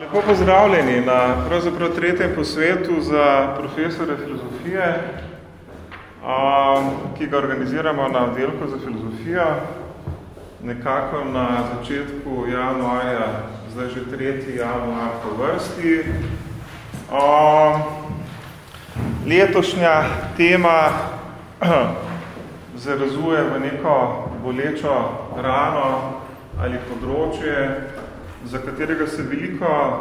Lepo pozdravljeni na pravzaprav tretjem posvetu za profesore filozofije, ki ga organiziramo na oddelku za filozofijo, nekako na začetku januarja, zdaj že tretji januar po vrsti. Letošnja tema zarazuje v neko bolečo rano ali področje, za katerega se veliko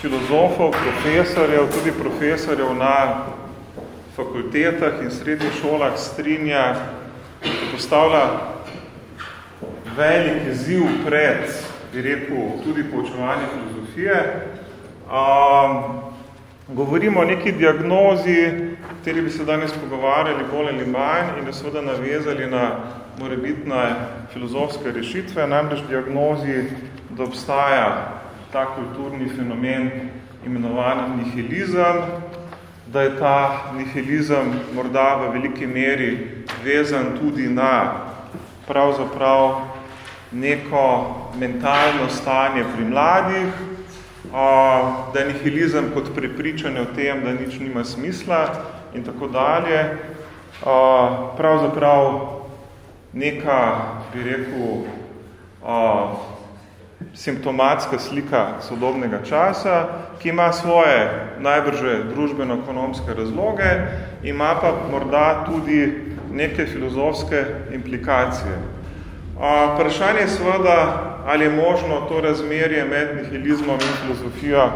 filozofov, profesorjev, tudi profesorjev na fakultetah in srednjih šolah strinja, postavlja velik ziv pred, bi rekel, tudi poučevanje filozofije. Um, govorimo o neki diagnozi, kateri bi se danes pogovarjali bolj ali manj in da seveda navezali na morebitne filozofske rešitve, namreč diagnozi, da obstaja ta kulturni fenomen imenovan nihilizem, da je ta nihilizem morda v veliki meri vezan tudi na pravzaprav neko mentalno stanje pri mladih, da je nihilizem kot prepričanje o tem, da nič nima smisla in tako dalje. Pravzaprav neka, bi rekel, simptomatska slika sodobnega časa, ki ima svoje najbrže družbeno-ekonomske razloge, ima pa morda tudi neke filozofske implikacije. Vprašanje je seveda, ali je možno to razmerje med nihilizmom in filozofijo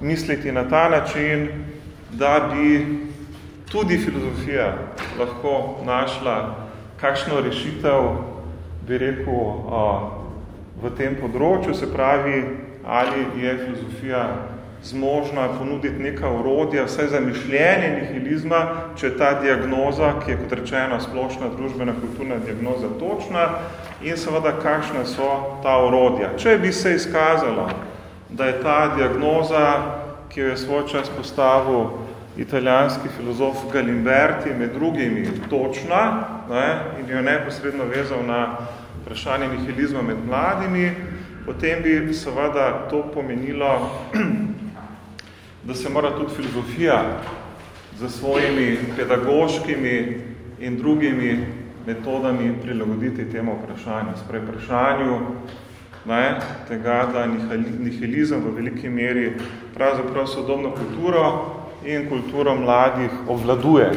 misliti na ta način, da bi tudi filozofija lahko našla kakšno rešitev, bi rekel, v tem področju, se pravi, ali je filozofija zmožna ponuditi neka orodja, vsaj za mišljenje nihilizma, če je ta diagnoza, ki je kot rečeno splošna družbena kulturna diagnoza točna, in seveda kakšne so ta orodja. Če bi se izkazalo, da je ta diagnoza, ki jo je svoj čas postavil italijanski filozof Galimberti, med drugimi točna ne, in jo neposredno vezal na vprašanje nihilizma med mladimi, potem bi seveda to pomenilo, da se mora tudi filozofija za svojimi pedagoškimi in drugimi metodami prilagoditi temu vprašanju. Sprej vprašanju ne, tega, da nihilizem v veliki meri pravzaprav sodobno kulturo in kulturo mladih obvladuje.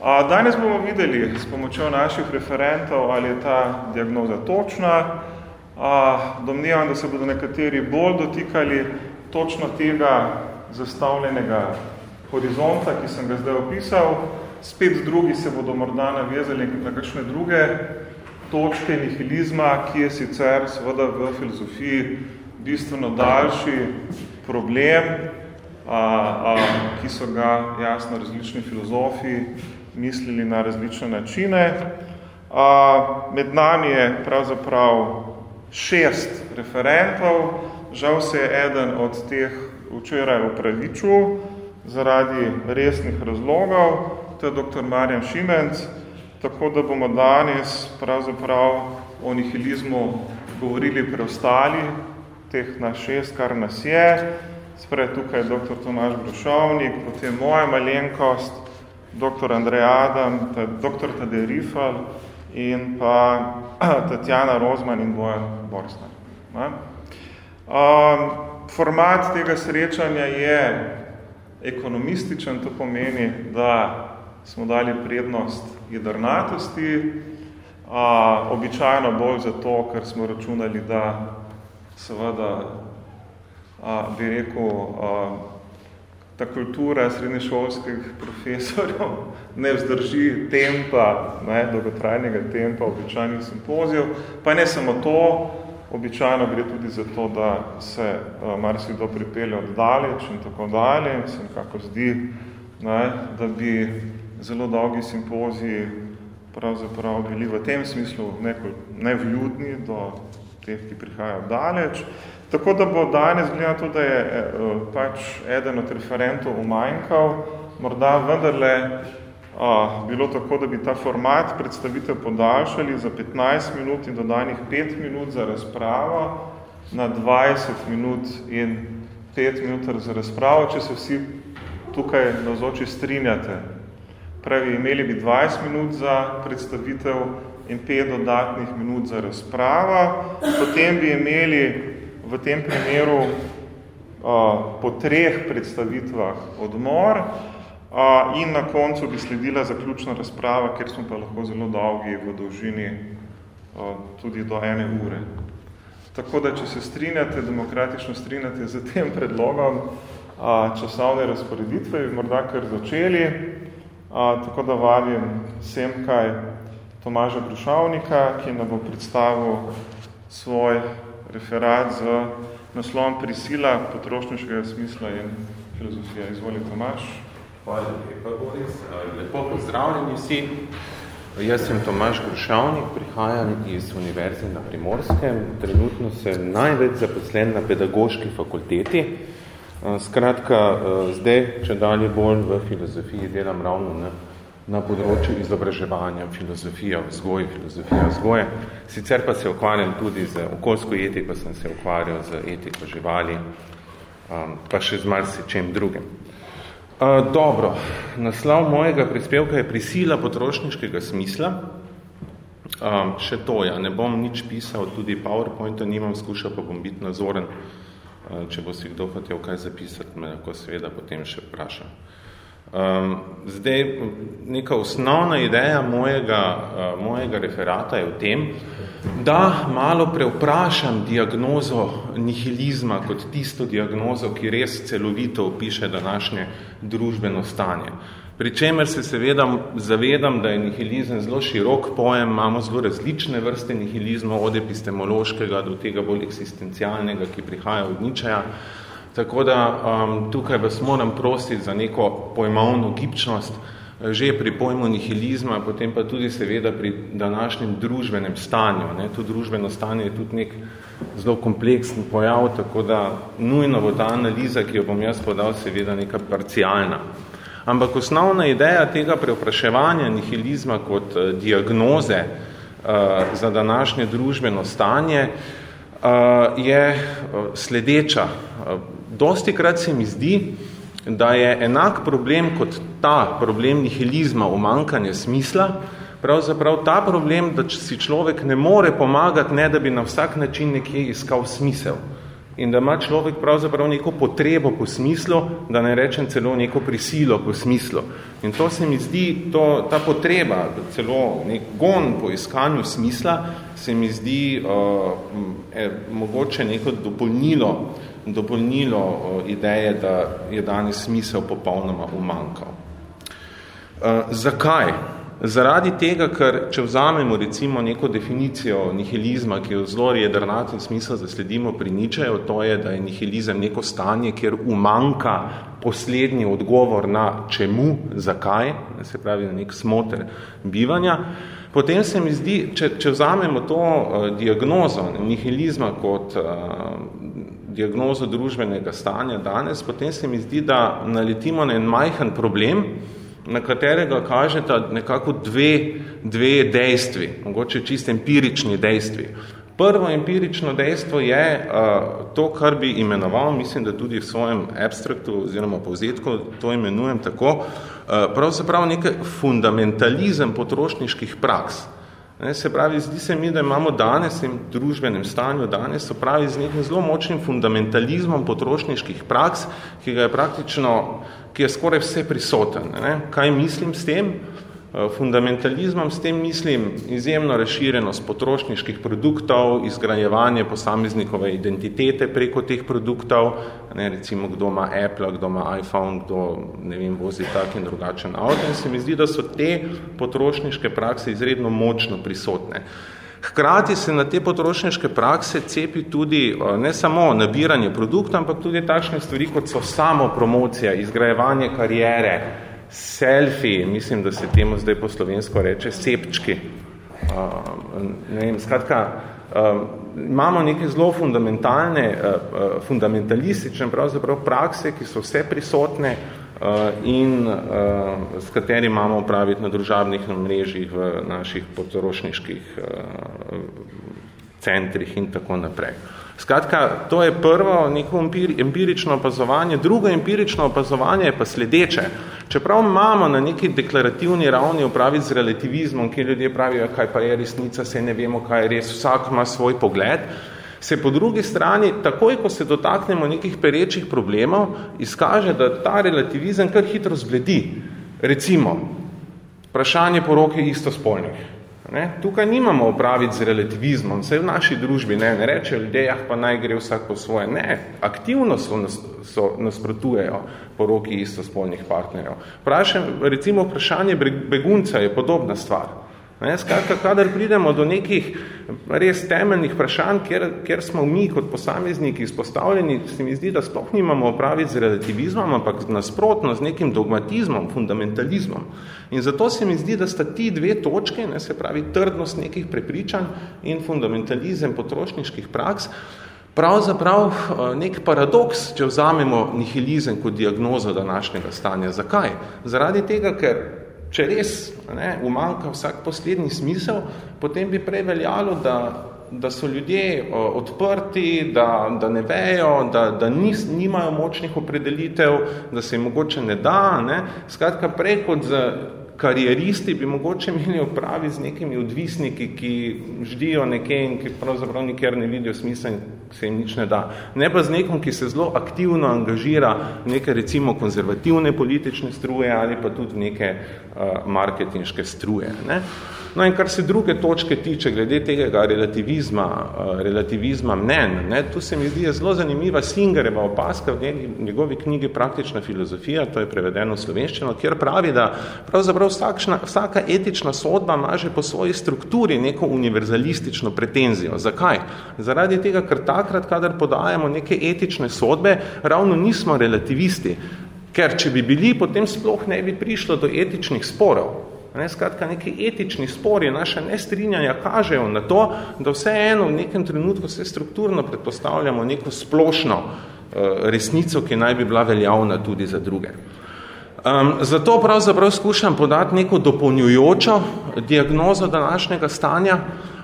Danes bomo videli s pomočjo naših referentov, ali je ta diagnoza točna. Domnevam, da se bodo nekateri bolj dotikali točno tega zastavljenega horizonta, ki sem ga zdaj opisal, spet drugi se bodo morda navezali na kakšne druge točke nihilizma, ki je sicer seveda v filozofiji bistveno daljši problem, a, a, ki so ga jasno različni filozofi mislili na različne načine. Med nami je pravzaprav šest referentov, žal se je eden od teh včeraj upravičil zaradi resnih razlogov, to je dr. Marjan Šimenc, tako da bomo danes pravzaprav o nihilizmu govorili preostali, teh na šest, kar nas je. Sprej tukaj je dr. Tomaž Brošovnik, potem moja malenkost, dr. Andrej Adam, dr. Tadej Rifal in pa Tatjana Rozman in Bojan Borsnar. Um, format tega srečanja je ekonomističen, to pomeni, da smo dali prednost jedrnatosti, a, običajno bolj zato, ker smo računali, da seveda, a, bi rekel, a, ta kultura srednješolskih profesorjev ne vzdrži tempa, ne, dolgotrajnega tempa običajnih simpozijev, pa ne samo to, običajno gre tudi za to, da se marsikdo pripelje od daleč in tako dalje, in se nekako zdi, ne, da bi zelo dolgi simpoziji pravzaprav bili v tem smislu nevljudni do teh, ki prihajajo daleč. Tako da bo danes, gleda to, da je eh, pač eden od referentov umanjkal, morda vendarle a, bilo tako, da bi ta format predstavitev podaljšali za 15 minut in dodanih 5 minut za razpravo, na 20 minut in 5 minut za razpravo, če se vsi tukaj navzoči strinjate. Pravi, imeli bi 20 minut za predstavitev in 5 dodatnih minut za razprava, potem bi imeli v tem primeru uh, po treh predstavitvah odmor uh, in na koncu bi sledila zaključna razprava, ker smo pa lahko zelo dolgi v dolžini uh, tudi do ene ure. Tako da, če se strinjate, demokratično strinjate z tem predlogom uh, časovne razporeditve, bi morda kar začeli. Uh, tako da vabim vsem kaj Tomaža Brušavnika, ki nam bo predstavil svoj referat z naslovom Prisila potrošniškega smisla in filozofija. Izvoli, Tomaž. Hvala lepa, Boris. Lepo pozdravljeni vsi. Jaz sem Tomaž Grušavnik, prihajam iz Univerze na Primorskem. Trenutno sem največ zaposlen na pedagoški fakulteti. Skratka, zdaj, če dalje bolj v filozofiji, delam ravno na na področju izobraževanja, filozofija vzgoje, filozofija vzgoje. Sicer pa se ukvarjam tudi z okoljsko etiko, sem se ukvarjal z etiko živali, um, pa še z marsičem drugim. Dobro, naslov mojega prispevka je prisila potrošniškega smisla. Um, še to, ja, ne bom nič pisal, tudi PowerPointa nimam, skušal pa bom biti nazoren. Če bo si kdo hotel kaj zapisati, me lahko seveda potem še vprašam. Um, zdaj, neka osnovna ideja mojega, uh, mojega referata je v tem, da malo preuprašam diagnozo nihilizma kot tisto diagnozo, ki res celovito opiše današnje družbeno stanje. Pričemer se seveda zavedam, da je nihilizem zelo širok pojem, imamo zelo različne vrste nihilizma, od epistemološkega do tega bolj eksistencialnega, ki prihaja od ničeja. Tako da um, tukaj vas moram prositi za neko pojmovno gibčnost, eh, že pri pojmu nihilizma, potem pa tudi seveda pri današnjem družbenem stanju. Ne. To družbeno stanje je tudi nek zelo kompleksen pojav, tako da nujno bo ta analiza, ki jo bom jaz podal, seveda neka parcialna. Ampak osnovna ideja tega preopraševanja nihilizma kot uh, diagnoze uh, za današnje družbeno stanje uh, je sledeča. Uh, dosti krat se mi zdi, da je enak problem kot ta problem nihilizma, umankanje smisla, pravzaprav ta problem, da si človek ne more pomagati, ne da bi na vsak način nekje iskal smisel. In da ima človek pravzaprav neko potrebo po smislu, da ne rečem celo neko prisilo po smislu. In to se mi zdi, to, ta potreba, celo nek gon po iskanju smisla, se mi zdi uh, eh, mogoče neko dopolnilo uh, dopolnilo ideje, da je danes smisel popolnoma umankal. E, zakaj? Zaradi tega, ker če vzamemo recimo neko definicijo nihilizma, ki jo zelo jedrnaten smisel zasledimo pri ničejo, to je, da je nihilizem neko stanje, kjer umanka poslednji odgovor na čemu, zakaj, se pravi na nek smoter bivanja, potem se mi zdi, če, če vzamemo to uh, diagnozo nihilizma kot uh, diagnozo družbenega stanja danes, potem se mi zdi, da naletimo na en majhen problem, na katerega kažeta nekako dve, dve dejstvi, mogoče čisto empirični dejstvi. Prvo empirično dejstvo je uh, to, kar bi imenoval, mislim, da tudi v svojem abstraktu oziroma povzetku to imenujem tako, uh, pravzaprav nekaj fundamentalizem potrošniških praks. Ne, se pravi, zdi se mi, da imamo danes in družbenem stanju danes, so pravi z nekim zelo močnim fundamentalizmom potrošniških praks, ki ga je praktično, ki je skoraj vse prisoten. Ne. Kaj mislim s tem? Eh, fundamentalizmom s tem mislim izjemno razširjenost potrošniških produktov, izgrajevanje posameznikove identitete preko teh produktov, ne, recimo kdo ima Apple, kdo ima iPhone, kdo ne vem, vozi tak in drugačen avto in se mi zdi, da so te potrošniške prakse izredno močno prisotne. Hkrati se na te potrošniške prakse cepi tudi eh, ne samo nabiranje produktov, ampak tudi takšne stvari, kot so samo promocija, izgrajevanje karijere, selfie, mislim, da se temu zdaj po slovensko reče, sepčki. Uh, ne vem, skratka, uh, imamo neke zelo fundamentalne, uh, uh, fundamentalistične pravzaprav prakse, ki so vse prisotne uh, in uh, s kateri imamo upraviti na družabnih mrežjih v naših potrošniških uh, centrih in tako naprej. Skratka, to je prvo neko empirično opazovanje. Drugo empirično opazovanje je pa sledeče. Čeprav imamo na neki deklarativni ravni upraviti z relativizmom, kjer ljudje pravijo, kaj pa je resnica, se ne vemo, kaj je res, vsak ima svoj pogled, se po drugi strani, takoj ko se dotaknemo nekih perečih problemov, izkaže, da ta relativizem kar hitro zbledi. Recimo, vprašanje poroke istospolnih. Ne? Tukaj nimamo opraviti z relativizmom, vse v naši družbi ne, ne reče ljudje, ah, pa naj gre vsak po svoje. Ne, aktivno so, nas, so nasprotujejo poroki istospolnih partnerjev. Vprašam, recimo vprašanje begunca je podobna stvar. Ne, skratka, kadar pridemo do nekih res temeljnih vprašanj, kjer, kjer smo mi kot posamezniki izpostavljeni, se mi zdi, da sploh nimamo opraviti z relativizmom, ampak nasprotno z nekim dogmatizmom, fundamentalizmom. In zato se mi zdi, da sta ti dve točke, ne, se pravi trdnost nekih prepričanj in fundamentalizem potrošniških praks, pravzaprav eh, nek paradoks, če vzamemo nihilizem kot diagnozo današnjega stanja. Zakaj? Zaradi tega, ker če res ne, umanka vsak poslednji smisel, potem bi prej veljalo, da, da so ljudje odprti, da, da ne vejo, da, da nis, nimajo močnih opredelitev, da se jim mogoče ne da. Ne. Skratka, prej kot z karieristi bi mogoče imeli opravi z nekimi odvisniki, ki ždijo nekje in ki pravzaprav nikjer ne vidijo smisla in se jim nič ne da. Ne pa z nekom, ki se zelo aktivno angažira neke recimo konzervativne politične struje ali pa tudi neke uh, marketinške struje. Ne? No in kar se druge točke tiče, glede tega relativizma, uh, relativizma mnen, ne, tu se mi zdi zelo zanimiva Singereva opaska v njegovi knjigi Praktična filozofija, to je prevedeno v slovenščino, kjer pravi, da pravzaprav vsakšna, vsaka etična sodba ima že po svoji strukturi neko univerzalistično pretenzijo. Zakaj? Zaradi tega, ker takrat, kadar podajamo neke etične sodbe, ravno nismo relativisti, ker če bi bili, potem sploh ne bi prišlo do etičnih sporov. Ne, skratka, neki etični spori, naše nestrinjanja kažejo na to, da vse eno v nekem trenutku se strukturno predpostavljamo neko splošno uh, resnico, ki naj bi bila veljavna tudi za druge. Um, zato pravzaprav skušam podati neko dopolnjujočo diagnozo današnjega stanja. Uh,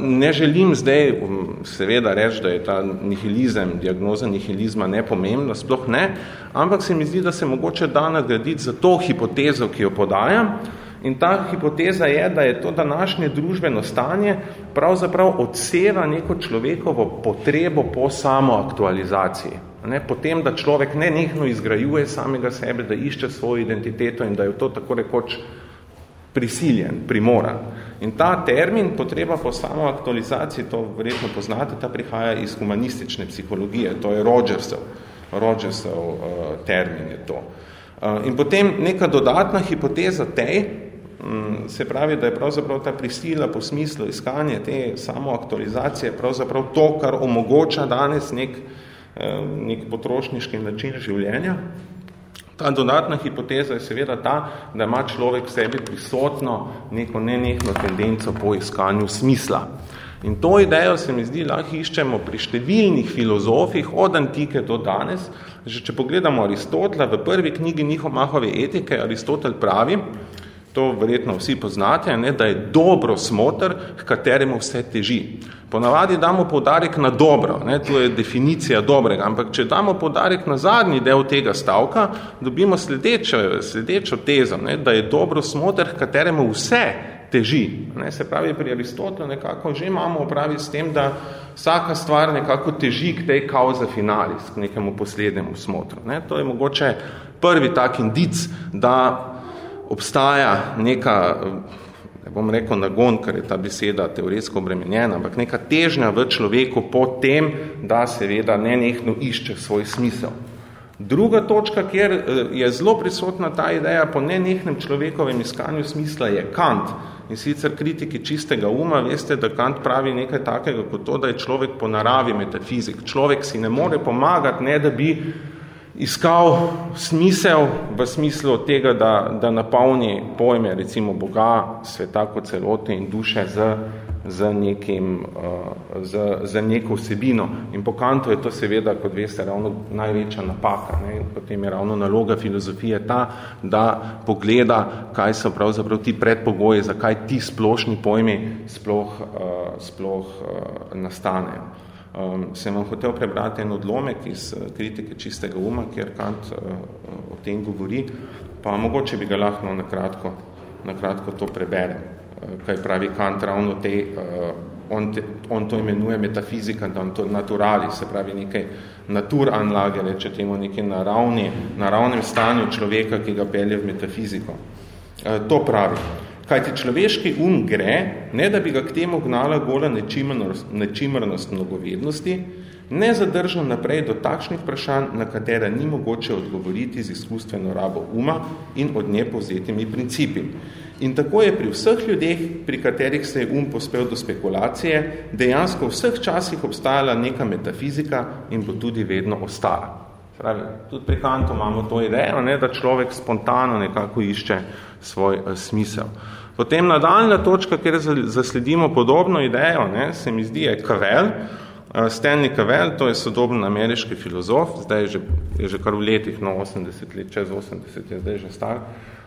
ne želim zdaj um, seveda reči, da je ta nihilizem, diagnoza nihilizma nepomembna, sploh ne, ampak se mi zdi, da se mogoče da nadgraditi za to hipotezo, ki jo podajam, In ta hipoteza je, da je to današnje družbeno stanje pravzaprav odseva neko človekovo potrebo po samoaktualizaciji. Ne, potem, da človek ne nehno izgrajuje samega sebe, da išče svojo identiteto in da je to tako rekoč prisiljen, primoran. In ta termin, potreba po samoaktualizaciji, to verjetno poznate, ta prihaja iz humanistične psihologije, to je Rogersov, Rogersov uh, termin je to. Uh, in potem neka dodatna hipoteza tej, Mm, se pravi, da je pravzaprav ta prisila po smislu iskanja te samoaktualizacije pravzaprav to, kar omogoča danes nek, eh, nek potrošniški način življenja. Ta dodatna hipoteza je seveda ta, da ima človek v sebi prisotno neko nenehno tendenco po iskanju smisla. In to idejo se mi zdi lahko iščemo pri številnih filozofih od antike do danes. Že če pogledamo Aristotela, v prvi knjigi Nihomahove etike Aristotel pravi, To verjetno vsi poznate, ne, da je dobro smotr, k kateremu vse teži. Ponavadi damo poudarek na dobro, ne, to je definicija dobrega, ampak če damo poudarek na zadnji del tega stavka, dobimo sledečo, sledečo tezo, ne, da je dobro smotr, k kateremu vse teži. Ne, se pravi, pri Aristotelu nekako že imamo opraviti s tem, da vsaka stvar nekako teži k tej kauza finalis, k nekemu poslednjemu smotru. Ne. To je mogoče prvi tak indic, da obstaja neka, ne bom rekel nagon, ker je ta beseda teoretsko obremenjena, ampak neka težnja v človeku po tem, da seveda nenehno išče svoj smisel. Druga točka, kjer eh, je zelo prisotna ta ideja po nenehnem človekovem iskanju smisla, je Kant. In sicer kritiki čistega uma, veste, da Kant pravi nekaj takega kot to, da je človek po naravi metafizik. Človek si ne more pomagati, ne da bi iskal smisel v smislu tega, da, da napolni pojme recimo Boga, sveta kot celote in duše z, z, nekim, uh, z, z neko vsebino. In po kantu je to seveda, kot veste, ravno največja napaka. Ne? Potem je ravno naloga filozofije ta, da pogleda, kaj so pravzaprav ti predpogoji, zakaj ti splošni pojmi sploh, uh, sploh uh, nastanejo. Um, sem vam hotel prebrati en odlomek iz uh, kritike čistega uma, kjer Kant uh, o tem govori, pa mogoče bi ga lahko na kratko, na kratko to preberem. Uh, kaj pravi Kant ravno te, uh, on, te, on to imenuje metafizika, da on to naturali, se pravi nekaj naturanlage, reče temu nekaj naravni, naravnem stanju človeka, ki ga pelje v metafiziko. Uh, to pravi. Kajti človeški um gre, ne da bi ga k temu gnala gola nečimrnost mnogovednosti, ne zadržal naprej do takšnih vprašanj, na katera ni mogoče odgovoriti z izkustveno rabo uma in od nje povzetimi principi. In tako je pri vseh ljudeh, pri katerih se je um pospel do spekulacije, dejansko vseh časih obstajala neka metafizika in bo tudi vedno ostala. Pravi, tudi pri Kantu imamo to idejo, ne, da človek spontano nekako išče svoj uh, smisel. Potem nadaljna točka, kjer zasledimo podobno idejo, ne, se mi zdi, je Cavell. Uh, Stanley Cavell, to je sodoben ameriški filozof, zdaj je že, je že kar v letih, no 80 let, čez 80 je zdaj že star,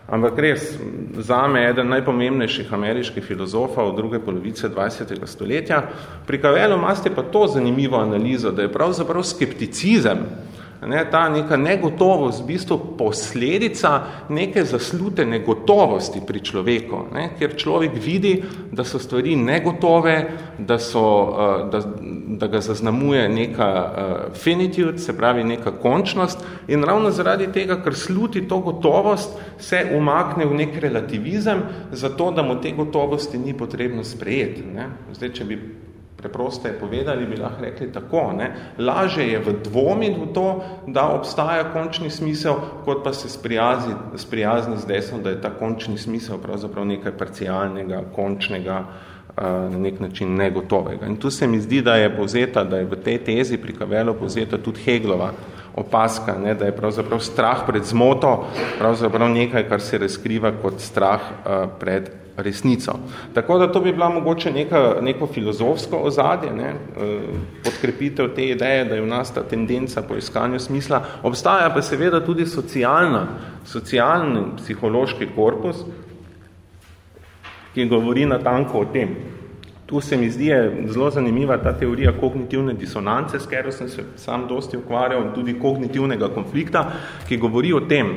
ampak res, zame je eden najpomembnejših ameriških filozofov druge polovice 20. stoletja. Pri Cavellu imate pa to zanimivo analizo, da je pravzaprav skepticizem, ne, ta neka negotovost, v bistvu posledica neke zaslute negotovosti pri človeku, ne, kjer človek vidi, da so stvari negotove, da, so, uh, da, da ga zaznamuje neka uh, finitude, se pravi neka končnost in ravno zaradi tega, ker sluti to gotovost, se umakne v nek relativizem, zato da mu te gotovosti ni potrebno sprejeti. Ne. Zdaj, če bi preprosto je povedali, bi lahko rekli tako. Ne? Laže je v dvomiti v to, da obstaja končni smisel, kot pa se sprijazni, sprijazni z desom, da je ta končni smisel pravzaprav nekaj parcialnega, končnega, eh, na nek način negotovega. In tu se mi zdi, da je povzeta, da je v tej tezi pri Kavelu povzeta tudi Heglova opaska, ne, da je pravzaprav strah pred zmoto, pravzaprav nekaj, kar se razkriva kot strah uh, pred resnico. Tako da to bi bila mogoče neka, neko filozofsko ozadje, ne, eh, podkrepitev te ideje, da je v nas ta tendenca po iskanju smisla. Obstaja pa seveda tudi socialna, socialni psihološki korpus, ki govori na tanko o tem. Tu se mi zdi zelo zanimiva ta teorija kognitivne disonance, s katero sem se sam dosti ukvarjal, tudi kognitivnega konflikta, ki govori o tem,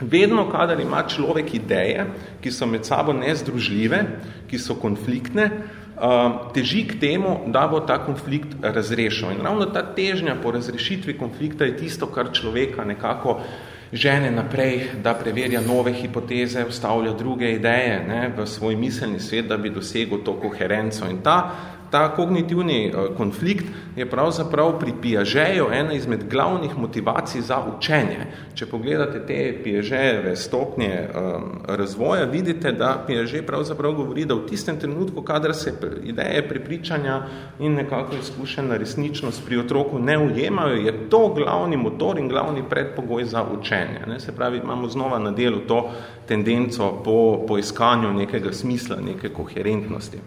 Vedno, kadar ima človek ideje, ki so med sabo nezdružljive, ki so konfliktne, um, teži k temu, da bo ta konflikt razrešil. In ravno ta težnja po razrešitvi konflikta je tisto, kar človeka nekako žene naprej, da preverja nove hipoteze, vstavlja druge ideje ne, v svoj miselni svet, da bi dosegel to koherenco. In ta ta kognitivni eh, konflikt je pravzaprav pri Piažeju ena izmed glavnih motivacij za učenje. Če pogledate te Piažejeve stopnje razvoja, vidite, da Piažej pravzaprav govori, da v tistem trenutku, kadar se ideje prepričanja in nekako izkušena resničnost pri otroku ne ujemajo, je to glavni motor in glavni predpogoj za učenje. Ne? Se pravi, imamo znova na delu to tendenco po, po iskanju nekega smisla, neke koherentnosti.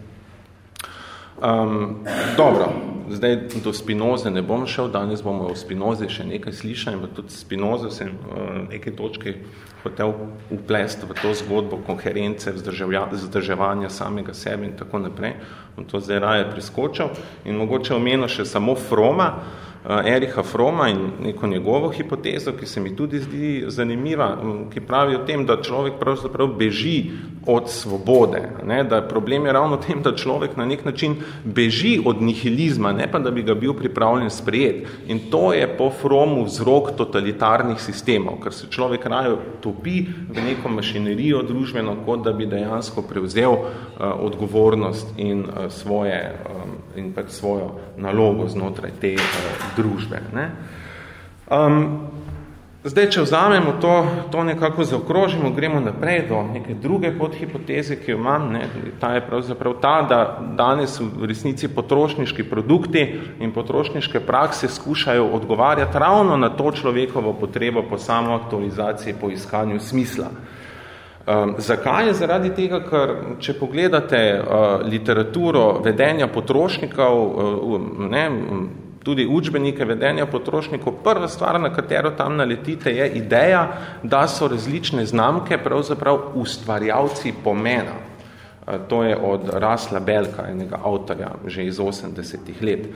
Um, dobro, zdaj do Spinoze ne bom šel, danes bomo o Spinoze še nekaj slišali, in tudi Spinoze sem uh, neke točke hotel uplesti v to zgodbo koherence, vzdrževanja samega sebe in tako naprej. On to zdaj raje priskočil in mogoče omenil še samo Froma, Eh, Eriha Froma in neko njegovo hipotezo, ki se mi tudi zdi zanimiva, ki pravi o tem, da človek pravzaprav beži od svobode. Ne? Da problem je ravno tem, da človek na nek način beži od nihilizma, ne pa da bi ga bil pripravljen sprejeti. In to je po Fromu vzrok totalitarnih sistemov, ker se človek raje topi v neko mašinerijo družbeno, kot da bi dejansko prevzel uh, odgovornost in uh, svoje um, in pač svojo nalogo znotraj te uh, družbe. Ne? Um, zdaj, če vzamemo to, to nekako zaokrožimo, gremo naprej do neke druge podhipoteze, ki jo imam, ne? ta je pravzaprav ta, da danes v resnici potrošniški produkti in potrošniške prakse skušajo odgovarjati ravno na to človekovo potrebo po samoaktualizaciji, po iskanju smisla. Um, zakaj je? Zaradi tega, ker če pogledate uh, literaturo vedenja potrošnikov, uh, ne, tudi učbenike vedenja potrošnikov, prva stvar, na katero tam naletite, je ideja, da so različne znamke pravzaprav ustvarjalci pomena. To je od Rasla Belka, enega avtorja, že iz 80 let.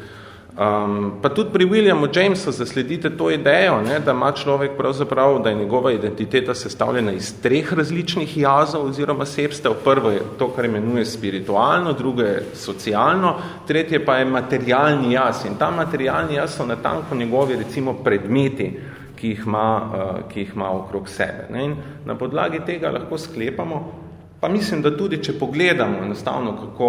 Um, pa tudi pri Williamu Jamesu zasledite to idejo, ne, da ima človek pravzaprav, da je njegova identiteta sestavljena iz treh različnih jazov oziroma sebstev. Prvo je to, kar imenuje spiritualno, drugo je socialno, tretje pa je materialni jaz. In ta materialni jaz so natanko njegovi recimo predmeti, ki jih ima, uh, ki jih ima okrog sebe. Ne. In na podlagi tega lahko sklepamo, Pa mislim, da tudi, če pogledamo enostavno, kako,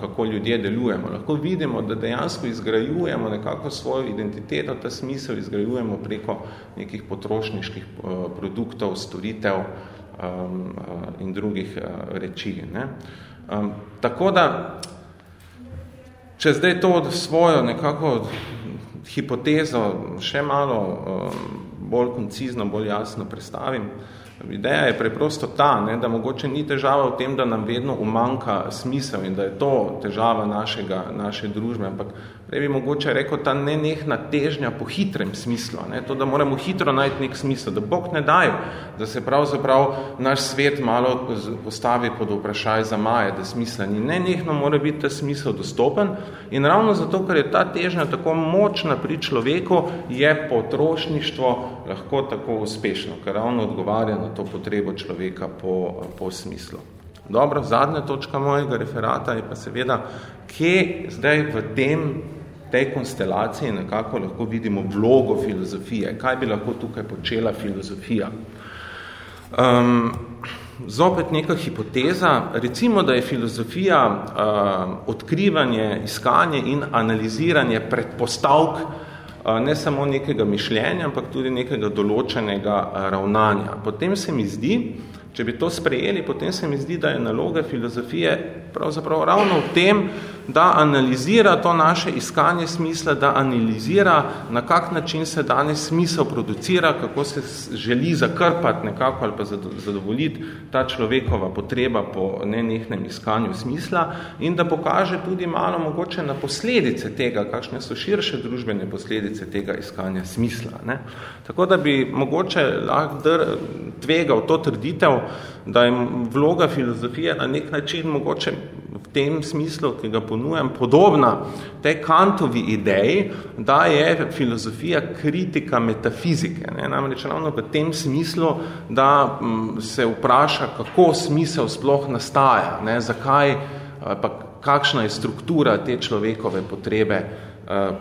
kako ljudje delujemo, lahko vidimo, da dejansko izgrajujemo nekako svojo identiteto, ta smisel izgrajujemo preko nekih potrošniških produktov, storitev um, in drugih reči. Ne? Um, tako da, če zdaj to svojo nekako hipotezo še malo um, bolj koncizno, bolj jasno predstavim, uh, Ideja je preprosto ta, ne, da mogoče ni težava v tem, da nam vedno umanka smisel in da je to težava našega, naše družbe, ampak prej bi mogoče rekel ta nenehna težnja po hitrem smislu, ne, to, da moramo hitro najti nek smisel, da Bog ne daj, da se pravzaprav naš svet malo postavi pod vprašaj za maje, da smisla ni. Nenehno mora biti ta smisel dostopen in ravno zato, ker je ta težnja tako močna pri človeku, je potrošništvo lahko tako uspešno, ker ravno odgovarja na to potrebo človeka po, po smislu. Dobro, zadnja točka mojega referata je pa seveda, kje zdaj v tem, tej konstelaciji nekako lahko vidimo vlogo filozofije, kaj bi lahko tukaj počela filozofija. Um, zopet neka hipoteza, recimo, da je filozofija uh, odkrivanje, iskanje in analiziranje predpostavk uh, ne samo nekega mišljenja, ampak tudi nekega določenega uh, ravnanja. Potem se mi zdi, Če bi to sprejeli, potem se mi zdi, da je naloga filozofije pravzaprav ravno v tem, da analizira to naše iskanje smisla, da analizira, na kak način se danes smisel producira, kako se želi zakrpati nekako ali pa zadovoljiti ta človekova potreba po nenehnem iskanju smisla in da pokaže tudi malo mogoče na posledice tega, kakšne so širše družbene posledice tega iskanja smisla. Ne? Tako da bi mogoče lahko tvegal to trditev, da je vloga filozofije na nek način mogoče tem smislu, ki ga ponujam, podobna tej kantovi ideji, da je filozofija kritika metafizike. Ne? Namreč ravno v tem smislu, da se vpraša, kako smisel sploh nastaja, ne? zakaj, pa kakšna je struktura te človekove potrebe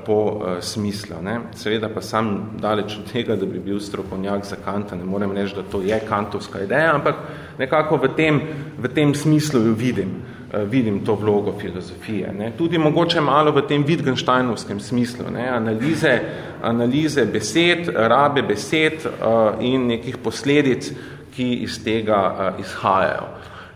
po smislu. Ne? Seveda pa sam daleč od tega, da bi bil strokovnjak za Kanta, ne morem reči, da to je kantovska ideja, ampak nekako v tem, v tem smislu jo vidim. Eh, vidim to vlogo filozofije. Ne. Tudi mogoče malo v tem Wittgensteinovskem smislu, ne. Analize, analize besed, rabe besed uh, in nekih posledic, ki iz tega uh, izhajajo.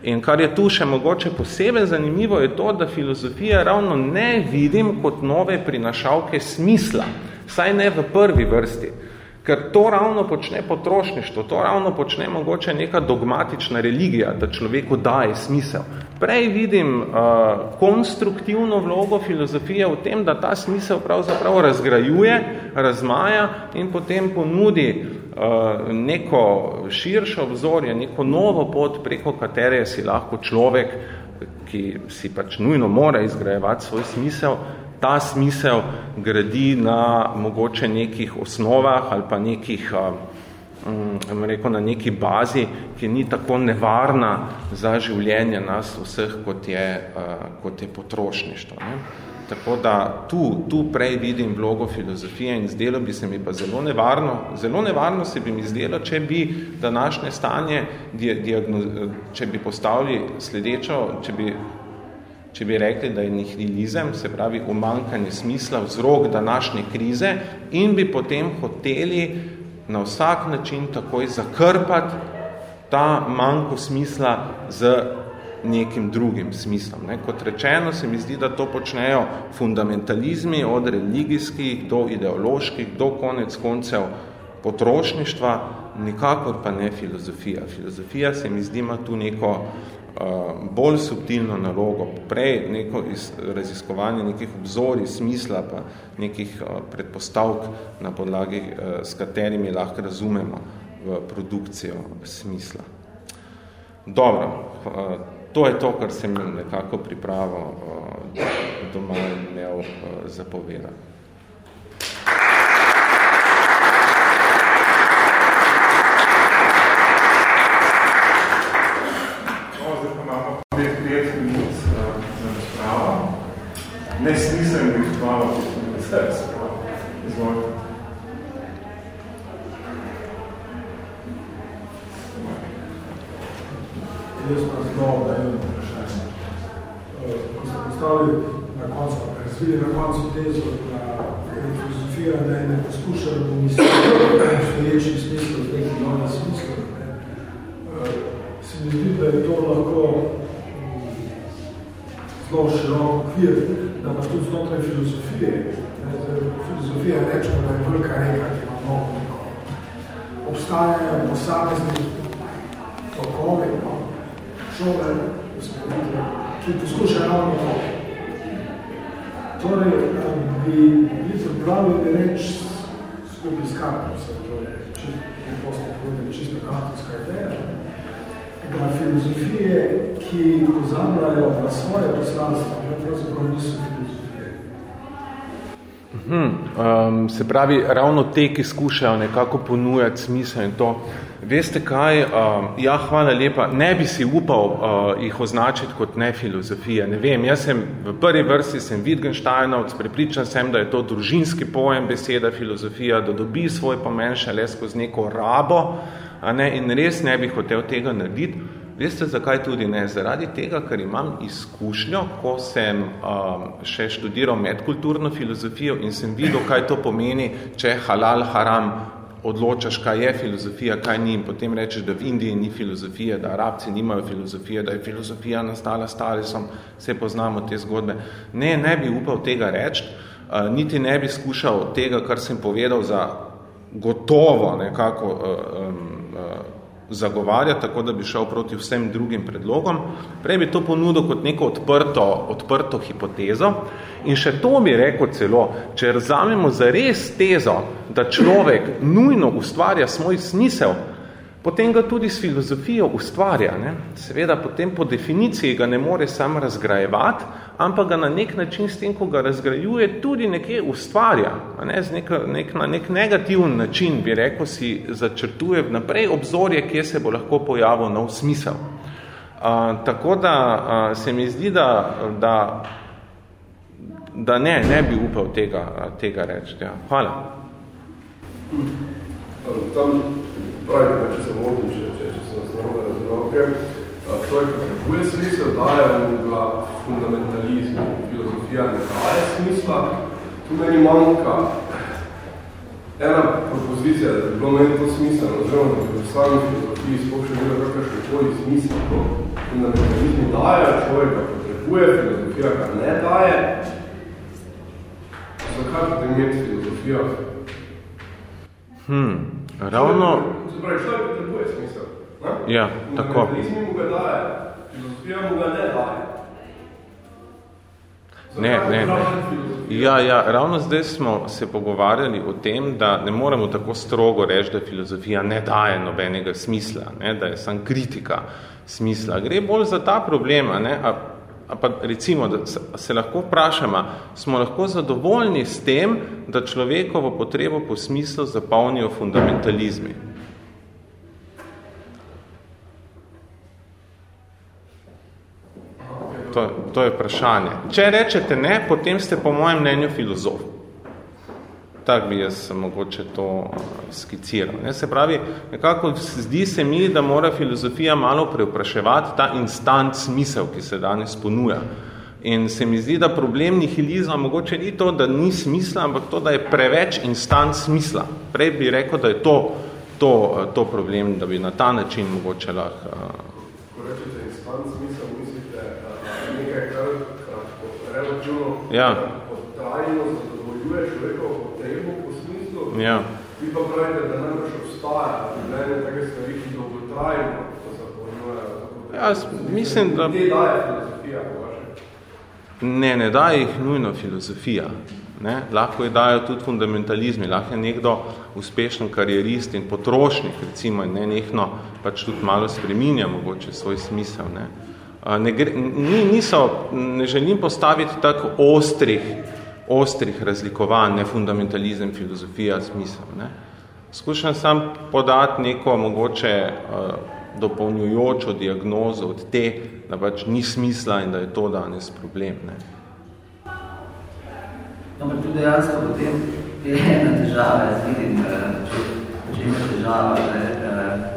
In kar je tu še mogoče posebej zanimivo, je to, da filozofija ravno ne vidim kot nove prinašalke smisla, saj ne v prvi vrsti. Ker to ravno počne potrošništvo, to ravno počne mogoče neka dogmatična religija, da človeku daje smisel. Prej vidim uh, konstruktivno vlogo filozofije v tem, da ta smisel pravzaprav razgrajuje, razmaja in potem ponudi uh, neko širše obzorje, neko novo pot, preko katere si lahko človek, ki si pač nujno mora izgrajevati svoj smisel, ta smisel gradi na mogoče nekih osnovah ali pa nekih, um, rekel, na neki bazi, ki ni tako nevarna za življenje nas vseh, kot je, uh, kot je potrošništvo. Ne? Tako da tu, tu prej vidim vlogo filozofije in zdelo bi se mi pa zelo nevarno, zelo nevarno se bi mi zdelo, če bi današnje stanje, če bi postavili sledečo, če bi če bi rekli, da je nihilizem, se pravi umankanje smisla, vzrok današnje krize in bi potem hoteli na vsak način takoj zakrpati ta manjko smisla z nekim drugim smislom. Ne. Kot rečeno, se mi zdi, da to počnejo fundamentalizmi od religijskih do ideoloških, do konec koncev potrošništva, nikakor pa ne filozofija. Filozofija se mi zdi ima tu neko bolj subtilno nalogo, prej neko iz, raziskovanje nekih obzorij, smisla, pa nekih uh, predpostavk, na podlagi uh, s katerimi lahko razumemo v produkcijo smisla. Dobro, uh, to je to, kar sem nekako pripravo uh, doma imel zapovedati. telesna zelo naivno vprašanje. Ko ste postavili na koncu, razvili na koncu tezo, da je filozofija, da je ne poskuša, da bo misliti v stoječi smislu, v nekih novih smislu, se mi zdi, da je to lahko zelo širok okvir, da pa tudi znotraj filozofije. Filozofija rečemo, da je velika reka, ki ima mnogo nekov. Obstajajo posamezni tokovi, no, šole, usmeritev, ki poskušajo ravno to. Torej, bi bili pripravljeni reč skupaj s kartom, se to je čisto, čisto kartonska ideja, da filozofije, ki pozabljajo na svoje poslanstvo, pravzaprav niso filozofije. Hmm, um, se pravi, ravno te, ki skušajo nekako ponujati smisel in to. Veste kaj, um, ja, hvala lepa, ne bi si upal uh, jih označiti kot ne filozofije. Ne vem, jaz sem v prvi vrsti sem Wittgensteinovc, prepričan sem, da je to družinski pojem beseda filozofija, da dobi svoj pomen šele skozi neko rabo, a ne, in res ne bi hotel tega narediti. Veste, zakaj tudi ne? Zaradi tega, ker imam izkušnjo, ko sem um, še študiral medkulturno filozofijo in sem videl, kaj to pomeni, če halal haram odločaš, kaj je filozofija, kaj ni in potem rečeš, da v Indiji ni filozofije, da Arabci nimajo filozofije, da je filozofija nastala starisom, vse poznamo te zgodbe. Ne, ne bi upal tega reči, uh, niti ne bi skušal tega, kar sem povedal za gotovo nekako uh, um, uh, zagovarja, tako da bi šel proti vsem drugim predlogom. Prej bi to ponudil kot neko odprto, odprto hipotezo in še to bi rekel celo, če razamemo za res tezo, da človek nujno ustvarja svoj smisel, potem ga tudi s filozofijo ustvarja. Ne? Seveda potem po definiciji ga ne more sam razgrajevati, ampak ga na nek način s tem, ko ga razgrajuje, tudi nekje ustvarja. Ne? Z nek, nek, na nek negativen način, bi rekel, si začrtuje naprej obzorje, kje se bo lahko pojavil nov smisel. Uh, tako da uh, se mi zdi, da, da, da ne, ne bi upal tega, tega reči. Ja. Hvala. Tam pravi, če se motim, če, če, se nas narobe razbral, je potrebuje smisel, daje ga fundamentalizmu, filozofija ne daje smisla, tu meni manjka ena propozicija, da bi bilo meni to smiselno, oziroma da bi v sami filozofiji sploh še bilo kakršne koli smisla, to fundamentalizmu daje, človeka potrebuje, filozofija ga ne daje, zakaj potem imeti filozofijo? Hmm, ravno... Pravi, človek potrebuje smisel. Ja, tako. Fundamentalizmi mu ga daje, filozofija mu ga ne daje. Ne, ne, ne. Ja, ja, ravno zdaj smo se pogovarjali o tem, da ne moremo tako strogo reči, da filozofija ne daje nobenega smisla, ne, da je sam kritika smisla. Gre bolj za ta problem, a ne, a, a pa recimo, da se lahko vprašamo, smo lahko zadovoljni s tem, da človekovo potrebo po smislu zapolnijo fundamentalizmi. To, to je vprašanje. Če rečete ne, potem ste po mojem mnenju filozof. Tak bi jaz mogoče to skiciral. Ne? Se pravi, nekako zdi se mi, da mora filozofija malo preopraševati ta instant smisel, ki se danes ponuja. In se mi zdi, da problem nihilizma mogoče ni to, da ni smisla, ampak to, da je preveč instant smisla. Prej bi rekel, da je to, to, to problem, da bi na ta način mogoče lahko... Ko rečete instant smisel, mislite nekaj, kar relativno Ja. trajno zadovoljuje človekovo potrebo po smislu, Ja. vi pa pravite, da najbrž obstaja življenje take stvari, ki dolgotrajno to zapolnjujejo. Ja, jaz mislim, da... Kje daje filozofija, po? Ne, ne daje jih nujno filozofija. Ne? Lahko je dajo tudi fundamentalizmi, lahko je nekdo uspešen karierist in potrošnik, recimo, in nenehno pač tudi malo spreminja mogoče svoj smisel. Ne? Ne, gre, ni, niso, ne želim postaviti tako ostrih, ostrih razlikovanj, ne fundamentalizem, filozofija, smisel. Ne? Skušam sam podati neko mogoče dopolnjujočo diagnozo od te, da pač ni smisla in da je to danes problem. Ne? No, ampak tudi dejansko potem je ena težava, jaz vidim, eh, če, če ima težava, ne, eh,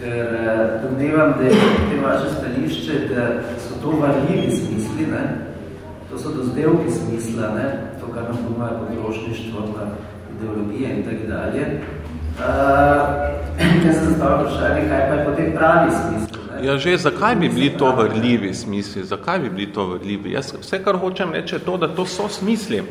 ker eh, domnevam, da je to vaše stališče, da so to varljivi smisli, ne? to so dozdevki smisla, ne? to, kar nam pomaja potrošništvo, pa ideologije in tako dalje. Uh, jaz sem zastavil vprašanje, kaj pa je potem pravi smisel. Ne? Ja, že, zakaj bi bili to vrljivi smisli? Zakaj bi bili to vrljivi? Jaz vse, kar hočem reči, je to, da to so smisli.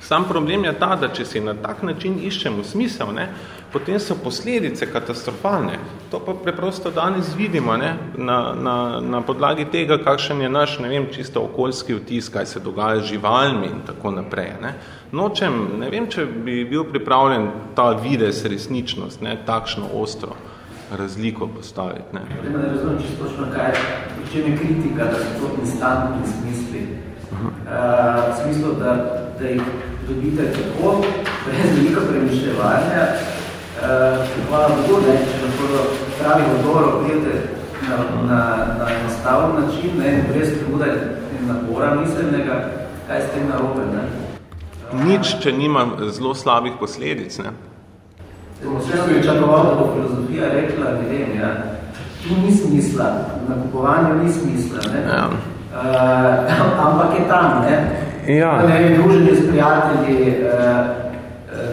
Sam problem je ta, da če si na tak način iščemo smisel, ne, potem so posledice katastrofalne. To pa preprosto danes vidimo ne, na, na, na podlagi tega, kakšen je naš, ne vem, čisto okoljski vtis, kaj se dogaja z živalmi in tako naprej. Ne. Nočem, ne vem, če bi bil pripravljen ta vides resničnost, ne, takšno ostro razliko postaviti. Ne. Ne razumem čisto točno, kaj je, je kritika, da so to instantni smisli. Uh, v smislu, da, da jih dobite tako, brez veliko premišljevanja, hvala Bogu, ne, če lahko pravi odoro prijete na, na, na nastavljen način, ne, brez truda in napora miselnega, kaj s tem narobe, ne? Nič, če nima zelo slabih posledic, ne? Vse sem pričakoval, da bo filozofija rekla, ne vem, ja, tu ni smisla, na kupovanju ni smisla, ne? Ja. Uh, ampak je tam, ne? Ja. Ne vem, druženje s prijatelji, uh,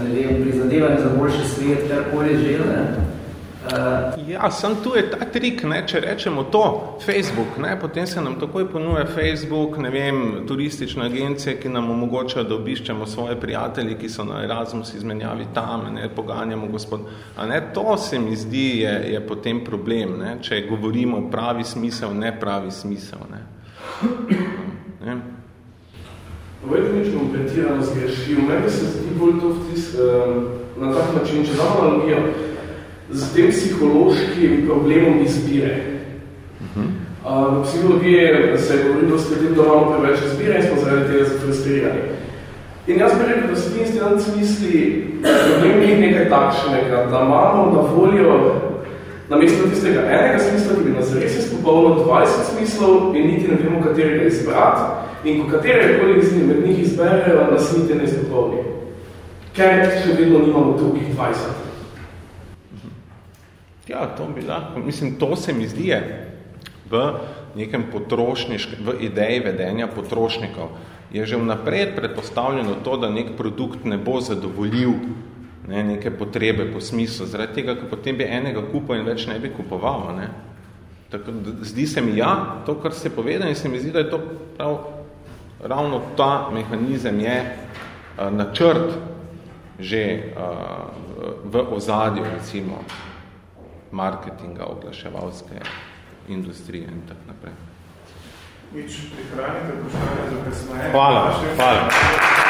ne vem, prizadevanje za boljši svet, kar koli že, ne? Uh, ja, sem tu je ta trik, ne, če rečemo to, Facebook, ne, potem se nam takoj ponuje Facebook, ne vem, turistične agencije, ki nam omogočajo, da obiščemo svoje prijatelji, ki so na Erasmus izmenjavi tam, ne, poganjamo gospod. A ne, to se mi zdi je, je potem problem, ne, če govorimo pravi smisel, ne pravi smisel. Ne. Ne. Povejte mi, če bom pretirano zgrešil. Meni se zdi bolj to vtis uh, na tak način, če damo analogijo, z tem psihološkim problemom izbire. Uh, v psihologiji se je govorilo, da se da imamo preveč izbire in smo zaradi tega zafrustrirani. In jaz bi rekel, da se ti instinant misli, problem ni nekaj takšnega, da imamo na voljo namesto tistega enega smisla, ki bi nas res izpopolnil 20 smislov in niti ne vemo, katerega izbrati, in ko katerega koli med njih izberejo, nas niti ne izpopolni. Ker še vedno nimamo drugih 20. Ja, to bi lahko. Mislim, to se mi zdi v nekem potrošniškem, v ideji vedenja potrošnikov. Je že vnaprej predpostavljeno to, da nek produkt ne bo zadovoljil ne, neke potrebe po smislu, zaradi tega, ker potem bi enega kupil in več ne bi kupoval. Ne. Tako, zdi se mi ja, to, kar ste povedali, se mi zdi, da je to prav, ravno ta mehanizem je uh, načrt že uh, v ozadju, recimo, marketinga, oglaševalske industrije in tako naprej. Nič, prihranite vprašanje za kasneje. Hvala, hvala.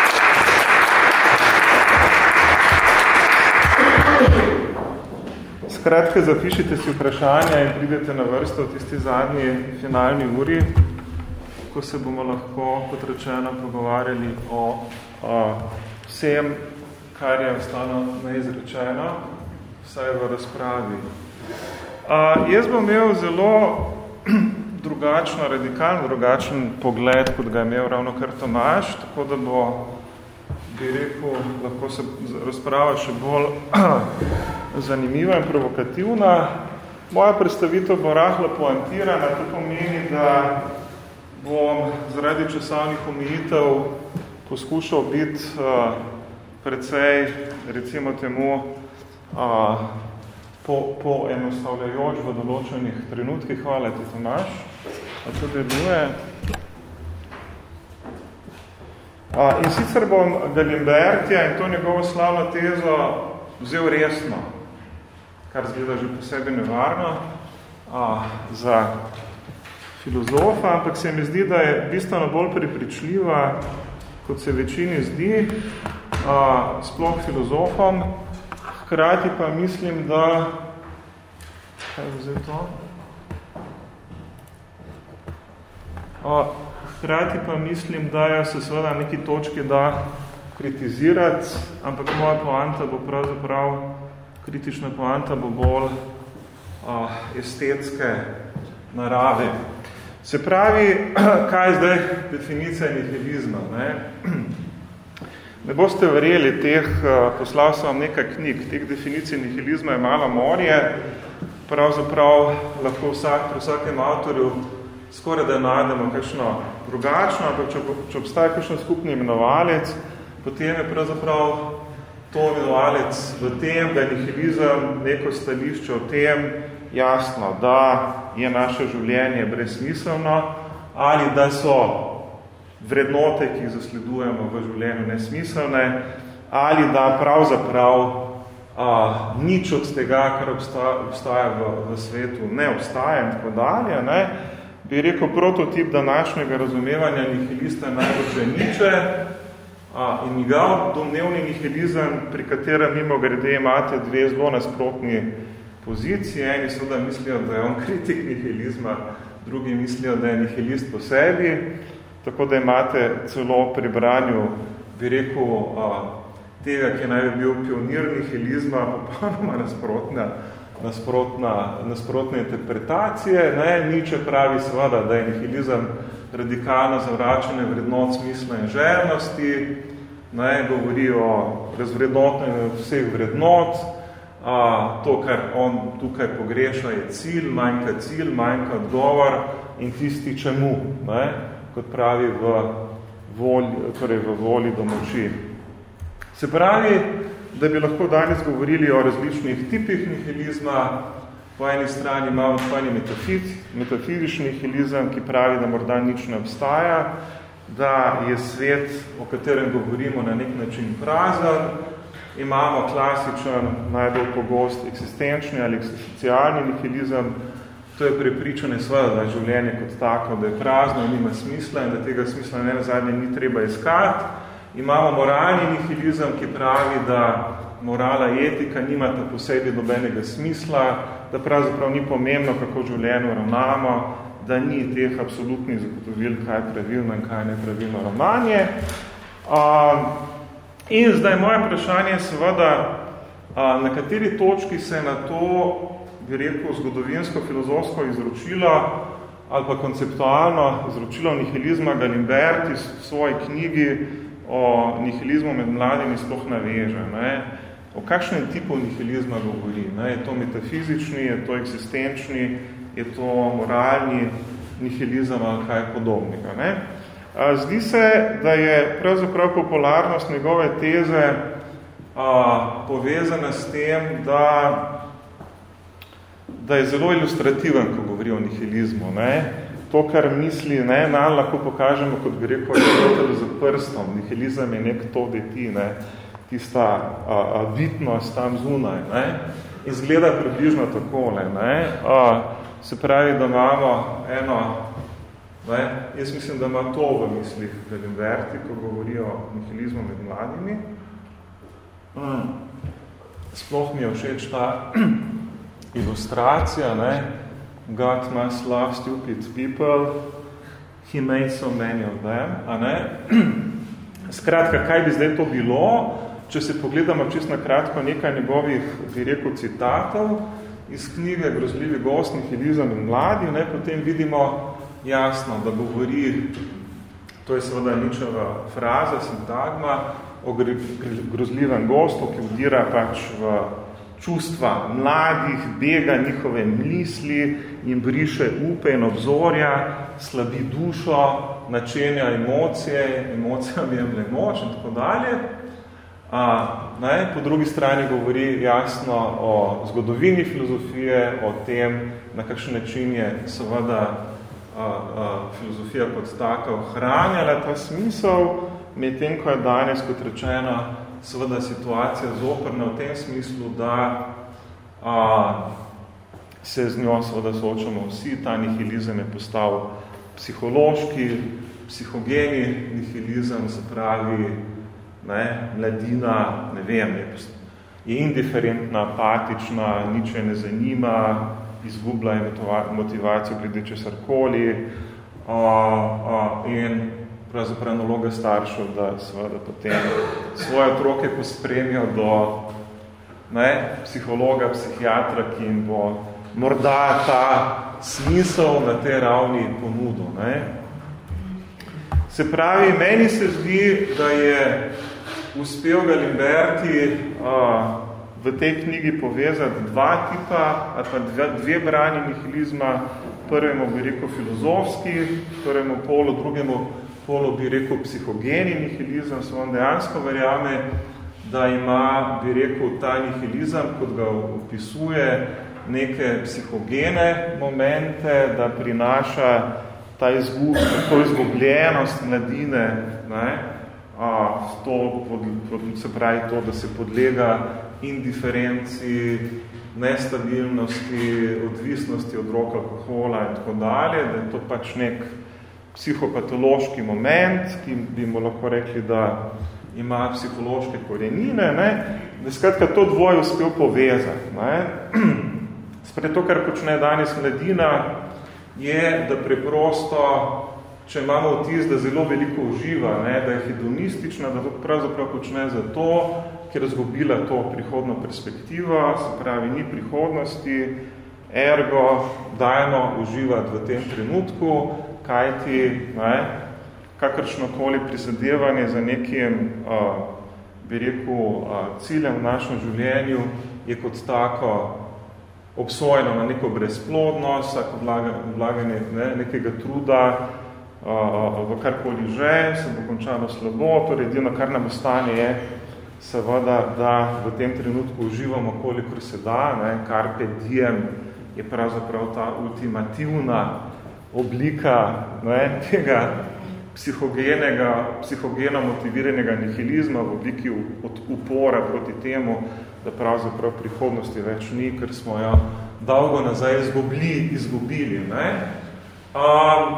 Skratka, zapišite si vprašanja in pridete na vrsto v tisti zadnji finalni uri, ko se bomo lahko, kot rečeno, pogovarjali o, o vsem, kar je ostalo neizrečeno, vsaj v razpravi. Uh, jaz bom imel zelo drugačno, radikalno drugačen pogled, kot ga je imel ravno kar Tomaš, tako da bo, bi rekel, lahko se razprava še bolj zanimiva in provokativna. Moja predstavitev bo rahlo poantirana, to pomeni, da bom zaradi časovnih omejitev poskušal biti uh, precej, recimo temu, uh, po, po enostavljajoč v določenih trenutkih. Hvala ti, Tomaš. A to deluje. A, in sicer bom Galimbertija in to njegovo slavno tezo vzel resno, kar zgleda že posebej nevarno a, za filozofa, ampak se mi zdi, da je bistveno bolj pripričljiva, kot se večini zdi, a, sploh filozofom, hkrati pa mislim, da kaj je to? O, hkrati pa mislim, da je se seveda neki točki da kritizirati, ampak moja poanta bo pravzaprav, kritična poanta bo bolj o, estetske narave. Se pravi, kaj je zdaj definicija nihilizma? Ne? Ne boste verjeli teh, poslal sem vam nekaj knjig, teh definicij nihilizma je malo morje, pravzaprav lahko vsak, pri vsakem avtorju skoraj da najdemo kakšno drugačno, ampak če, če obstaja kakšno skupni imenovalec, potem je pravzaprav to imenovalec v tem, da je nihilizem neko stališče o tem, jasno, da je naše življenje brezsmiselno ali da so vrednote, ki jih zasledujemo v življenju nesmiselne, ali da pravzaprav a, nič od tega, kar obstaja, obstaja v, v svetu, ne obstaja in tako dalje, ne, bi rekel prototip današnjega razumevanja nihilista najbolj niče a, in njegov domnevni nihilizem, pri katerem mimo grede imate dve zelo nasprotni pozicije. Eni so, da mislijo, da je on kritik nihilizma, drugi mislijo, da je nihilist po sebi, tako da imate celo pri branju, bi rekel, a, tega, ki naj bi bil pionir nihilizma, popolnoma nasprotna nasprotna, nasprotne interpretacije. Ne? Niče pravi seveda, da je nihilizem radikalno zavračanje vrednot smisla in želnosti, ne? govori o razvrednotenju vseh vrednot, a, to, kar on tukaj pogreša, je cilj, manjka cilj, manjka odgovor in tisti čemu, ne? kot pravi v volji, torej v volji domoči. Se pravi, da bi lahko danes govorili o različnih tipih nihilizma. Po eni strani imamo tvojni metafiz, metafizični nihilizem, ki pravi, da morda nič ne obstaja, da je svet, o katerem govorimo, na nek način prazen. Imamo klasičen, najbolj pogost eksistenčni ali eksistencialni nihilizem, to je prepričanje svoje, da je življenje kot tako, da je prazno in nima smisla in da tega smisla ne zadnje ni treba iskati. Imamo moralni nihilizem, ki pravi, da morala etika nimata posebej dobenega smisla, da pravzaprav ni pomembno, kako življenju ravnamo, da ni teh absolutnih zagotovil, kaj je pravilno in kaj je nepravilno ravnanje. In zdaj moje vprašanje seveda, na kateri točki se na to, bi rekel, zgodovinsko-filozofsko izročilo ali pa konceptualno izročilo nihilizma Galimberti v svoji knjigi o nihilizmu med mladimi sploh naveže. Ne? O kakšnem tipu nihilizma govori? Ne? Je to metafizični, je to eksistenčni, je to moralni nihilizem ali kaj podobnega. Ne? Zdi se, da je pravzaprav popularnost njegove teze a, povezana s tem, da, da je zelo ilustrativen, ko govori o nihilizmu. Ne? To, kar misli, ne, nam lahko pokažemo, kot bi rekel, za prstom. Nihilizem je nek to deti, ne, tista a, a, vitnost tam zunaj. Ne. Izgleda približno takole. Ne. A, se pravi, da imamo eno, ne, jaz mislim, da ima to v mislih Galimberti, ko govori o nihilizmu med mladimi. Hmm. Sploh mi je všeč ta ilustracija, ne, God must love stupid people, he made so many of them, a ne? Skratka, kaj bi zdaj to bilo, če se pogledamo čisto na kratko nekaj njegovih, bi rekel, citatov iz knjige Grozljivi gost, nihilizem in mladi, ne? potem vidimo jasno, da govori, to je seveda ničeva fraza, sintagma, o grozljivem gostu, ki vdira pač v čustva mladih, bega njihove misli in briše upe in obzorja, slabi dušo, načenja emocije, emocijam jemlje moč in tako dalje. A, ne, po drugi strani govori jasno o zgodovini filozofije, o tem, na kakšen način je seveda a, a, filozofija kot taka ohranjala ta smisel, medtem ko je danes, kot rečeno, seveda situacija zoprna v tem smislu, da a, se z njo seveda soočamo vsi, ta nihilizem je postal psihološki, psihogeni nihilizem, se pravi, ne, mladina, ne vem, je, je indiferentna, apatična, nič ne zanima, izgubla je motivacijo glede česarkoli in pravzaprav naloga staršev, da seveda potem svoje otroke pospremijo do ne, psihologa, psihiatra, ki jim bo morda ta smisel na te ravni ponudil. Ne. Se pravi, meni se zdi, da je uspel Galimberti a, v tej knjigi povezati dva tipa, ali pa dve, dve branje nihilizma, prvemu bi rekel filozofski, prvemu polu, drugemu polu bi rekel psihogeni nihilizem, so on dejansko verjame, da ima, bi rekel, ta nihilizem, kot ga opisuje, neke psihogene momente, da prinaša ta izgub, to izgubljenost mladine, ne, a, to, pod, se pravi to, da se podlega indiferenci, nestabilnosti, odvisnosti od roka alkohola in tako dalje, da je to pač nek psihopatološki moment, ki bi mu lahko rekli, da ima psihološke korenine, ne? da skratka to dvoje uspel povezati. Ne? Spred to, kar počne danes mladina, je, da preprosto, če imamo vtis, da zelo veliko uživa, ne, da je hedonistična, da to pravzaprav počne zato, ker je zgubila to prihodno perspektivo, se pravi, ni prihodnosti, ergo, dajno uživati v tem trenutku, kajti, ne, kakršnokoli prizadevanje za nekim, uh, bi rekel, uh, ciljem v našem življenju je kot tako obsojeno na neko brezplodnost, vsako vlaganje ne, nekega truda uh, v karkoli že, se bo končalo slabo, torej edino, kar nam ostane je seveda, da v tem trenutku uživamo, kolikor se da, ne, carpe diem je pravzaprav ta ultimativna oblika ne, tega psihogenega, psihogeno motiviranega nihilizma v obliki upora proti temu, da pravzaprav prihodnosti več ni, ker smo jo dolgo nazaj izgubili. izgubili ne? Um,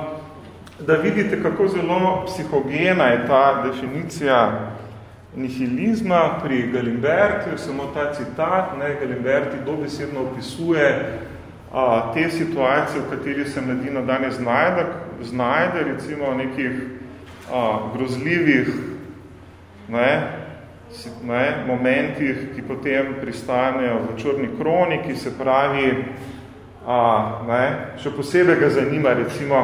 da vidite, kako zelo psihogena je ta definicija nihilizma pri Galimbertiju, samo ta citat, ne, Galimberti dobesedno opisuje a, te situacije, v kateri se mladina danes znajde, znajde recimo nekih a, grozljivih ne, ne, momentih, ki potem pristanejo v črni kroniki, se pravi, a, ne, še posebej ga zanima, recimo,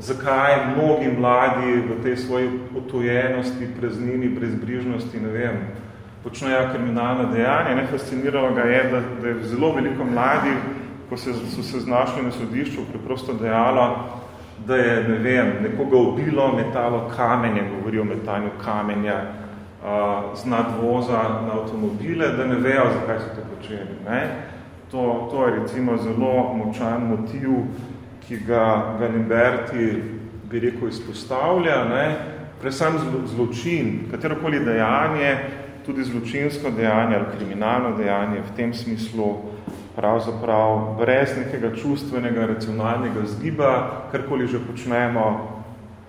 zakaj mnogi mladi v tej svoji otojenosti, praznini, brezbrižnosti, ne vem, počnejo kriminalne dejanja. Ne, fasciniralo ga je, da, da je zelo veliko mladih, ko se, so se znašli na sodišču, preprosto dejalo, da je, ne vem, nekoga ubilo, metalo kamenje, govori o metanju kamenja, z nadvoza na avtomobile, da ne vejo, zakaj so to počeli. Ne? To, to je recimo zelo močan motiv, ki ga Galimberti bi rekel izpostavlja. Ne? Presam zločin, katerokoli dejanje, tudi zločinsko dejanje ali kriminalno dejanje v tem smislu pravzaprav brez nekega čustvenega, racionalnega zgiba, karkoli že počnemo,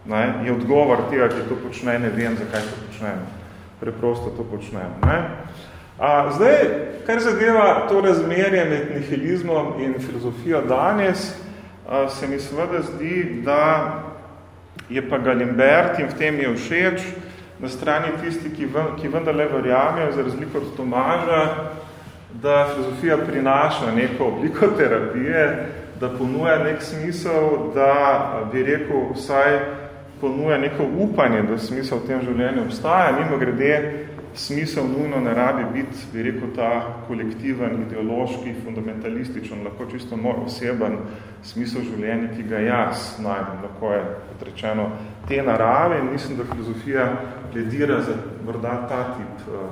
ne, je odgovor tega, ki to počne, ne vem, zakaj to počnemo preprosto to počnemo. Ne? A, zdaj, kar zadeva to razmerje med nihilizmom in filozofijo danes, a, se mi seveda zdi, da je pa Galimbert in v tem je všeč na strani tisti, ki, v, ki vendarle verjamejo, za razliko od Tomaža, da filozofija prinaša neko obliko terapije, da ponuja nek smisel, da bi rekel vsaj ponuja neko upanje, da smisel v tem življenju obstaja. Mimo grede, smisel nujno ne rabi biti, bi rekel, ta kolektiven, ideološki, fundamentalističen, lahko čisto moj oseben smisel življenja, ki ga jaz najdem, lahko je potrečeno te narave in mislim, da filozofija pledira za morda ta tip uh,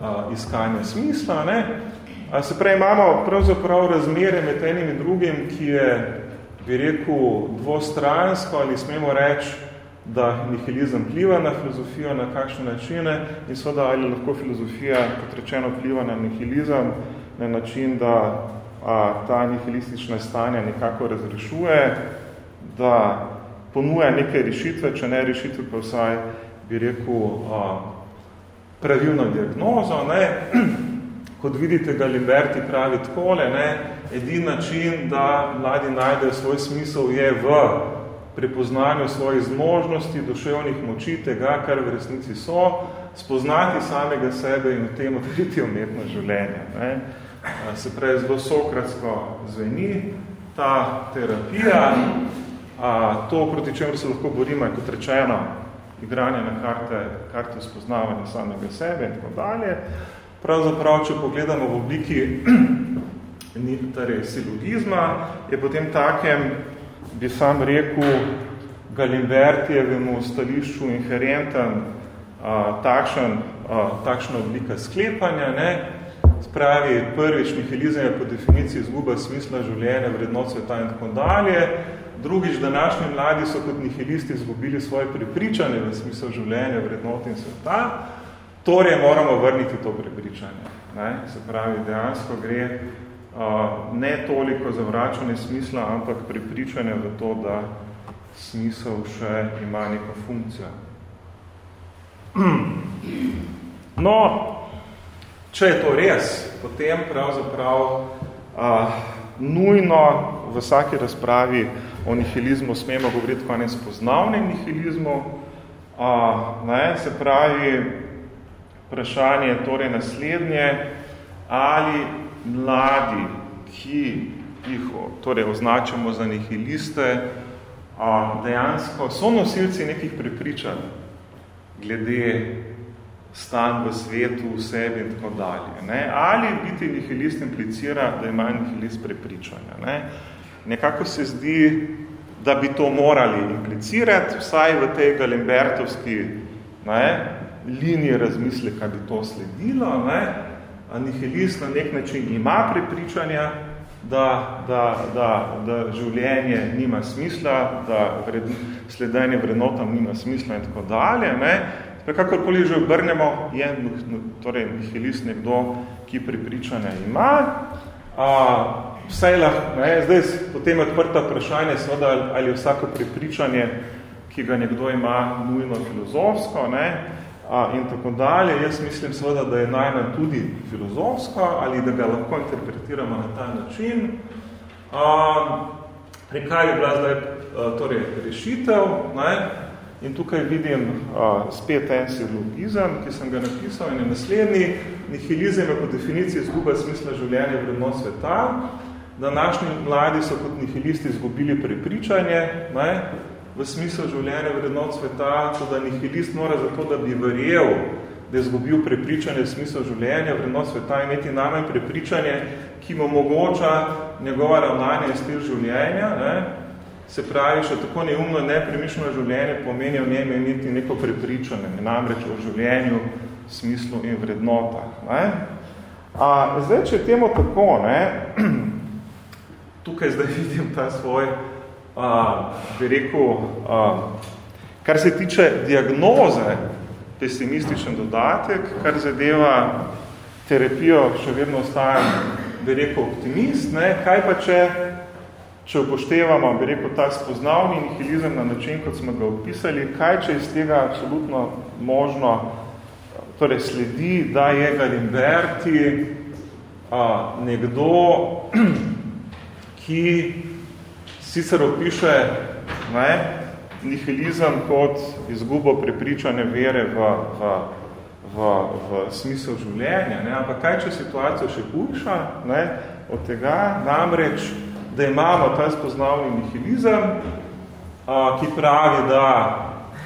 uh, iskanja smisla. Ne? A se prej imamo pravzaprav razmere med enim in drugim, ki je, bi rekel, dvostransko ali smemo reči, da nihilizem pliva na filozofijo, na kakšne načine in seveda ali lahko filozofija, kot rečeno, pliva na nihilizem na način, da a, ta nihilistična stanja nekako razrešuje, da ponuja neke rešitve, če ne rešitve, pa vsaj bi rekel a, pravilno diagnozo. Ne? Kot vidite, Galimberti pravi takole, ne? edin način, da mladi najdejo svoj smisel, je v prepoznanju svojih zmožnosti, duševnih moči, tega, kar v resnici so, spoznati samega sebe in v tem odkriti umetno življenje. Ne. Se pravi, zelo sokratsko zveni ta terapija, a, to, proti čemer se lahko borimo, kot rečeno, igranje na karte, karte spoznavanja samega sebe in tako dalje. Pravzaprav, če pogledamo v obliki torej, silogizma, je potem takem, bi sam rekel, Galimbertijevemu stališču inherenten a, takšen, a, takšna oblika sklepanja. Ne? Spravi, prvič nihilizem je po definiciji izguba smisla življenja, vrednot sveta in tako dalje. Drugič, današnji mladi so kot nihilisti izgubili svoje prepričanje v smisel življenja, vrednot in sveta, torej moramo vrniti to prepričanje. Ne? Se pravi, dejansko gre ne toliko za vračanje smisla, ampak prepričanje v to, da smisel še ima neko funkcijo. No, če je to res, potem pravzaprav uh, nujno v vsaki razpravi o nihilizmu smemo govoriti o enem spoznavnem nihilizmu. A, ne, se pravi, vprašanje je torej naslednje, ali mladi, ki jih torej označamo za nihiliste, dejansko so nosilci nekih prepričanj glede stan v svetu, v sebi in tako dalje. Ne? Ali biti nihilist implicira, da ima nihilist prepričanja. Ne? nekako se zdi, da bi to morali implicirati, vsaj v tej galimbertovski ne, liniji razmisleka bi to sledilo. Ne. Nihilist na nek način ima prepričanja, da, da, da, da življenje nima smisla, da vred, sledenje vrednotam nima smisla in tako dalje. Ne. Kakorkoli že obrnemo, je torej, nihilist nekdo, ki prepričanja ima. A, vse lahko, ne, zdaj potem je odprta vprašanje, seveda, ali je vsako prepričanje, ki ga nekdo ima nujno filozofsko, ne, a, in tako dalje. Jaz mislim seveda, da je najmanj tudi filozofsko, ali da ga lahko interpretiramo na ta način. A, kaj je bila zdaj a, torej, rešitev, ne, in tukaj vidim a, spet en silogizem, ki sem ga napisal, in je naslednji, nihilizem je po definiciji izguba smisla življenja vrednost sveta, današnji mladi so kot nihilisti izgubili prepričanje ne, v smisel življenja vrednot sveta, to da nihilist mora zato, da bi verjel, da je izgubil prepričanje v smisel življenja vrednot sveta, imeti namen prepričanje, ki mu omogoča njegova ravnanja in stil življenja, ne, se pravi, še tako neumno nepremišljeno življenje pomeni v njem imeti neko prepričanje, namreč o življenju, smislu in vrednotah. Ne. A, zdaj, če je temu tako, ne, tukaj zdaj vidim ta svoj, a, bi rekel, a, kar se tiče diagnoze, pesimističen dodatek, kar zadeva terapijo, še vedno ostajam, bi rekel, optimist, ne? kaj pa če, če upoštevamo, bi rekel, ta spoznavni nihilizem na način, kot smo ga opisali, kaj če iz tega absolutno možno torej sledi, da je Galimberti a, nekdo, ki sicer opiše ne, nihilizem kot izgubo prepričane vere v, v, v, v smisel življenja, ne, ampak kaj, če situacijo še hujša ne, od tega, namreč, da imamo ta spoznavni nihilizem, a, ki pravi, da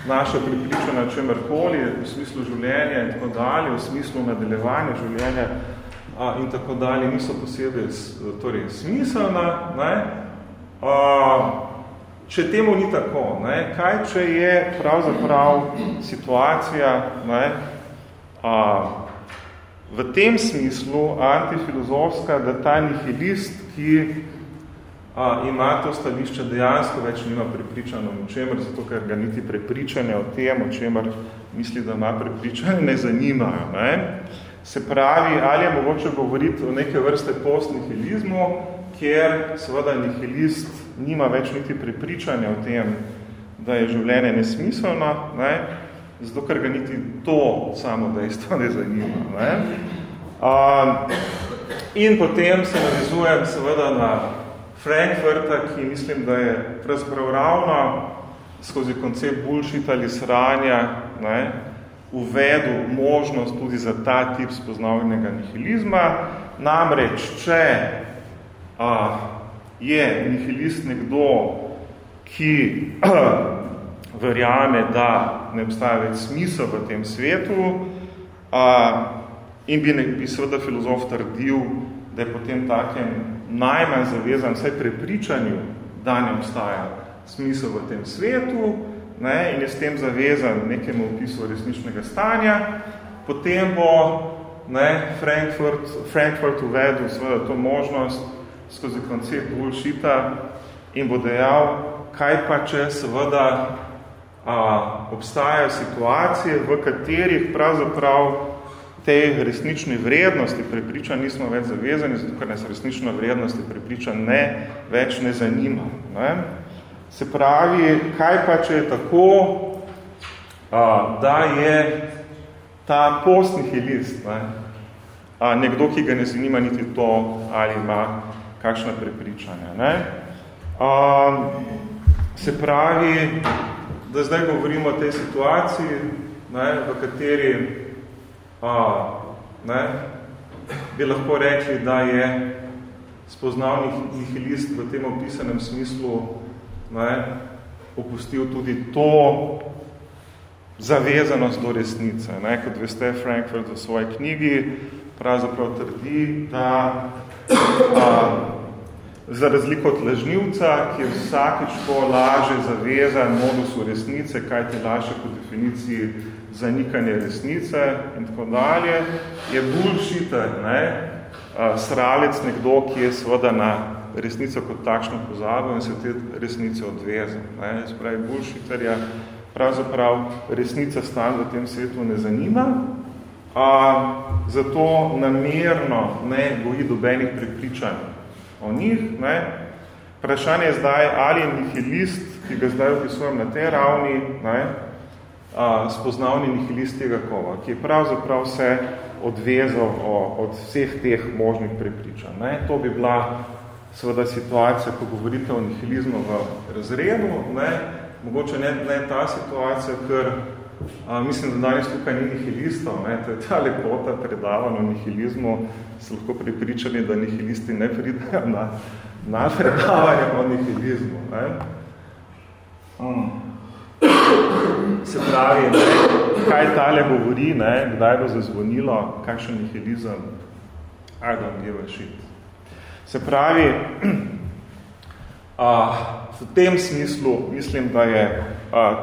naša pripričana čemerkoli v smislu življenja in tako dalje, v smislu nadaljevanja življenja a, in tako dalje, niso posebej torej, smiselna. Ne? A, če temu ni tako, ne? kaj če je pravzaprav situacija ne? A, v tem smislu antifilozofska, da ta nihilist, ki a, ima to stališče, dejansko več nima prepričano o čemer, zato ker ga niti prepričanje o tem, o čemer misli, da ima prepričanje, ne zanimajo. Ne? Se pravi, ali je mogoče govoriti o neke vrste postnihilizmu, kjer seveda nihilist nima več niti prepričanja o tem, da je življenje nesmiselno, ne? zato ker ga niti to samo dejstvo ne zanima. Ne? Um, in potem se navizujem seveda na Frankfurta, ki mislim, da je pravzaprav ravno skozi koncept bullshit ali sranja, ne? uvedel možnost tudi za ta tip spoznavljenega nihilizma. Namreč, če a, je nihilist nekdo, ki verjame, da ne obstaja več smisel v tem svetu, a, in bi, ne, bi seveda filozof trdil, da je potem takem najmanj zavezan vsaj prepričanju, da ne obstaja smisel v tem svetu ne, in je s tem zavezan nekemu opisu resničnega stanja, potem bo ne, Frankfurt, Frankfurt uvedel seveda to možnost skozi koncept bullshita in bo dejal, kaj pa če seveda a, obstajajo situacije, v katerih pravzaprav te resnične vrednosti prepričan nismo več zavezani, zato ker nas resnična vrednosti prepričan ne, več ne zanima. Ne? Se pravi, kaj pa, če je tako, a, da je ta postnihilist, ne? A, nekdo, ki ga ne zanima niti to, ali ima kakšna prepričanja. Ne? A, se pravi, da zdaj govorimo o tej situaciji, ne, v kateri a, ne, bi lahko rekli, da je spoznavni nihilist v tem opisanem smislu ne, opustil tudi to zavezanost do resnice. Ne. Kot veste, Frankfurt v svoji knjigi pravzaprav trdi, da a, za razliko od lažnivca, ki je vsakič ko laže zavezan modusu resnice, kaj ti laže po definiciji zanikanje resnice in tako dalje, je bullshitter, ne, sralec nekdo, ki je seveda na resnico kot takšno pozabil in se te resnice odvezal. Ne. Spravi, bullshitter je pravzaprav resnica stan v tem svetu ne zanima, a zato namerno ne goji dobenih prepričanj o njih. Ne. Vprašanje je zdaj, ali je nihilist, ki ga zdaj opisujem na tej ravni, ne, spoznavni nihilist tega kova, ki je pravzaprav se odvezal od vseh teh možnih prepričanj. Ne? To bi bila seveda situacija, ko govorite o nihilizmu v razredu, ne? mogoče ne, ne ta situacija, ker a, mislim, da danes tukaj ni nihilistov, ne? to je ta lepota predavana o nihilizmu, se lahko pripričali, da nihilisti ne pridajo na, na predavanje o nihilizmu. Ne? Hmm se pravi, ne, kaj tale govori, ne, kdaj bo zazvonilo, kakšen nihilizem, I don't give a shit. Se pravi, a, v tem smislu mislim, da je,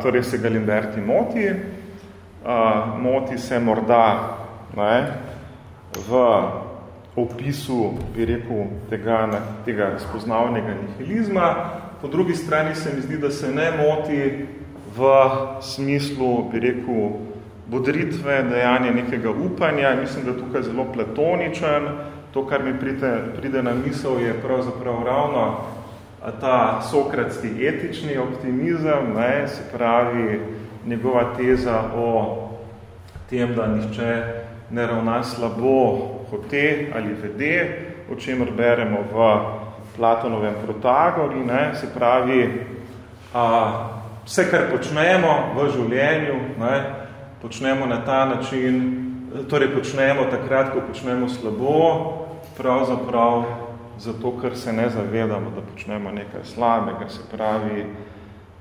torej se Galimberti moti, a, moti se morda ne, v opisu, bi rekel, tega, tega spoznavnega nihilizma, po drugi strani se mi zdi, da se ne moti v smislu, bi rekel, bodritve, dejanje nekega upanja. Mislim, da tukaj zelo platoničen. To, kar mi pride, pride na misel, je pravzaprav ravno ta sokratski etični optimizem, ne, se pravi njegova teza o tem, da nihče ne ravna slabo hote ali vede, o čemer beremo v Platonovem protagori, ne, se pravi, a, vse, kar počnemo v življenju, ne, počnemo na ta način, torej počnemo takrat, ko počnemo slabo, pravzaprav zato, ker se ne zavedamo, da počnemo nekaj slabega, se pravi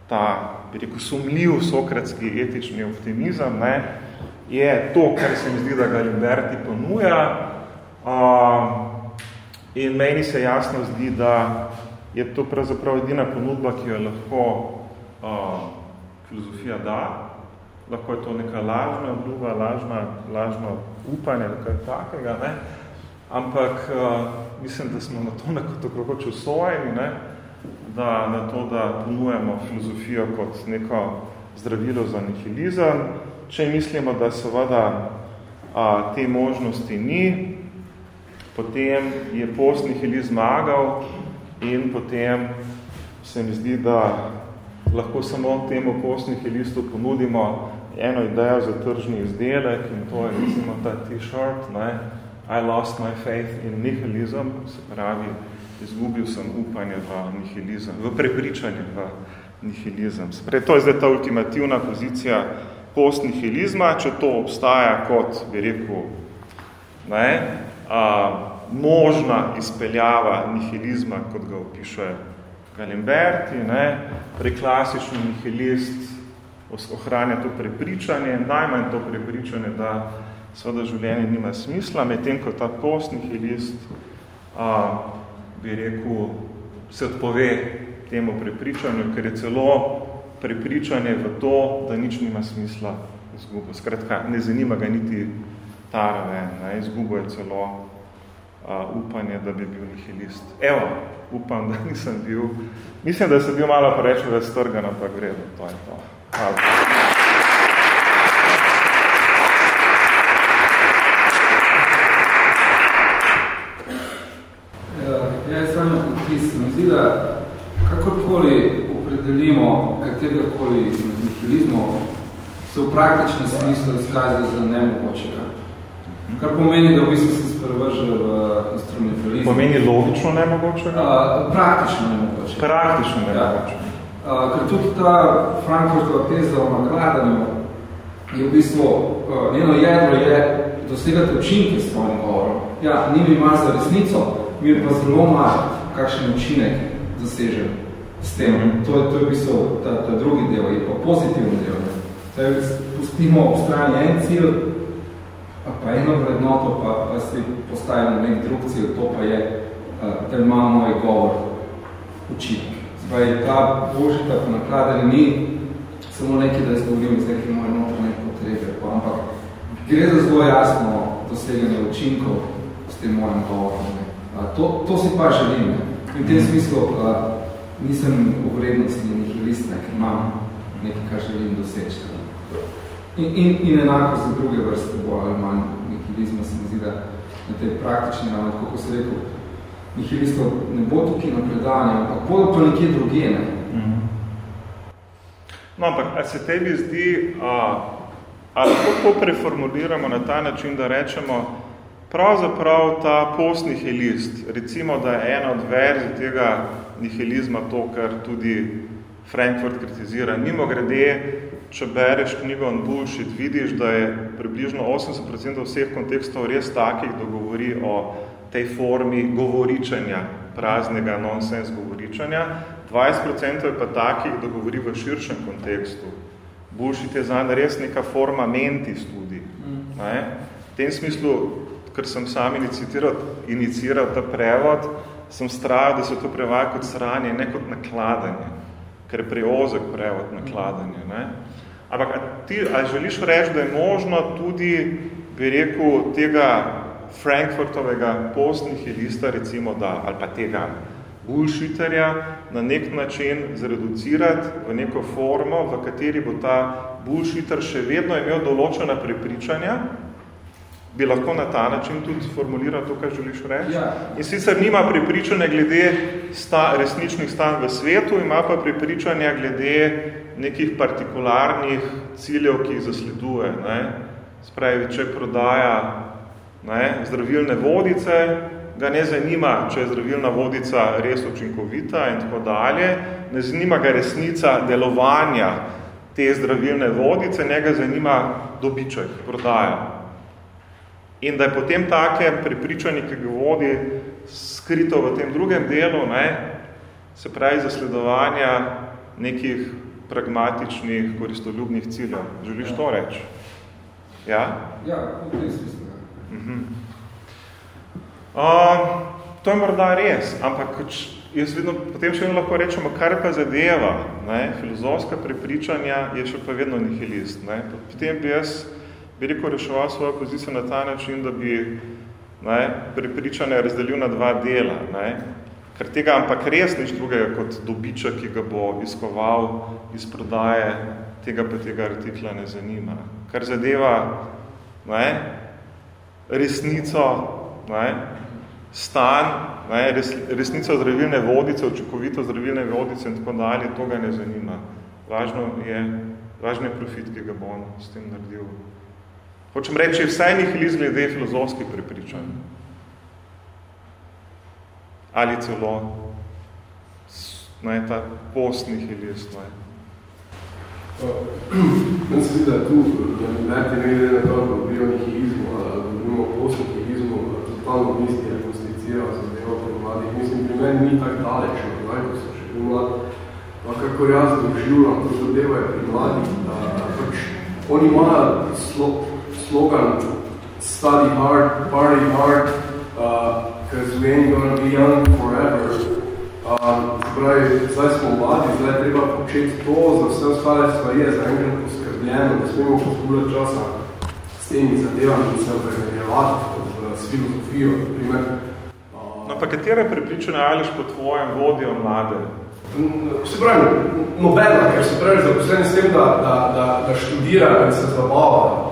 ta, bi rekel, sumljiv sokratski etični optimizem, ne, je to, kar se mi zdi, da ga Limberti ponuja. Uh, in meni se jasno zdi, da je to pravzaprav edina ponudba, ki jo lahko uh, filozofija da, lahko je to neka lažna obljuba, lažna, lažno upanje ali kaj takega, ne? ampak uh, mislim, da smo na to nekako tako usvojeni, ne? da na to, da ponujemo filozofijo kot neko zdravilo za nihilizem, če mislimo, da seveda a, te možnosti ni, potem je post nihilizm zmagal in potem se mi zdi, da lahko samo temu postnih listu ponudimo eno idejo za tržni izdelek in to je recimo ta t-shirt, ne, I lost my faith in nihilizem, se pravi, izgubil sem upanje v nihilizem, v prepričanje v nihilizem. Sprej, to je zdaj ta ultimativna pozicija postnihilizma, če to obstaja kot, bi rekel, ne, a, možna izpeljava nihilizma, kot ga opiše Galimberti, ne, preklasični nihilist ohranja to prepričanje, najmanj to prepričanje, da seveda življenje nima smisla, medtem ko ta postni hilist, a, bi rekel, se odpove temu prepričanju, ker je celo prepričanje v to, da nič nima smisla izgubo. Skratka, ne zanima ga niti ta raven, ne, izgubo je celo a, upanje, da bi bil nihilist. Evo, upam, da nisem bil, mislim, da sem bil malo preveč raztrgan, ampak vredo, to je to. Hvala. Zdi, da kakorkoli opredelimo katerikoli nihilizmov, se v praktičnem smislu izkaže za nemogočega. Kar pomeni, da v bistvu se sprevrže v instrumentalizmu. Pomeni logično nemogočega? Uh, praktično nemogočega. Praktično nemogočega. Ja. Uh, ker tudi ta Frankfurtova teza o nakladanju je v bistvu, njeno jedro je dosegati učinke s svojim govorom. Ja, ni mi mar za resnico, mi je pa zelo mar kakšen učinek zasežem s tem. Mm. To, je, to je v bistvu ta, ta drugi del, je pa pozitivni del. Zdaj, pustimo v strani en cilj, pa eno vrednoto, pa, pa si postavimo nek drug cilj, to pa je, da ima moj govor učinek. Zdaj, ta božita po nakladanje ni samo nekaj, da izgovorim iz neke moje notranje potrebe, pa, ampak gre za zelo jasno doseganje učinkov s tem mojim govorom. To, to si pa želim. In v tem smislu a, nisem v vrednosti nihilistna, ker imam nekaj, kar želim doseči. In, in, in enako za druge vrste bo ali manj nihilizma se mi zdi, da na tej praktični ravni, kako se rekel, nihilistov ne bo tukaj na predanju, ampak bodo pa nekje druge, ne? Mhm. No, ampak, a se tebi zdi, a, ali lahko preformuliramo na ta način, da rečemo, pravzaprav ta postnihilist, recimo, da je ena od verzi tega nihilizma to, kar tudi Frankfurt kritizira. Mimo grede, če bereš knjigo on bullshit, vidiš, da je približno 80% vseh kontekstov res takih, da govori o tej formi govoričenja, praznega nonsens govoričenja. 20% je pa takih, da govori v širšem kontekstu. Bullshit je zanj res neka forma mentis tudi. Mm. Ne? V tem smislu ker sem sam iniciral, iniciral ta prevod, sem strah, da se to prevaja kot sranje, ne kot nakladanje, ker je preozek prevod nakladanje. Ne? Ampak ti a želiš reči, da je možno tudi, bi rekel, tega Frankfurtovega postnih lista, recimo, da, ali pa tega bullshitterja na nek način zreducirati v neko formo, v kateri bo ta bullshitter še vedno imel določena prepričanja, bi lahko na ta način tudi formuliral to, kar želiš reči. Ja. In sicer nima prepričanja glede sta, resničnih stanj v svetu, ima pa prepričanja glede nekih partikularnih ciljev, ki jih zasleduje. Ne? Spravi, če prodaja ne, zdravilne vodice, ga ne zanima, če je zdravilna vodica res učinkovita in tako dalje, ne zanima ga resnica delovanja te zdravilne vodice, njega zanima dobiček, prodaja. In da je potem take prepričanje, ki ga vodi, skrito v tem drugem delu, ne, se pravi zasledovanja nekih pragmatičnih, koristoljubnih ciljev. Želiš ja. to reči? Ja? Ja, v tem smislu. Uh -huh. uh, to je morda res, ampak jaz vedno, potem še vedno lahko rečemo, kar pa zadeva, ne, filozofska prepričanja je še pa vedno nihilist. Ne. Potem bi jaz bi rekel, reševal svojo pozicijo na ta način, da bi ne, prepričanje razdelil na dva dela. Ne. Ker tega ampak res nič drugega kot dobiček, ki ga bo iskoval iz prodaje, tega pa tega artikla ne zanima. Kar zadeva ne, resnico, ne, stan, ne, res, resnico zdravilne vodice, očukovito zdravilne vodice in tako dalje, to ga ne zanima. Važno je, važno je profit, ki ga bo on s tem naredil. Hočem reči, vsaj nihilizm glede filozofskih prepričanj. Ali celo ne, ta post nihilizm. Ne. Meni se zdi, da tu, da mi najte ne glede na to, da govorijo nihilizmu, da govorimo o post nihilizmu, totalno misli, agnosticira, zadevo pri mladih. Mislim, pri meni ni tako daleč, ne, ko so še pri mladi. Pa kako jaz doživljam, to zadeva je pri mladih, da pač oni imajo slogan study hard, party hard, because uh, we ain't gonna be young forever. Um, pravi, zdaj smo mladi, zdaj treba početi to, za vse ostale stvari je zaenkrat poskrbljeno, ne smemo poskrbljati časa s temi zadevami, ki se premerjevati s filozofijo, primer. No, pa katere prepričane ališ po tvojem vodijo mlade? Se pravi, nobena, ker se pravi zaposleni s tem, da, da, da, da študira in se zabava,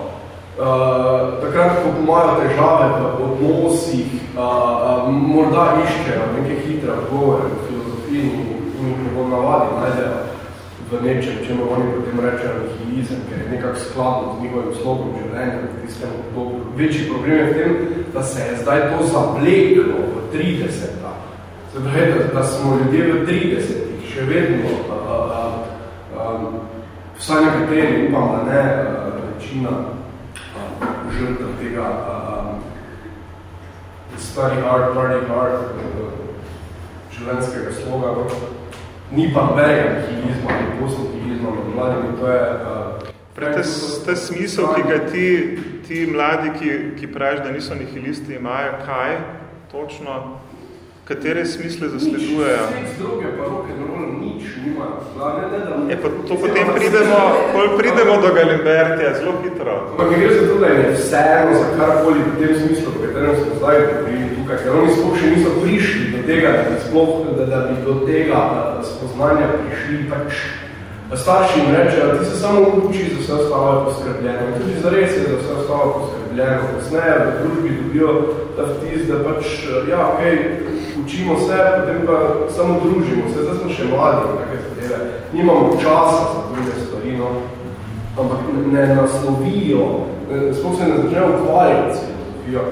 Uh, takrat, ko imajo težave v odnosih, uh, uh, morda iščejo neke hitre odgovore v filozofiji in jih bo navadi najdejo v nečem, če mu oni potem rečejo nihilizem, ker je nekak skladno z njihovim slogom življenja v tistem obdobju. Večji problem je v tem, da se je zdaj to zableklo v 30 Se pravi, da, da smo ljudje v 30 še vedno, uh, uh, um, vsaj nekateri, upam, da ne, uh, večina, žrtev tega um, study hard, party hard življenjskega sloga. No. Ni pa berega nihilizma ali post-nihilizma med mladimi, to je... Uh, Te, te smisel, ki ga ti, ti mladi, ki, ki praviš, da niso nihilisti, imajo kaj točno katere smisle zasledujejo? Nič, druge pa normalno nič nima. Je, pa to potem pridemo, pol pridemo do Galimbertija, zelo hitro. Pa gre za to, da je vseeno za karkoli v tem smislu, v katerem smo zdaj prili tukaj, ker oni sploh še niso prišli do tega, da bi, sploh, da, da bi do tega spoznanja prišli pač Starši jim rečejo, ti se samo uči, za vse ostalo poskrbljeno. In tudi zares je, za vse ostalo poskrbljeno. Kasneje v družbi dobijo ta vtis, da pač, ja, okej, okay, učimo se, potem pa samo družimo se, zdaj smo še mladi, kakaj zadeve, nimamo časa za druge stvari, no, ampak ne naslovijo, sploh se ne začnejo ukvarjati s filozofijo,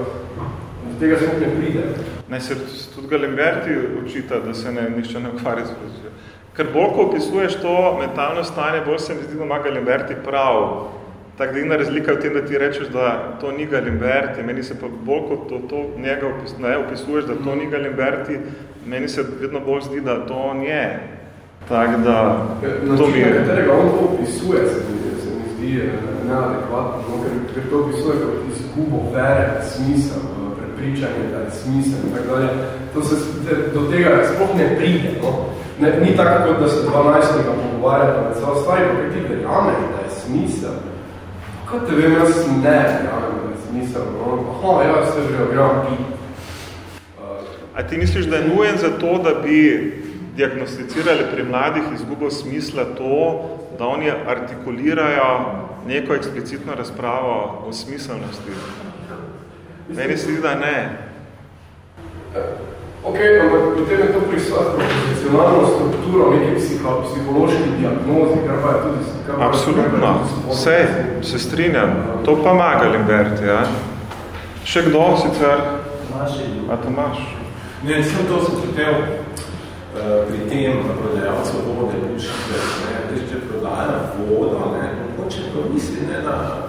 do tega sploh ne pride. Naj se tudi Galimberti učita, da se ne, nišče ne ukvarja s filozofijo. Ker bolj, ko opisuješ to mentalno stanje, bolj se mi zdi, da ima Galimberti prav. Tako da ina razlika v tem, da ti rečeš, da to ni Galimberti, meni se pa bolj, ko to, to njega opis, ne, opisuješ, da to ni Galimberti, meni se vedno bolj zdi, da to on je. Tako da, na to mi je... Na katerega on to opisuje, se mi, se mi zdi neadekvatno, no, ker, ker to opisuje kot izgubo vere, smisel, eh, prepričanje, da je smisel in tako dalje. To se do tega sploh ne pride, no. Ne, ni tako, kot da se 12. pogovarjate med svojo stvari, pa ti verjameš, da je smisel. Kaj te vem, jaz ne je smisel. No? Aha, ja, se verjamem, pi. A ti misliš, da je nujen za to, da bi diagnosticirali pri mladih izgubo smisla to, da oni artikulirajo neko eksplicitno razpravo o smiselnosti? Meni se zdi, da ne. Ok, ampak potem je to prisvat profesionalno strukturo, nekaj psihološki diagnozi, kar pa je tudi... Kar Absolutno, vse, se strinjam. To pa ima Galimberti, ja. Še kdo sicer? Tomaš je A Tomaš? Ne, sem to sem hotel uh, pri tem prodajalcu vode da če prodaja vodo, ne, mogoče pa misli, ne, da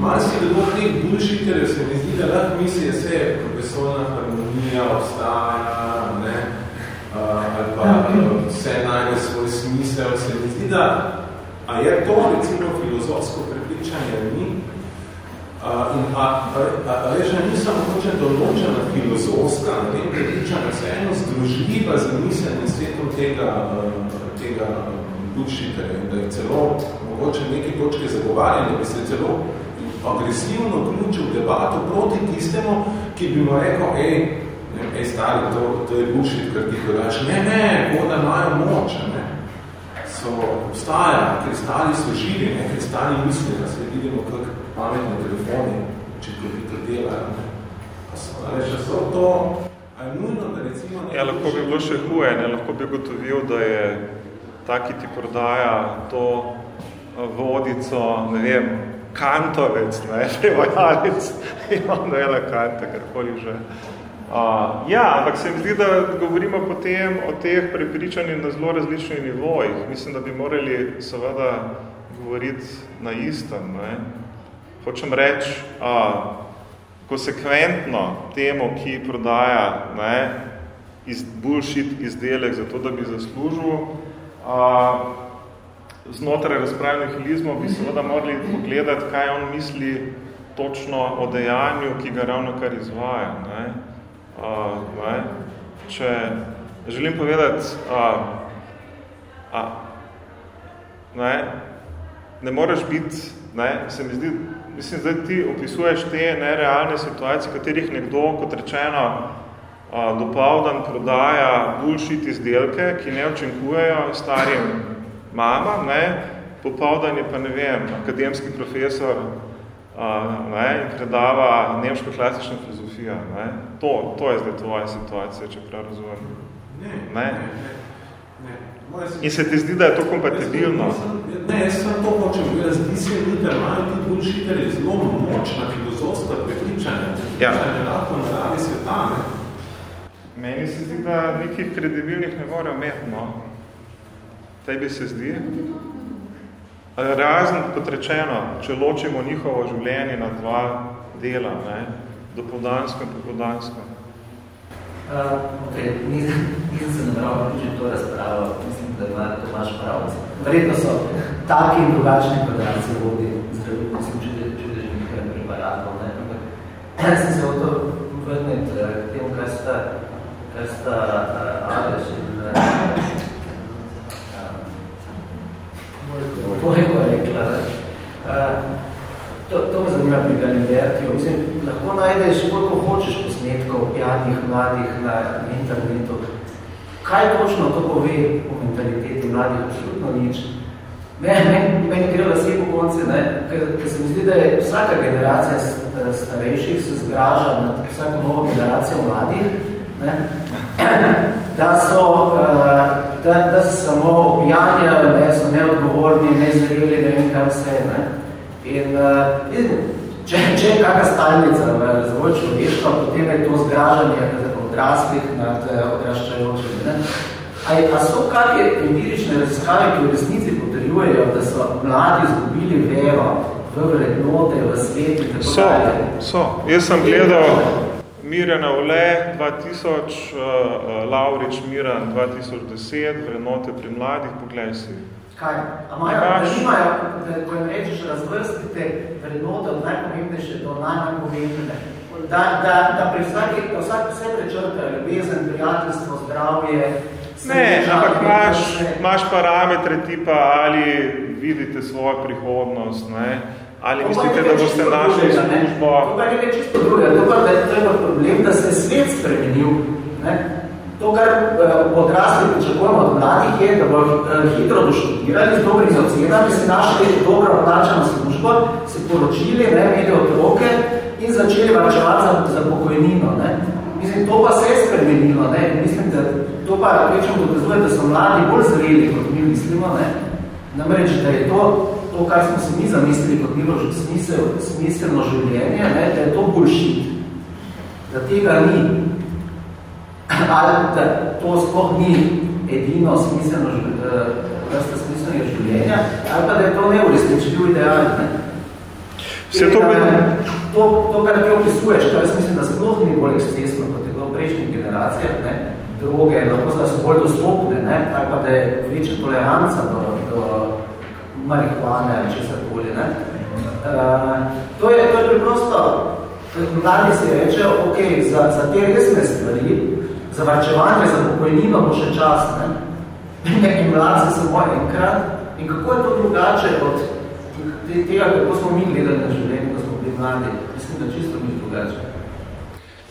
Si bilo teh bullshitterjev, se mi zdi, da lahko misli, da se profesorna harmonija obstaja, ne, uh, ali pa uh, vse najde svoj smisel, se mi zdi, da a je to recimo filozofsko prepričanje? Ni, uh, in a, a, a, a je že nisem mogoče določena filozofska na tem prepričanju, se eno združljiva z miselnim svetom tega, tega bullshitterja in da je celo mogoče neke točke zagovarjanja, da bi se celo agresivno vključil debato proti tistemu, ki bi mu rekel, ej, ej stari, to, to je bullshit, kar ti podaš. Ne, ne, voda imajo moč, ne. So, obstaja, kristali so živi, ne, kristali misli, da se vidimo kak pametni telefoni, če to bi to delajo, ne. Pa so, ali, že so to, a je nujno, da recimo... Ja, lahko bi bilo še huje, ne, lahko bi gotovil, da je taki ti prodaja to vodico, ne vem, kantovec, ne, prevajalec, imam vele kante, karkoli že. Uh, ja, ampak se mi zdi, da govorimo potem o teh prepričanjih na zelo različnih nivojih. Mislim, da bi morali seveda govoriti na istem. Ne. Hočem reči, uh, konsekventno temu, ki prodaja ne, iz, bullshit izdelek za to, da bi zaslužil, uh, znotraj razpravljenih hilizmov bi seveda morali pogledati, kaj on misli točno o dejanju, ki ga ravno kar izvaja. Ne? Uh, ne? Če želim povedati, uh, a, ne, ne moreš biti, ne, se mi zdi, mislim, da ti opisuješ te nerealne situacije, katerih nekdo, kot rečeno, dopavdan prodaja bullshit izdelke, ki ne učinkujejo starim mamam, ne, popoldan je pa, ne vem, akademski profesor ne, in predava nemško klasično filozofijo. Ne. To, to je zdaj tvoja situacija, če prav razumem. Ne, ne, ne. ne. In se ti zdi, da je to kompatibilno? Ne, jaz sem to hočem povedati. Zdi se mi, da imajo ti bullshiteri zelo močna filozofska prepričanja. Ja. Prepričanja lahko naravi sveta, ne? Meni se zdi, da nekih kredibilnih ne more imeti, no. Tebi se zdi? Razen, kot rečeno, če ločimo njihovo življenje na dva dela, ne, dopoldansko in popoldansko. Uh, okay. nisem, se nabral vključiti to razpravo, mislim, da ima Tomaš prav. Verjetno so taki in drugačni kvadraci vodi zdravljivko, mislim, čudežnih preparatov. Ne? Ampak sem se v to vrniti k temu, kaj sta, kaj sta uh, Aleš in uh, Tvojko rekla. Uh, to, to me zanima pri Galibertiju. Mislim, lahko najdeš, koliko hočeš posnetkov pjatih mladih na internetu. Kaj točno to pove o mentaliteti mladih? Absolutno nič. Meni men gre vse po konci, ne? Ker, ker se mi zdi, da je vsaka generacija starejših se zgraža nad vsako novo generacijo mladih, ne? da so, uh, da, da se samo objanjajo, ne, so neodgovorni, nezreli, ne vem kaj vse. Ne? In, uh, in če, če je kakva stalnica v razvoj človeštva, potem je to zgražanje odraslih nad odraščajočimi. A, a so kakve empirične raziskave, ki v resnici potrjujejo, da so mladi izgubili vero v vrednote, v svet in tako so, so. Jaz sem gledal Mirjana Ole 2000, uh, Laurič Miran 2010, vrednote pri mladih, poglej si. Kaj? A imajo, da nimajo, da ko jim rečeš, razvrstite vrednote od najpomembnejše do najmanj pomembne. Da, da, da pri vsaki, vsak vse prečrta, ljubezen, prijateljstvo, zdravje, Ne, ampak imaš, imaš parametre tipa, ali vidite svojo prihodnost, ne? Ali mislite, da boste našli službo. To pa je nekaj čisto druge. To pa da je treba problem, da se je svet spremenil. Ne? To, kar uh, odrasli pričakujemo od mladih, je, da bodo uh, hitro doštudirali z dobrimi ocenami, si našli dobro plačano službo, se poročili, ne, imeli otroke in začeli varčevati za, za pokojnino. Ne. Mislim, to pa se je spremenilo. Ne. Mislim, da to pa rečem dokazuje, da so mladi bolj zreli, kot mi mislimo. Ne. Namreč, da je to, to, kar smo si mi zamislili kot milo smisel, smiselno življenje, ne, da je to bullshit. Da tega ni ali da to sploh ni edino smiselno eh, vrsta smiselnega življenja, ali pa da je to neuresničljiv ideal. Ne? Vse to, eh, to, to, kar ti opisuješ, to jaz mislim, da sploh ni bolj ekscesno, kot je bilo v prejšnjih generacijah, ne? droge, lahko da so bolj dostopne, ne? ali pa da je večja toleranca do, do marihuane ali česar koli. Ne? Uh, to, je, to je preprosto, mladi si rečejo, ok, za, za te resne stvari, za varčevanje, za pokojnino bo še čas, ne? In mladi se samo enkrat. In kako je to drugače od tega, kako smo mi gledali na življenje, ko smo bili mladi? Mislim, da čisto ni drugače.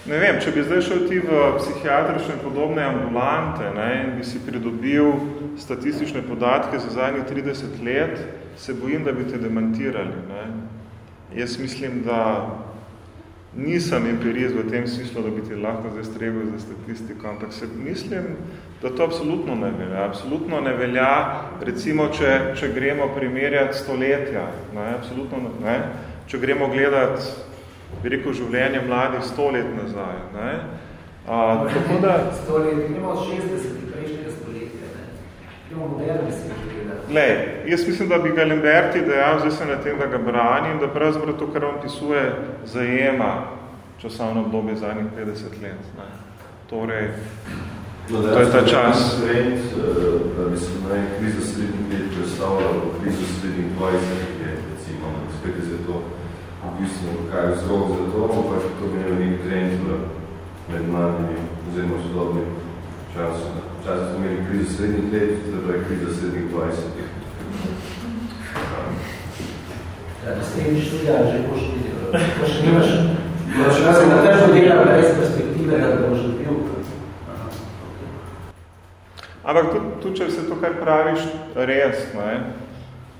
Ne vem, če bi zdaj šel ti v psihiatrične podobne ambulante ne, in bi si pridobil statistične podatke za zadnjih 30 let, se bojim, da bi te demantirali. Ne. Jaz mislim, da nisem empiriz v tem smislu, da bi ti lahko zdaj stregel za statistiko, ampak se mislim, da to absolutno ne velja. Absolutno ne velja, recimo, če, če gremo primerjati stoletja, ne, absolutno ne, če gremo gledati, bi rekel, življenje mladih sto let nazaj. Ne. A, tako da... Sto let, imamo 60 prejšnjega stoletja, ne. Imamo moderni svet. Lej, jaz mislim, da bi Galimberti dejal zdaj se na tem, da ga brani in da pravzaprav to, kar on pisuje, zajema časovno obdobje zadnjih 50 let. Ne. Torej, no, to je ta čas. Trend, da bi se naj kriza srednjih let predstavljala v krizo srednjih 20 let, recimo, spet je to v bistvu, kaj je vzrok za to, pač to bi imel nek trend med mladimi oziroma sodobnim časom. Časem smo imeli krizo srednjih let, zdaj je kriza srednjih 20. Ja, da ste imeli študija, že boš videl. Pa še nimaš, da se na težko dela brez perspektive, da boš dobil. Ampak tudi, tudi, če se to kaj praviš res, ne,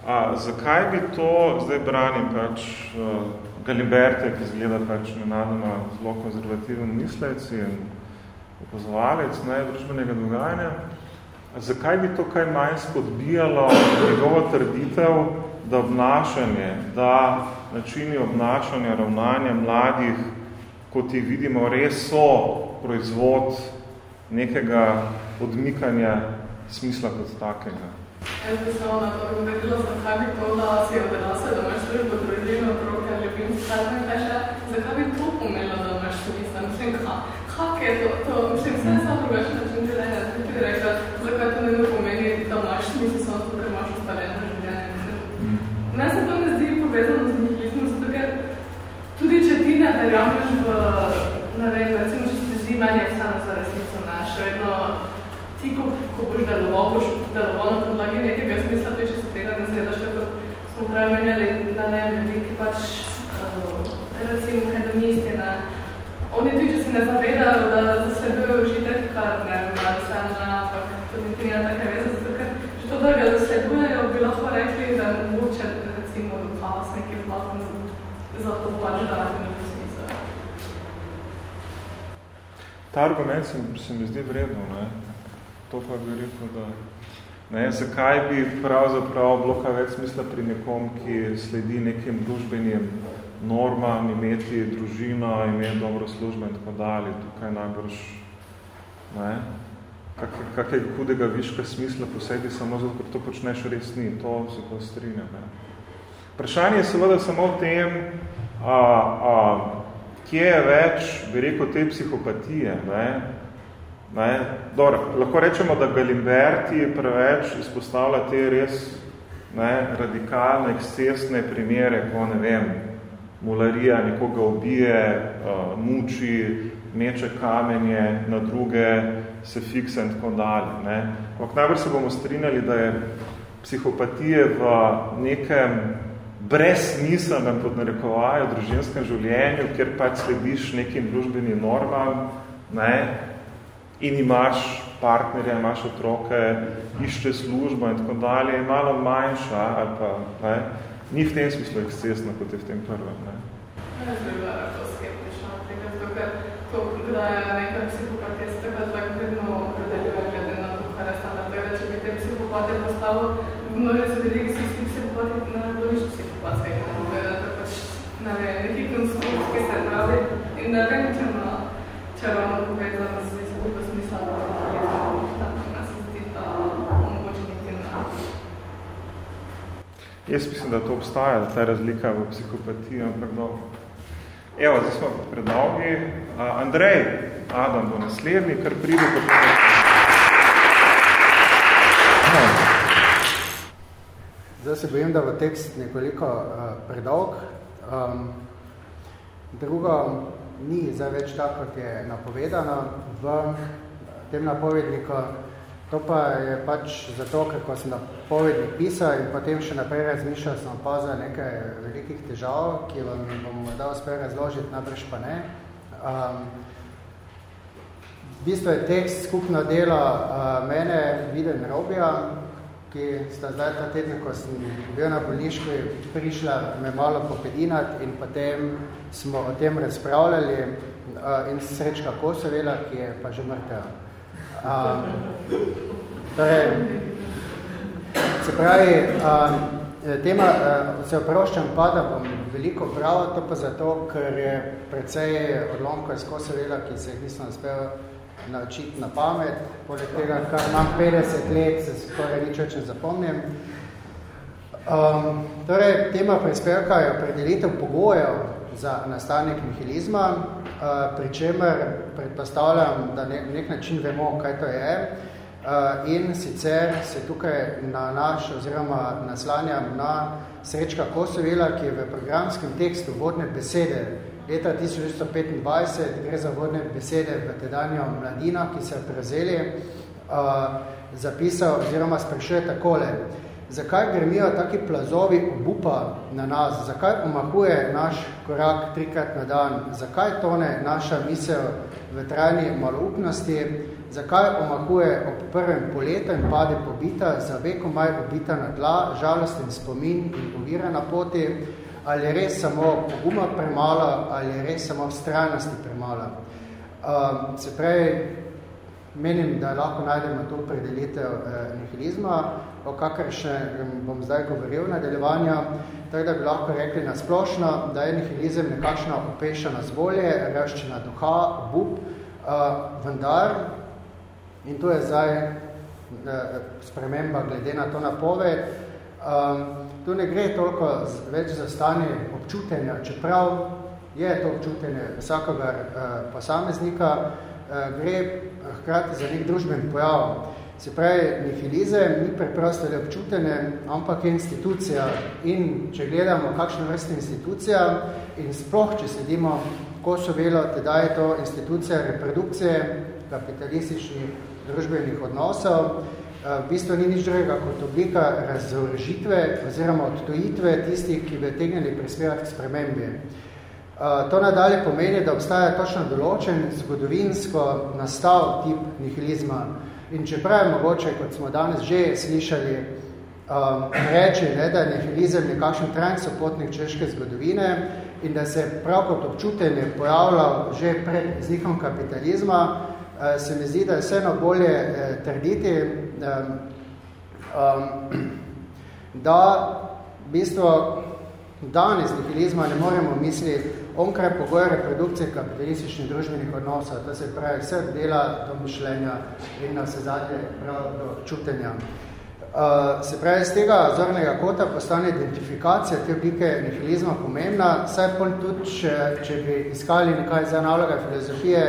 A, zakaj bi to, zdaj branim pač uh, Galiberte, ki izgleda pač nenadoma zelo konzervativen mislec in opozovalec ne, družbenega dogajanja, zakaj bi to kaj manj spodbijalo njegovo trditev, da obnašanje, da načini obnašanja, ravnanja mladih, kot jih vidimo, res so proizvod nekega odmikanja smisla kot takega. Jaz bi samo na to govorila, zakaj bi to, da si odrasel, da imaš službo, družino, otroke, ljubim, stvarno kaj še, zakaj bi to pomelo, da imaš smisel? Mislim, kak je to, to mislim, vse je samo drugačen način življenja, tako ti rekla, zakaj to ne pomeni, da imaš smisel samo to, ker imaš ustaleno življenje. Meni se to ne zdi povezano z nihilizmom, zato ker tudi če ti ne verjameš v, ne vem, recimo, če se zdi, meni je vse za resnico naš, vedno ti, ko, ko boš deloval, boš deloval na podlagi nekega smisla, tudi če se tega ne zvedaš, kako smo pravi menjali, da ne ljudi, ki pač, uh, recimo, hedonisti, ne. Oni tudi, se ne zavedajo, da zasledujejo užitek, kar ne vem, da se ne, ampak tudi ti ne take veze, zato ker že to, da ga zasledujejo, bi lahko rekli, da mogoče, recimo, dokalas neki vlaten za to pač da nekaj smisla. Ta argument se, se mi zdi vredno, ne? To pa bi rekel, da ne, zakaj bi pravzaprav bilo kaj več smisla pri nekom, ki sledi nekim družbenim normam, imeti družino, imeti dobro službo in tako dalje. Tukaj najbrž, ne, kak, kakaj hudega viška smisla posedi samo zato, ker to počneš res ni. To se pa strinja. Ne. Vprašanje je seveda samo v tem, a, a, kje je več, bi rekel, te psihopatije, ne, Ne? Dobro, lahko rečemo, da Galimberti preveč izpostavlja te res ne, radikalne, ekscesne primere, ko ne vem, mularija nekoga ubije, uh, muči, meče kamenje na druge, se fiksa in tako dalje. Ne? Ampak najbolj se bomo strinjali, da je psihopatije v nekem brezsmiselnem pod narekovaju družinskem življenju, kjer pač slediš nekim družbenim normam, ne, in imaš partnerja, imaš otroke, išče službo in tako dalje, je malo manjša ali pa ne, ni v tem smislu ekscesno, kot je v tem prvem. Ne. Ne, zdaj bila to skeptično, tega, zato, ker to, da je nekaj psihopatija, se tako tako vedno opredeljuje glede na to, kar je standard. Tega, če bi te psihopatije postavil, mnogi so bili, ki so vsi psihopati, ne bo nič psihopatske, da pač, ne vem, neki konstrukt, ki se pravi, in ne vem, če, no, če ravno povezano z izgubo smisla, da se zdi, da omogoče nekaj na. Jaz mislim, da to obstaja, ta razlika v psihopatiji, ampak dobro. Evo, zdaj smo predolgi. Uh, Andrej, Adam bo naslednji, kar pride potem. Zdaj se bojim, da bo tekst nekoliko uh, predolg. Um, drugo, ni zdaj več tako, kot je napovedano v tem napovedniku. To pa je pač zato, ker ko sem napovednik pisal in potem še naprej razmišljal, sem opazil nekaj velikih težav, ki vam bom morda uspel razložiti, najbrž pa ne. Um, v bistvu je tekst skupno delo uh, mene, Vide in Robija, ki sta zdaj ta teden, ko sem bil na bolniški, prišla me malo popedinati in potem smo o tem razpravljali uh, in srečka Kosovela, ki je pa že mrtev. Uh, torej, se pravi, uh, tema, uh, se oproščam pa, da bom veliko prav, to pa zato, ker je precej odlomko iz Kosovela, ki se jih nisem uspel naučiti na pamet, poleg tega, kar imam 50 let, se skoraj nič več ne zapomnim. Um, torej, tema prispevka je opredelitev pogojev za nastanek nihilizma, uh, pri čemer predpostavljam, da ne, nek način vemo, kaj to je. Uh, in sicer se tukaj na naš oziroma naslanjam na Srečka Kosovila, ki je v programskem tekstu vodne besede leta 1925, gre za vodne besede v tedanjo mladino, ki se je prezeli, zapisal oziroma sprašuje takole. Zakaj gremijo taki plazovi obupa na nas? Zakaj omahuje naš korak trikrat na dan? Zakaj tone naša misel v trajni maloupnosti? Zakaj omahuje ob prvem poletu in pade pobita, za vekomaj obita na tla, žalosten spomin in ovira na poti? Ali je res samo poguma premala, ali je res samo vztrajnosti premala? Uh, se pravi, menim, da lahko najdemo to predelitev eh, nihilizma, o kakršne bom zdaj govoril v nadaljevanju, tako da bi lahko rekli na splošno, da je nihilizem nekakšna opešana zvolje, reščena duha, obup, eh, vendar, in to je zdaj eh, sprememba glede na to napoved, eh, tu ne gre toliko več za stanje občutenja, čeprav je to občutenje vsakogar eh, posameznika, gre hkrati za nek družben pojav. Se pravi, nihilizem ni preprosto le občutene, ampak je institucija. In če gledamo, kakšna vrsta institucija in sploh, če sledimo Kosovelo, teda je to institucija reprodukcije kapitalističnih družbenih odnosov, v bistvu ni nič drugega kot oblika razorožitve oziroma odtojitve tistih, ki bi tegnili prispevati k spremembi. To nadalje pomeni, da obstaja točno določen zgodovinsko nastav tip nihilizma. In čeprav je mogoče, kot smo danes že slišali, um, reči, ne, da je nihilizem nekakšen trajn sopotnik češke zgodovine in da se prav kot občutenje pojavljal že pred iznikom kapitalizma, uh, se mi zdi, da je vseeno bolje uh, trditi, um, um, da v bistvu danes nihilizma ne moremo misliti onkraj pogoja reprodukcije kapitalističnih družbenih odnosov, to se pravi vse dela do mišljenja in na vse zadnje prav do čutenja. Uh, se pravi, z tega zornega kota postane identifikacija te oblike nihilizma pomembna, saj pol tudi, če, če bi iskali nekaj za naloga filozofije,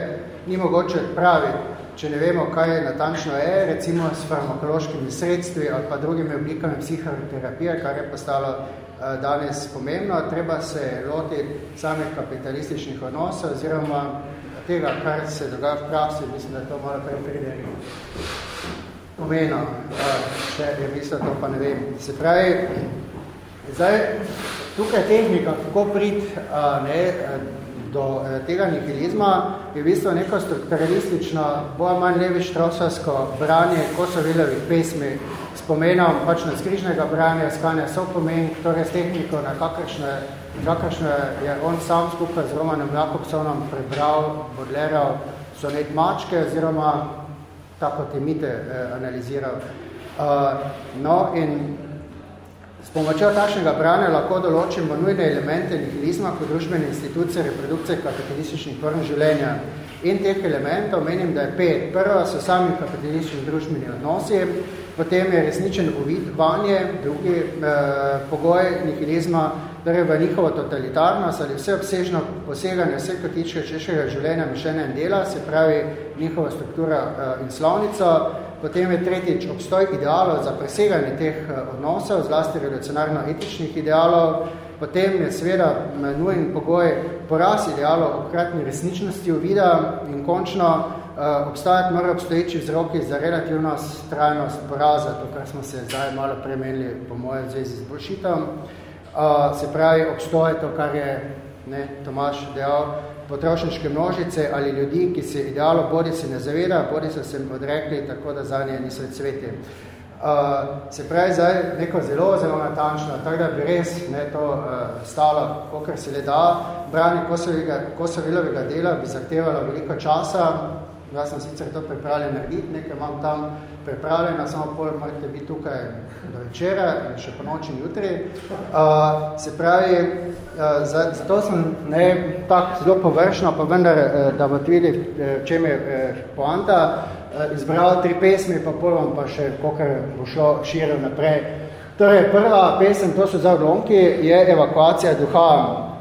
ni mogoče odpraviti, če ne vemo, kaj natančno je, recimo s farmakološkimi sredstvi ali pa drugimi oblikami psihoterapije, kar je postalo danes pomembno, treba se loti samih kapitalističnih odnosov oziroma tega, kar se dogaja v praksi, mislim, da to malo prej Friedrich pomeno, eh, če je mislil to, pa ne vem. Se pravi, zdaj, tukaj tehnika, kako prid eh, ne, do tega nihilizma, je v bistvu neko strukturalistično, bolj manj levi štrosovsko branje Kosovilovih pesmi, spomenom pač na skrižnega branja, iskanja so pomen, torej s tehniko, na kakršne, kakršne je on sam skupaj z Romanem Jakobsonom prebral, bodleral sonet mačke oziroma tako te mite eh, analiziral. Uh, no in s pomočjo takšnega branja lahko določimo nujne elemente nihilizma kot družbene institucije reprodukcije kapitalističnih form življenja. In teh elementov menim, da je pet. Prva so sami kapitalistični družbeni odnosi, potem je resničen uvid vanje, drugi eh, pogoj nihilizma, torej v njihovo totalitarnost ali vse obsežno poseganje vse kotičke češkega življenja mišljenja in dela, se pravi njihova struktura eh, in slovnica, potem je tretjič obstoj idealov za preseganje teh eh, odnosov, zlasti revolucionarno-etičnih idealov, potem je seveda nujen pogoj poraz idealov obkratni resničnosti uvida in končno obstajati mora obstoječi vzroki za relativno trajnost poraza, to, kar smo se zdaj malo premenili po mojem zvezi z bolšitom. Uh, se pravi, obstoje to, kar je ne, Tomaš dejal, potrošniške množice ali ljudi, ki se idealo bodi se ne zaveda, bodi se odrekli, tako da za nje niso cveti. Uh, se pravi, zdaj neko zelo, zelo natančno, tako da bi res ne, to uh, stalo, kokor se le da, branje Kosovilovega dela bi zahtevalo veliko časa, Jaz sem sicer to pripravljen narediti, nekaj imam tam pripravljeno, samo pol morate biti tukaj do večera in še po noči in jutri. Uh, se pravi, uh, zato sem ne, tak zelo površno, pa vendar, uh, da bote videli, uh, čem je uh, poanta, uh, izbral tri pesmi, pa pol vam pa še kokar bo šlo širo naprej. Torej, prva pesem, to so za odlomki, je evakuacija duha.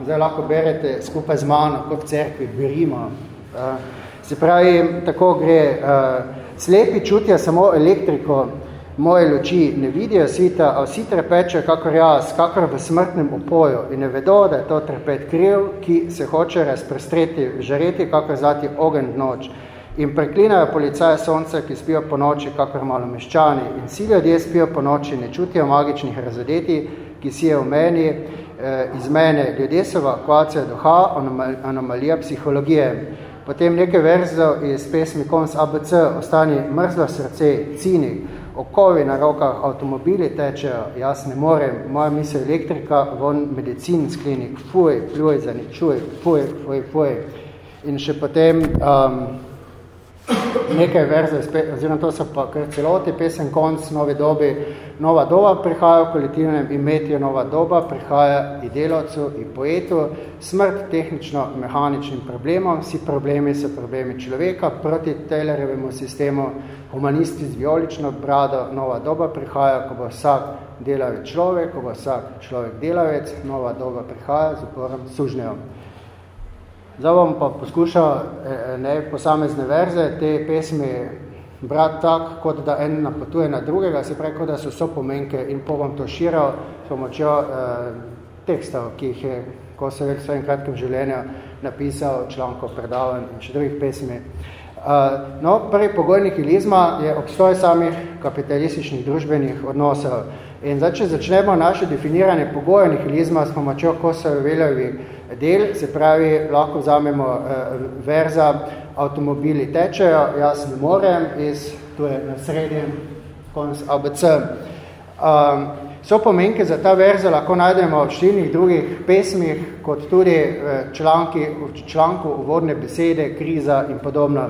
Zdaj lahko berete skupaj z mano, kot v cerkvi, berimo. Uh, Se pravi, tako gre uh, Slepi čutijo samo elektriko, moje luči ne vidijo svita, a vsi trepečejo kakor jaz, kakor v smrtnem upoju in ne vedo, da je to trepet kriv, ki se hoče razprestreti, žareti kakor zati ogen noč. In preklinajo policaje sonce, ki spijo po noči kakor malo meščani. In vsi ljudje spijo po noči, ne čutijo magičnih razodeti, ki si je v meni, eh, iz mene. Ljudje so evakuacija duha, anomalija psihologije. Potem nekaj verzov iz pesmi Kons ABC, ostani mrzlo srce, cinik, okovi na rokah, avtomobili tečejo, jaz ne morem, moja misel elektrika, von medicin sklinik, fuj, pljuj, zaničuj, fuj, fuj, fuj. In še potem um, nekaj verze, oziroma to so pa kar celoti pesem konc nove dobi, nova doba prihaja v kolektivnem imetijo, nova doba prihaja i delavcu, i poetu, smrt tehnično-mehaničnim problemom, vsi problemi so problemi človeka, proti Taylorjevemu sistemu humanisti z violično brado, nova doba prihaja, ko bo vsak delavec človek, ko bo vsak človek delavec, nova doba prihaja z uporom sužnjev. Zdaj bom pa poskušal eh, ne, posamezne verze te pesmi brati tak, kot da en napotuje na drugega, se pravi, kot da so so pomenke in pa bom to širal s pomočjo eh, tekstov, ki jih je Kosovic v svojem kratkem življenju napisal člankov predavanj in še drugih pesmi. Uh, no, prvi pogoj nihilizma je obstoj samih kapitalističnih družbenih odnosov. In zdaj, če začnemo naše definiranje pogoja nihilizma s pomočjo Kosovelovi del, se pravi, lahko vzamemo uh, verza avtomobili tečejo, jaz ne morem, iz, tu je na sredi, konc ABC. Um, so pomenke za ta verza lahko najdemo v štirnih drugih pesmih, kot tudi članki, v članku uvodne besede, kriza in podobno.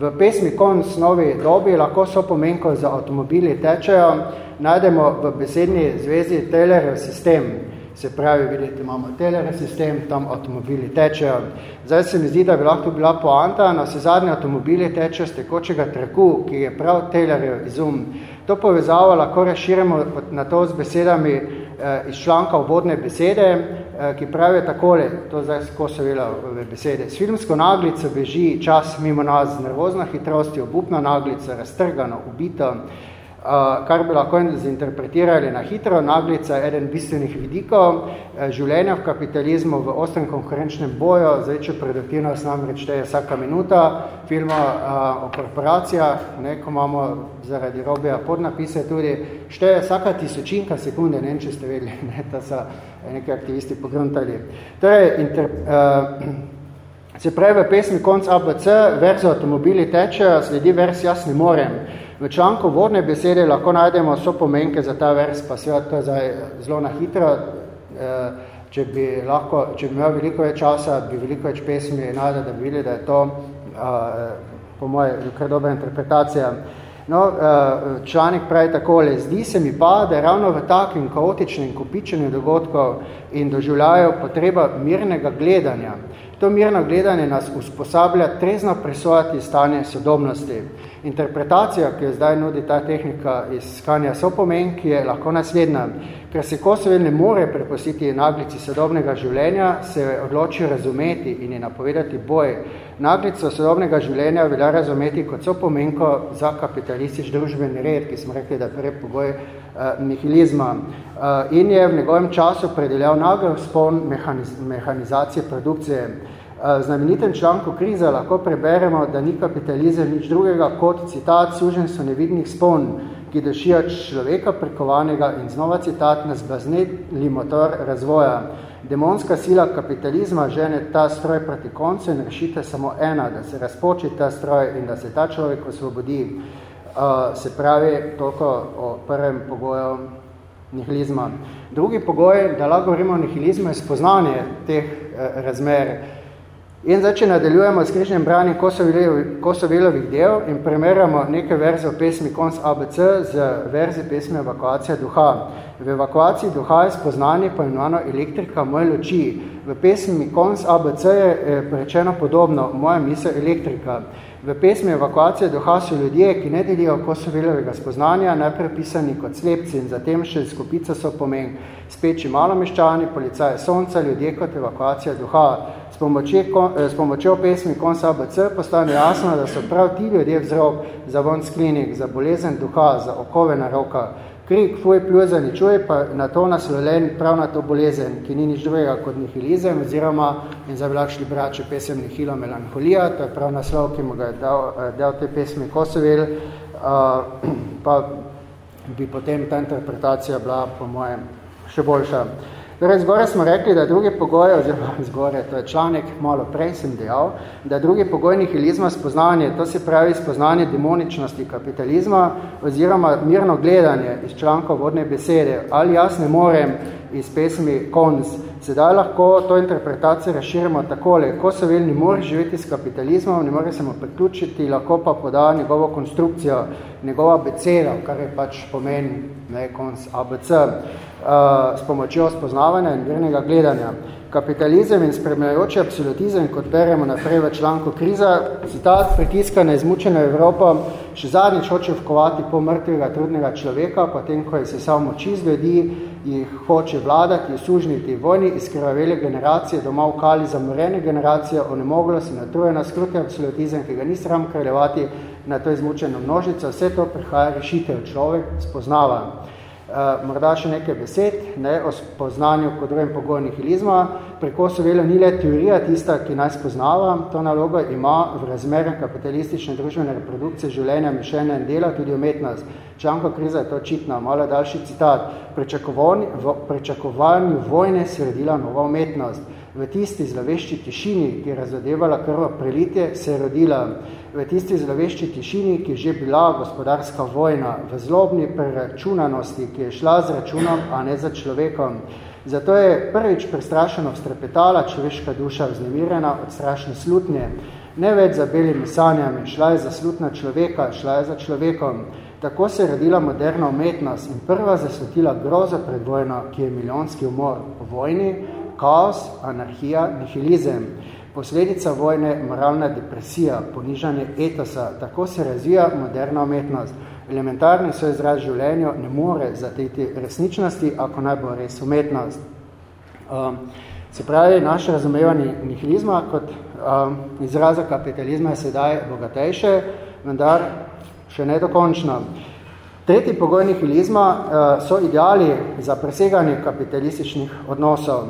V pesmi Konc novi dobi lahko so pomenko za avtomobili tečejo, najdemo v besedni zvezi Taylorjev sistem. Se pravi, vidite, imamo Taylorjev sistem, tam avtomobili tečejo. Zdaj se mi zdi, da bi lahko bila poanta, na vse zadnje avtomobili tečejo z tekočega traku, ki je prav Taylorjev izum. To povezavo lahko razširimo na to z besedami eh, iz članka obvodne besede, eh, ki pravijo takole, to zdaj ko so vela v besede. S filmsko naglico beži čas mimo nas z nervozno hitrosti, obupna naglica, raztrgano, ubito, kar bi lahko zinterpretirali na hitro, naglica je eden bistvenih vidikov uh, življenja v kapitalizmu v ostrem konkurenčnem boju, zdaj če produktivnost nam rečteje vsaka minuta filma uh, o korporacijah, ne, ko imamo zaradi robija podnapise tudi, šteje vsaka tisočinka sekunde, ne če ste vedeli, ne, da so neki aktivisti pogruntali. Torej, inter, uh, se pravi v pesmi konc ABC, verzo avtomobili tečejo, sledi vers jaz ne morem, V članku vodne besede lahko najdemo so pomenke za ta vers, pa seveda to je zdaj zelo na hitro. Eh, če bi, lahko, če bi imel veliko več časa, bi veliko več pesmi najdel, da bi videli, da je to eh, po moje kar dobra interpretacija. No, eh, članek pravi takole, zdi se mi pa, da ravno v takim kaotičnem kupičenju dogodkov in doživljajo potreba mirnega gledanja. To mirno gledanje nas usposablja trezno presojati stanje sodobnosti. Interpretacija, ki jo zdaj nudi ta tehnika iz skanja sopomen, ki je lahko naslednja. Ker se Kosovel ne more prepustiti naglici sodobnega življenja, se odloči razumeti in je napovedati boj. Naglico sodobnega življenja velja razumeti kot sopomenko za kapitalistič družbeni red, ki smo rekli, da je prepogoj uh, nihilizma. Uh, in je v njegovem času predeljal nagel spon mehaniz mehanizacije produkcije. V znamenitem članku krize lahko preberemo, da ni kapitalizem nič drugega kot citat suženstvo nevidnih spon, ki dušijo človeka prekovanega in znova citat na zbazneli motor razvoja. Demonska sila kapitalizma žene ta stroj proti koncu in rešite samo ena, da se razpoči ta stroj in da se ta človek osvobodi. Uh, se pravi toliko o prvem pogoju nihilizma. Drugi pogoj, da lahko govorimo o nihilizmu, je spoznanje teh uh, razmer. In zdaj, če nadaljujemo s križnem branjem Kosovelovih del in primerjamo nekaj verze v pesmi Konc ABC z verzi pesmi Evakuacija duha. V evakuaciji duha je spoznanje poimenovano elektrika moje luči. V pesmi Konc ABC je rečeno podobno, moja misel elektrika. V pesmi Evakuacija duha so ljudje, ki ne delijo Kosovelovega spoznanja, najprej pisani kot slepci in zatem še skupica so pomen speči malomeščani, policaje sonca, ljudje kot evakuacija duha. s, pomoči, s pomočjo pesmi Konsa ABC postane jasno, da so prav ti ljudje vzrok za von sklinik, za bolezen duha, za okove na roka, Krik, fuj, pljuza, ni čuje, pa na to naslovljen prav na to bolezen, ki ni nič drugega kot nihilizem, oziroma in za vlakšli brače pesem Nihilo Melanholija, to je prav naslov, ki mu ga je dal, eh, dal te pesmi Kosovel, uh, pa bi potem ta interpretacija bila, po mojem, še boljša. Torej, zgore smo rekli, da drugi pogoj, oziroma zgore, to je članek, malo prej sem dejal, da drugi pogoj nihilizma spoznanje, to se pravi spoznanje demoničnosti kapitalizma, oziroma mirno gledanje iz članka vodne besede, ali jaz ne morem iz pesmi Konz. Sedaj lahko to interpretacijo razširimo takole, ko se vel ne more živeti s kapitalizmom, ne more se mu priključiti, lahko pa poda njegovo konstrukcijo, njegova beceda, kar je pač pomen ne, Konz ABC. Uh, s pomočjo spoznavanja in vernega gledanja. Kapitalizem in spremljajoči absolutizem, kot beremo naprej v članku kriza, citat pritiska na izmučeno Evropo, še zadnjič hoče vkovati po mrtvega trudnega človeka, potem, ko je sesal moči z ljudi, jih hoče vladati, sužniti vojni, izkrvavele generacije, doma v kali zamorene generacije, onemoglost in natrujena skruti absolutizem, ki ga ni sram kraljevati na to izmučeno množico, vse to prihaja rešitev človek, spoznava. Uh, morda še nekaj besed ne, o spoznanju kot drugem pogoju nihilizma. Preko Sovelo ni le teorija tista, ki naj spoznava, to nalogo ima v razmerem kapitalistične družbene reprodukcije življenja, mišljenja in dela tudi umetnost. Čanko kriza je to očitna, malo daljši citat. Prečakovanju vojne se rodila nova umetnost. V tisti zlovešči tišini, ki je razodevala krvo prelitje, se je rodila. V tisti zlovešči tišini, ki je že bila gospodarska vojna, v zlobni preračunanosti, ki je šla z računom, a ne za človekom. Zato je prvič prestrašeno vstrepetala človeška duša vznemirena od strašne slutnje, ne več za belimi sanjami, šla je za slutna človeka, šla je za človekom. Tako se je rodila moderna umetnost in prva zasvetila grozo pred vojno, ki je milijonski umor. Po vojni, kaos, anarhija, nihilizem, posledica vojne, moralna depresija, ponižanje etosa, tako se razvija moderna umetnost. Elementarni so izraz življenju ne more zateti resničnosti, ako naj bo res umetnost. Um, se pravi, naše razumevanje nihilizma kot um, izraza kapitalizma je sedaj bogatejše, vendar še nedokončno. Tretji pogoj nihilizma uh, so ideali za preseganje kapitalističnih odnosov.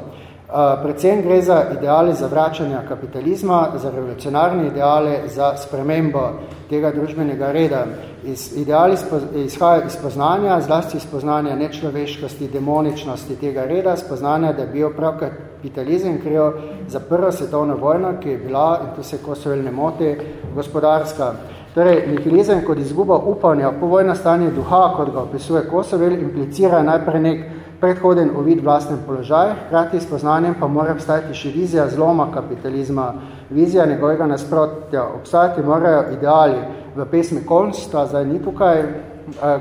Predvsem gre za ideale zavračanja kapitalizma, za revolucionarne ideale, za spremembo tega družbenega reda. Iz, ideali izhajajo iz poznanja, zlasti iz poznanja nečloveškosti, demoničnosti tega reda, spoznanja, da je bil prav kapitalizem krijo za prvo svetovno vojno, ki je bila, in tu se Kosovel ne moti, gospodarska. Torej, nihilizem kot izguba upanja po vojna stanje duha, kot ga opisuje Kosovel, implicira najprej nek predhoden uvid vlasten položaj, hkrati s poznanjem pa mora obstajati še vizija zloma kapitalizma, vizija njegovega nasprotja. Obstajati morajo ideali v pesmi Konc, ta zdaj ni tukaj,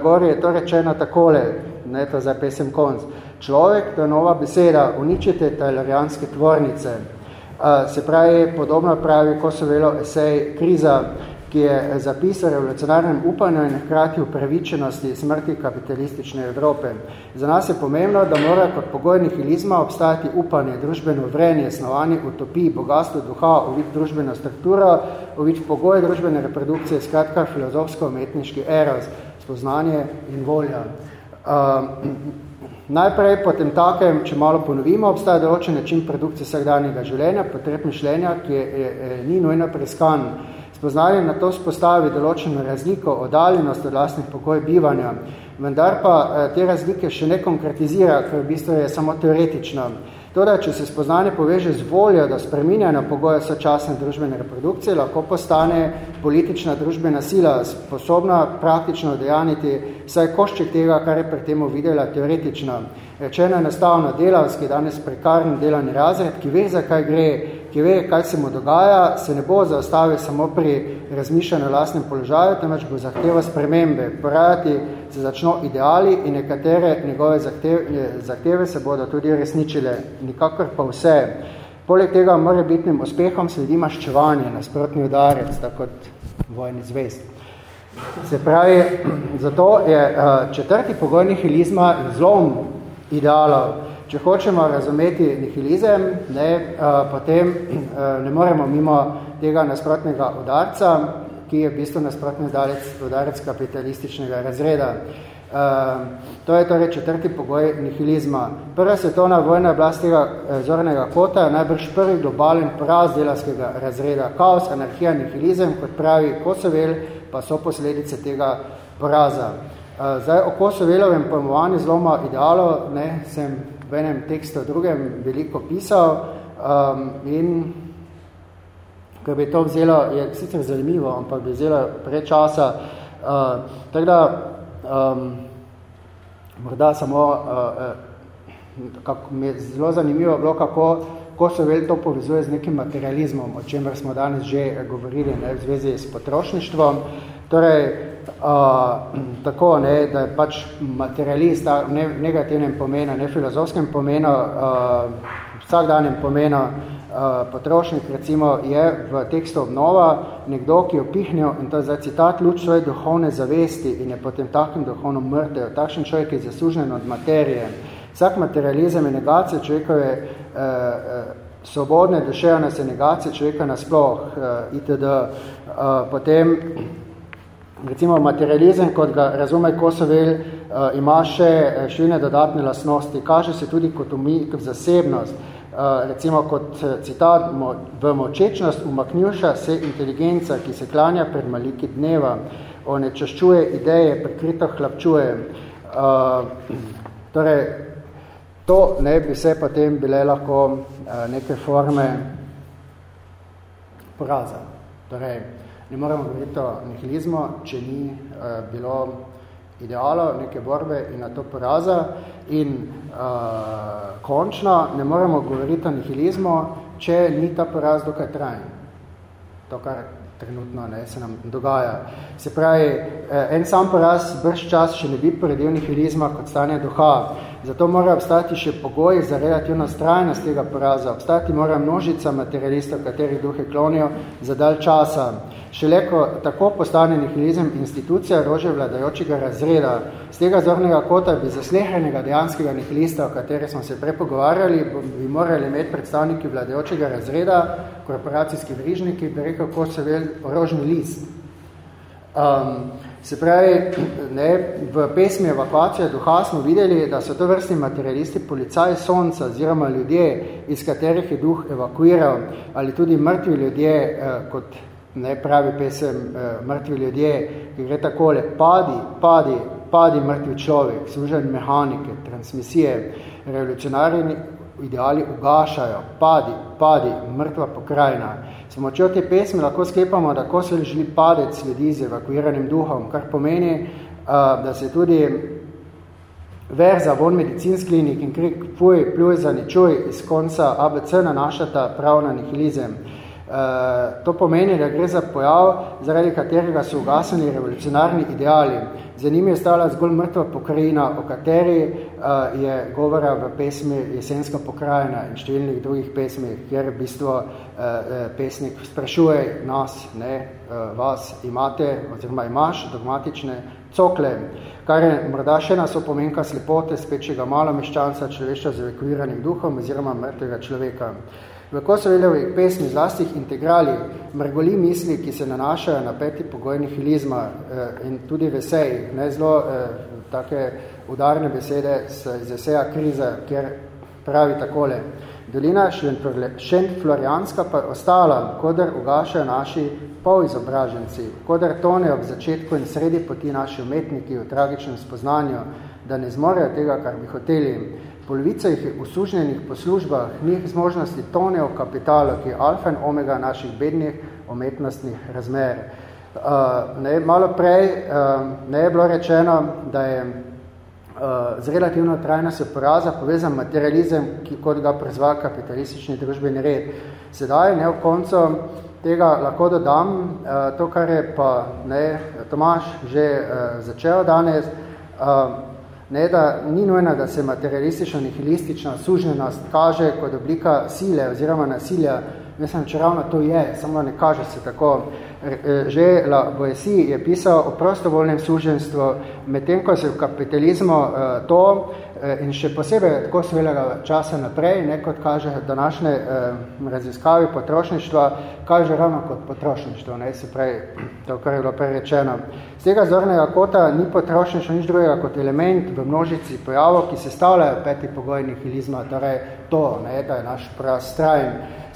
gori je to rečeno takole, ne to zdaj pesem Konc. Človek, to je nova beseda, uničite tailarijanske tvornice. Se pravi, podobno pravi Kosovelo esej Kriza, ki je zapisal revolucionarnem upanju in hkrati upravičenosti smrti kapitalistične Evrope. Za nas je pomembno, da mora kot pogoj nihilizma obstajati upanje, družbeno vrenje, snovanje utopij, bogatstvo duha, uvid družbeno strukturo, uvid pogoj družbene reprodukcije, skratka filozofsko-umetniški eros, spoznanje in volja. Uh, najprej po tem takem, če malo ponovimo, obstaja določen način produkcije vsakdanjega življenja, potreb mišljenja, ki je, je, je, ni nujno preskan. Spoznanje na to spostavi določeno razliko, oddaljenost od lastnih pokoj bivanja, vendar pa eh, te razlike še ne konkretizira, ker v bistvu je samo teoretično. Toda, če se spoznanje poveže z voljo do spreminjanja pogoja sočasne družbene reprodukcije, lahko postane politična družbena sila, sposobna praktično dejaniti vsaj košček tega, kar je pri temu videla teoretično. Rečeno enostavno delavski, danes prekarni delovni razred, ki ve, za kaj gre, ki ve, kaj se mu dogaja, se ne bo zaostavil samo pri razmišljanju lastnem položaju, temveč bo zahteva spremembe. Porajati se začno ideali in nekatere njegove zahteve, zahteve se bodo tudi resničile, nikakor pa vse. Poleg tega mora bitnim uspehom sledi maščevanje, nasprotni udarec, tako kot vojni zvest. Se pravi, zato je četrti pogoj nihilizma zlom idealov, če hočemo razumeti nihilizem, ne, potem ne moremo mimo tega nasprotnega udarca, ki je v bistvu nasprotni udarec, udarec kapitalističnega razreda. To je torej četrti pogoj nihilizma. Prva svetovna vojna je bila z tega zornega kota najbrž prvi globalen praz delavskega razreda. Kaos, anarhija, nihilizem, kot pravi Kosovel, pa so posledice tega poraza. Zdaj, o Kosovelovem pojmovanju zloma idealo, ne, sem v enem tekstu drugem veliko pisal um, in ker bi to vzelo, je sicer zanimivo, ampak bi vzelo preč časa. Uh, tako da, um, morda samo, uh, kako mi je zelo zanimivo bilo, kako Kosovel to povezuje z nekim materializmom, o čemer smo danes že govorili ne, v zvezi s potrošništvom. Torej, Uh, tako, ne, da je pač materialist ne, v negativnem pomenu, ne filozofskem pomenu, uh, vsakdanjem pomenu uh, potrošnik, recimo, je v tekstu obnova nekdo, ki je opihnil, in to je za citat, luč svoje duhovne zavesti in je potem takim duhovno mrtev. Takšen človek je zasužen od materije. Vsak materializem je negacija človekove uh, svobodne duševne se negacije človeka nasploh, uh, itd. Uh, potem recimo materializem, kot ga razume Kosovel, uh, ima še eh, številne dodatne lastnosti. Kaže se tudi kot umik v zasebnost. Uh, recimo kot citat, v močečnost umaknjuša se inteligenca, ki se klanja pred maliki dneva, onečaščuje ideje, prikrito hlapčuje. Uh, torej, to ne bi se potem bile lahko uh, neke forme poraza. Torej, ne moremo govoriti o nihilizmu, če ni uh, bilo idealo, neke borbe in na to poraza. In uh, končno ne moremo govoriti o nihilizmu, če ni ta poraz dokaj trajen. To, kar trenutno ne, se nam dogaja. Se pravi, eh, en sam poraz brž čas še ne bi poredil nihilizma kot stanje duha. Zato mora obstati še pogoj za relativno strajnost tega poraza. Obstati mora množica materialistov, katerih duhe klonijo za dalj časa. Šele ko tako postane nihilizem institucija rože vladajočega razreda, z tega zornega kota bi zaslehenega dejanskega nihilista, o kateri smo se prepogovarjali, bi morali imeti predstavniki vladajočega razreda, korporacijski vrižniki, bi rekel, ko se vel orožni list. Um, se pravi, ne, v pesmi Evakuacija duha smo videli, da so to vrstni materialisti policaji sonca, oziroma ljudje, iz katerih je duh evakuiral, ali tudi mrtvi ljudje, eh, kot ne pravi pesem uh, mrtvi ljudje, ki gre takole, padi, padi, padi mrtvi človek, služen mehanike, transmisije, revolucionarni ideali ugašajo, padi, padi, mrtva pokrajina. S pomočjo te pesmi lahko sklepamo, da ko se želi padec ljudi z evakuiranim duhom, kar pomeni, uh, da se tudi verza von medicinsk klinik in krik fuj, pluj za ničuj iz konca ABC nanašata prav na nihilizem. Eh, to pomeni, da gre za pojav, zaradi katerega so ugasani revolucionarni ideali. Za njimi je stala zgolj mrtva pokrajina, o kateri uh, je govora v pesmi Jesenska pokrajina in številnih drugih pesmih, kjer v bistvu uh, pesnik sprašuje nas, ne, uh, vas imate oziroma imaš dogmatične cokle, kar je morda še nas opomenka slepote spečega malo meščanca človeštva z evakuiranim duhom oziroma mrtvega človeka. V Kosoveljevih pesmi zlastih integrali mrgoli misli, ki se nanašajo na peti pogoj nihilizma eh, in tudi vesej, ne zelo eh, take udarne besede iz eseja kriza, kjer pravi takole. Dolina Šent-Florianska pa ostala, kodar ugašajo naši polizobraženci, kodar tone ob začetku in sredi poti naši umetniki v tragičnem spoznanju, da ne zmorejo tega, kar bi hoteli. Polovica jih je usužnjenih po službah, njih zmožnosti tonejo kapitala, ki je alfa in omega naših bednih umetnostnih razmer. Uh, ne, malo prej uh, ne je bilo rečeno, da je uh, z relativno trajnostjo poraza povezan materializem, ki kot ga prezva kapitalistični družbeni red. Sedaj, ne, v koncu tega lahko dodam, to, kar je pa ne, Tomaš že začel danes, ne, da ni nujno, da se materialistično nihilistična sužnenost kaže kot oblika sile oziroma nasilja. Mislim, če ravno to je, samo ne kaže se tako. Že La Boesi je pisal o prostovoljnem suženstvu, medtem ko se v kapitalizmu e, to in še posebej tako svelega časa naprej, ne kot kaže današnje eh, raziskavi potrošništva, kaže ravno kot potrošništvo, ne, se pravi, to, kar je bilo prerečeno. Z tega zornega kota ni potrošništvo nič drugega kot element v množici pojavov, ki se stavljajo peti pogoj nihilizma, torej to, ne, da je naš prastrajen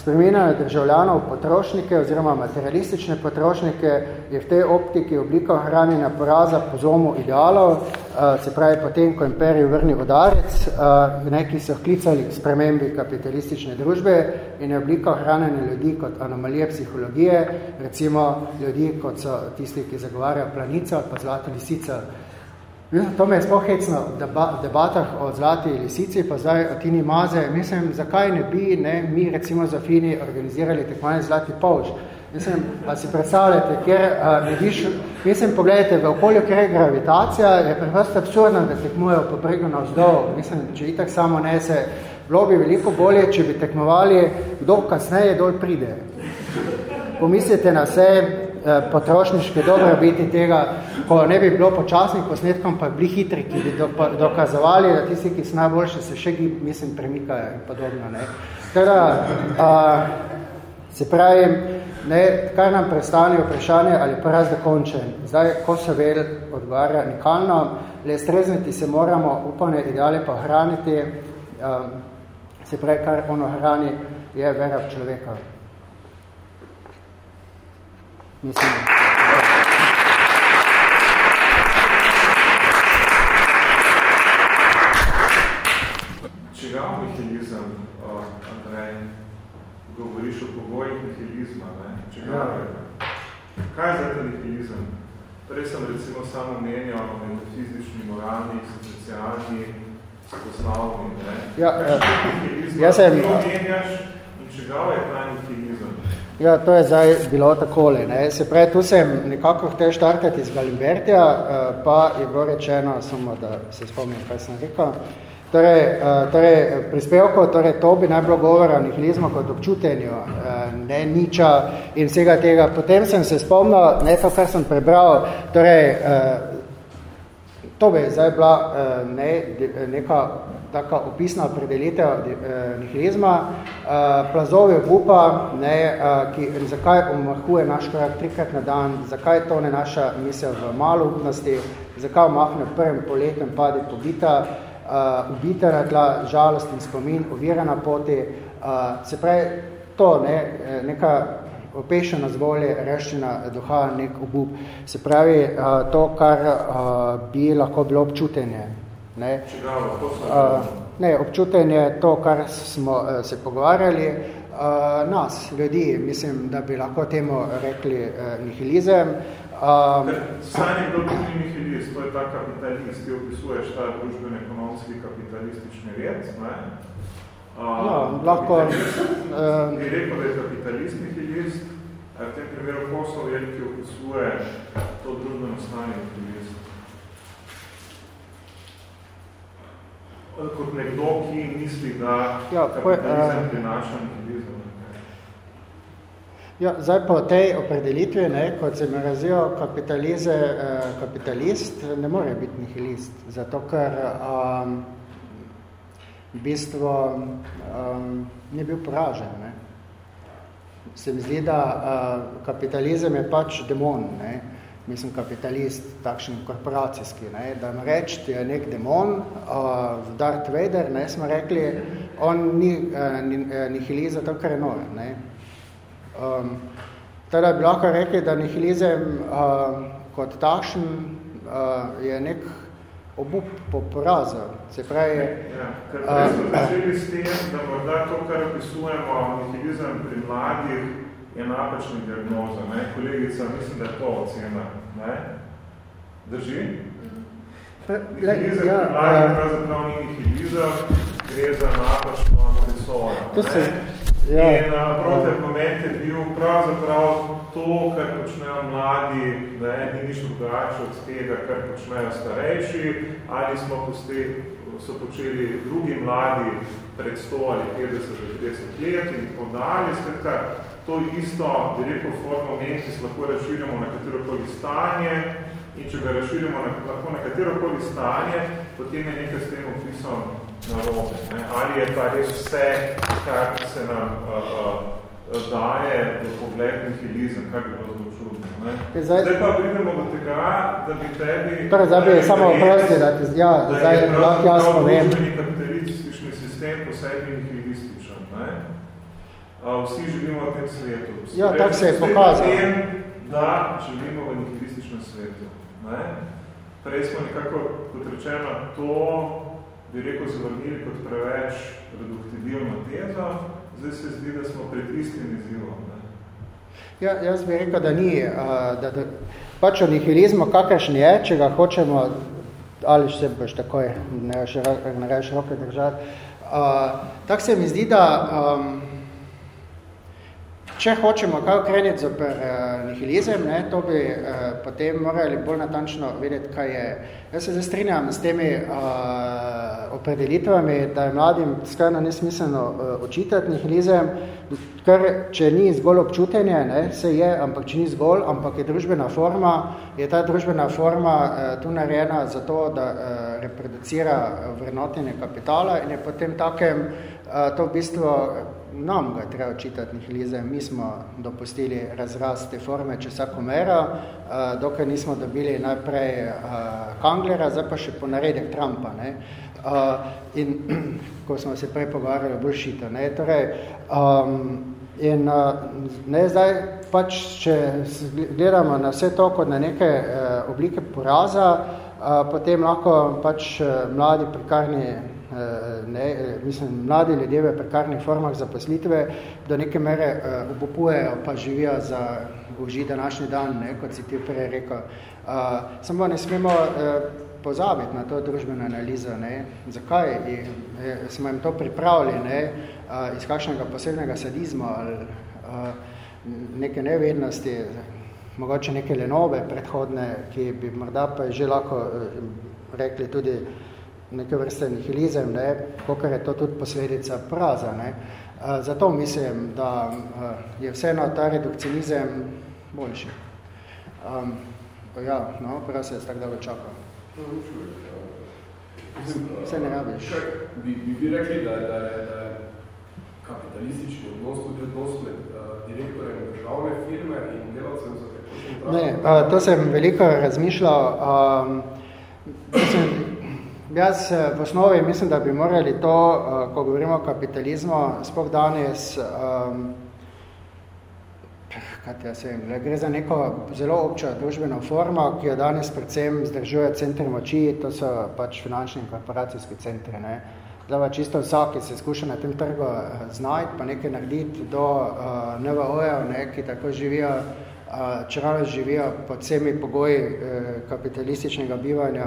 spremenjanje državljanov potrošnike oziroma materialistične potrošnike je v tej optiki oblika hranjenja poraza po zomu idealov, eh, se pravi potem, ko imperij vrni udarec, eh, neki so vklicali k spremembi kapitalistične družbe in je oblika hranjenja ljudi kot anomalije psihologije, recimo ljudi kot so tisti, ki zagovarjajo planico ali pa zlato lisico, To me je sploh hecno v debatah o zlati lisici, pa zdaj o Tini Maze. Mislim, zakaj ne bi ne, mi recimo za Fini organizirali tekmanje zlati polž? Mislim, pa si predstavljate, kjer uh, ne viš, mislim, pogledajte, v okolju, kjer je gravitacija, je preprosto absurdno, da tekmujejo po bregu na vzdol. Mislim, če itak samo nese, bilo bi veliko bolje, če bi tekmovali, kdo kasneje dol pride. Pomislite na vse, potrošniške dobrobiti tega, ko ne bi bilo počasnih posnetkom, pa bili hitri, ki bi dokazovali, da tisti, ki so najboljši, se še mislim, premikajo in podobno. Ne. Teda, a, se pravi, ne, kar nam predstavlja vprašanje, ali pa raz dokončen. Zdaj, ko se vel odgovarja nikalno, le strezniti se moramo upane ideale pa hraniti, a, se pravi, kar ono hrani, je vera v človeka. Mislim. Čigav nihilizem, uh, Andrej, govoriš o pogojih nihilizma, ne? Čigav ja. Kaj je za ta nihilizem? Prej sem recimo samo menjal metafizični, moralni, socialni, poslavni, ne? Ja, ja. ja sem... In čigav je ta nihilizem? Ja, to je zdaj bilo takole. Ne. Se pravi, tu sem nekako hotel štartati iz Galimbertija, eh, pa je bilo rečeno, samo da se spomnim, kaj sem rekel. Torej, eh, torej prispevko, torej to bi naj bilo govora o nihilizmu kot občutenju, eh, ne niča in vsega tega. Potem sem se spomnil, ne to, kar sem prebral, torej, to bi zdaj bila ne, neka taka opisna opredelitev eh, nihilizma, eh, plazovi obupa, ne, eh, ki, zakaj omahuje naš korak trikrat na dan, zakaj to ne naša misel v malo upnosti, zakaj omahne v prvem poletnem padi pobita, ubita na tla, žalost in spomin, ovira na poti, se pravi, to ne, neka opešena zvolje, reščena duha, nek obup, se pravi, to, kar bi lahko bilo občutenje, Ne, uh, ne, občutenje je to, kar smo uh, se pogovarjali, uh, nas, ljudi, mislim, da bi lahko temu rekli uh, nihilizem. Um, nekdo tudi nihilist, to je ta kapitalist, ki opisuješ ta družbeno-ekonomski kapitalistični red. Ne? Uh, no, lahko... Uh, bi rekel, da je kapitalist nihilist, v tem primeru Kosov je, ki opisuje to družbeno stanje nihilist. Kot nekdo, ki misli, da ja, kapitalizem uh, prinaša nihilizem. Ja, zdaj po tej opredelitvi, ne, kot se mi razvijo kapitalize, eh, kapitalist, ne more biti nihilist, zato ker um, v bistvu um, ni bil poražen. Ne. Se mi zdi, da uh, kapitalizem je pač demon. Ne. Uh, mislim, kapitalist, takšen korporacijski, ne, da mu reči, je nek demon, uh, Darth Vader, ne, smo rekli, on ni uh, nihiliz zato, ker je nor, ne. Um, teda bi lahko rekli, da nihilizem uh, kot takšen uh, je nek obup po porazu, se pravi... Ja, ker prej smo začeli s tem, da morda to, kar opisujemo, nihilizem pri mladih, je napačna diagnoza. Ne? Kolegica, mislim, da je to ocena. Ne? Drži? Nihilizem ja, ja. pravzaprav ni nihilizem, gre za napačno presojo. To se, ja. In proti moment je bil pravzaprav to, kar počnejo mladi, ne, ni nič drugače od tega, kar počnejo starejši, ali smo posti, so počeli drugi mladi pred 100 ali 50 let in podali, skratka, to isto, bi rekel, formo mentis lahko razširjamo na katero koli stanje in če ga razširimo na, lahko na katero koli stanje, potem je nekaj s tem opisom narobe. Ne? Ali je pa res vse, kar se nam uh, uh, daje v pogled nihilizem, kar bi bilo zelo čudno. Ne? Zdaj, zdaj pa pridemo do tega, da bi tebi... Torej, zdaj bi samo oprosti, da, ti, ja, da zdaj lahko jaz povem. Da je kapitalistični sistem po sebi nihilističen. Ne? Uh, vsi živimo v tem svetu. Ja, tak se je pokazal. Tem, da živimo v nihilističnem svetu. Ne? Prej smo nekako, kot rečeno, to bi rekel, zavrnili kot preveč reduktibilno tezo, zdaj se zdi, da smo pred istim izzivom. Ne? Ja, jaz bi rekel, da ni, da, da pač o nihilizmu kakršen je, če ga hočemo, ali še boš takoj, ne reš roke držati, tako se mi zdi, da um, Če hočemo kaj ukreniti za uh, nihilizem, ne, to bi uh, potem morali bolj natančno vedeti, kaj je. Jaz se zastrinjam s temi uh, opredelitvami, da je mladim skrajno nesmiselno uh, očitati nihilizem, ker če ni zgolj občutenje, ne, se je, ampak če ni zgolj, ampak je družbena forma, je ta družbena forma uh, tu narejena za to, da uh, reproducira vrednotenje kapitala in je potem takem uh, to v bistvu nam ga treba očitati nihilizem. Mi smo dopustili razrast te forme mero, uh, dokaj nismo dobili najprej uh, Kanglera, zdaj pa še po naredek Trumpa. Ne? Uh, in ko smo se prej pogovarjali o bullshitu. Ne? Torej, um, in ne, zdaj pač, če gledamo na vse to kot na neke uh, oblike poraza, uh, potem lahko pač mladi prikarni Eh, ne, eh, mislim, mladi ljudje v prekarnih formah zaposlitve do neke mere uh, obupujejo, pa živijo za uži današnji dan, ne, kot si ti prej rekel. Uh, samo ne smemo pozabiti na to družbeno analizo, ne, zakaj je, smo jim to pripravili, ne, iz kakšnega posebnega sadizma ali neke nevednosti, mogoče neke lenove predhodne, ki bi morda pa že lahko rekli tudi neke vrste nihilizem, ne, kakor je to tudi posledica praza. Ne. Zato mislim, da je vseeno ta redukcionizem boljši. Um, ja, no, prav se je tako dolgo čakal. Vse ne rabiš. Bi, bi, bi rekli, da, da, je, da je kapitalistični odnos tudi odnos med direktorjem državne firme in delavcem za tekočen Ne, uh, to sem veliko razmišljal. Um, mislim, Jaz eh, v osnovi mislim, da bi morali to, eh, ko govorimo o kapitalizmu, sploh danes, um, kaj vem, gre za neko zelo občo družbeno formo, ki jo danes predvsem zdržuje centri moči, to so pač finančni in korporacijski centri. Ne. Zdaj čisto vsak, ki se skuša na tem trgu eh, znajti, pa nekaj narediti do uh, NVO-jev, ne, ki tako živijo, uh, čeravno živijo pod vsemi pogoji uh, kapitalističnega bivanja,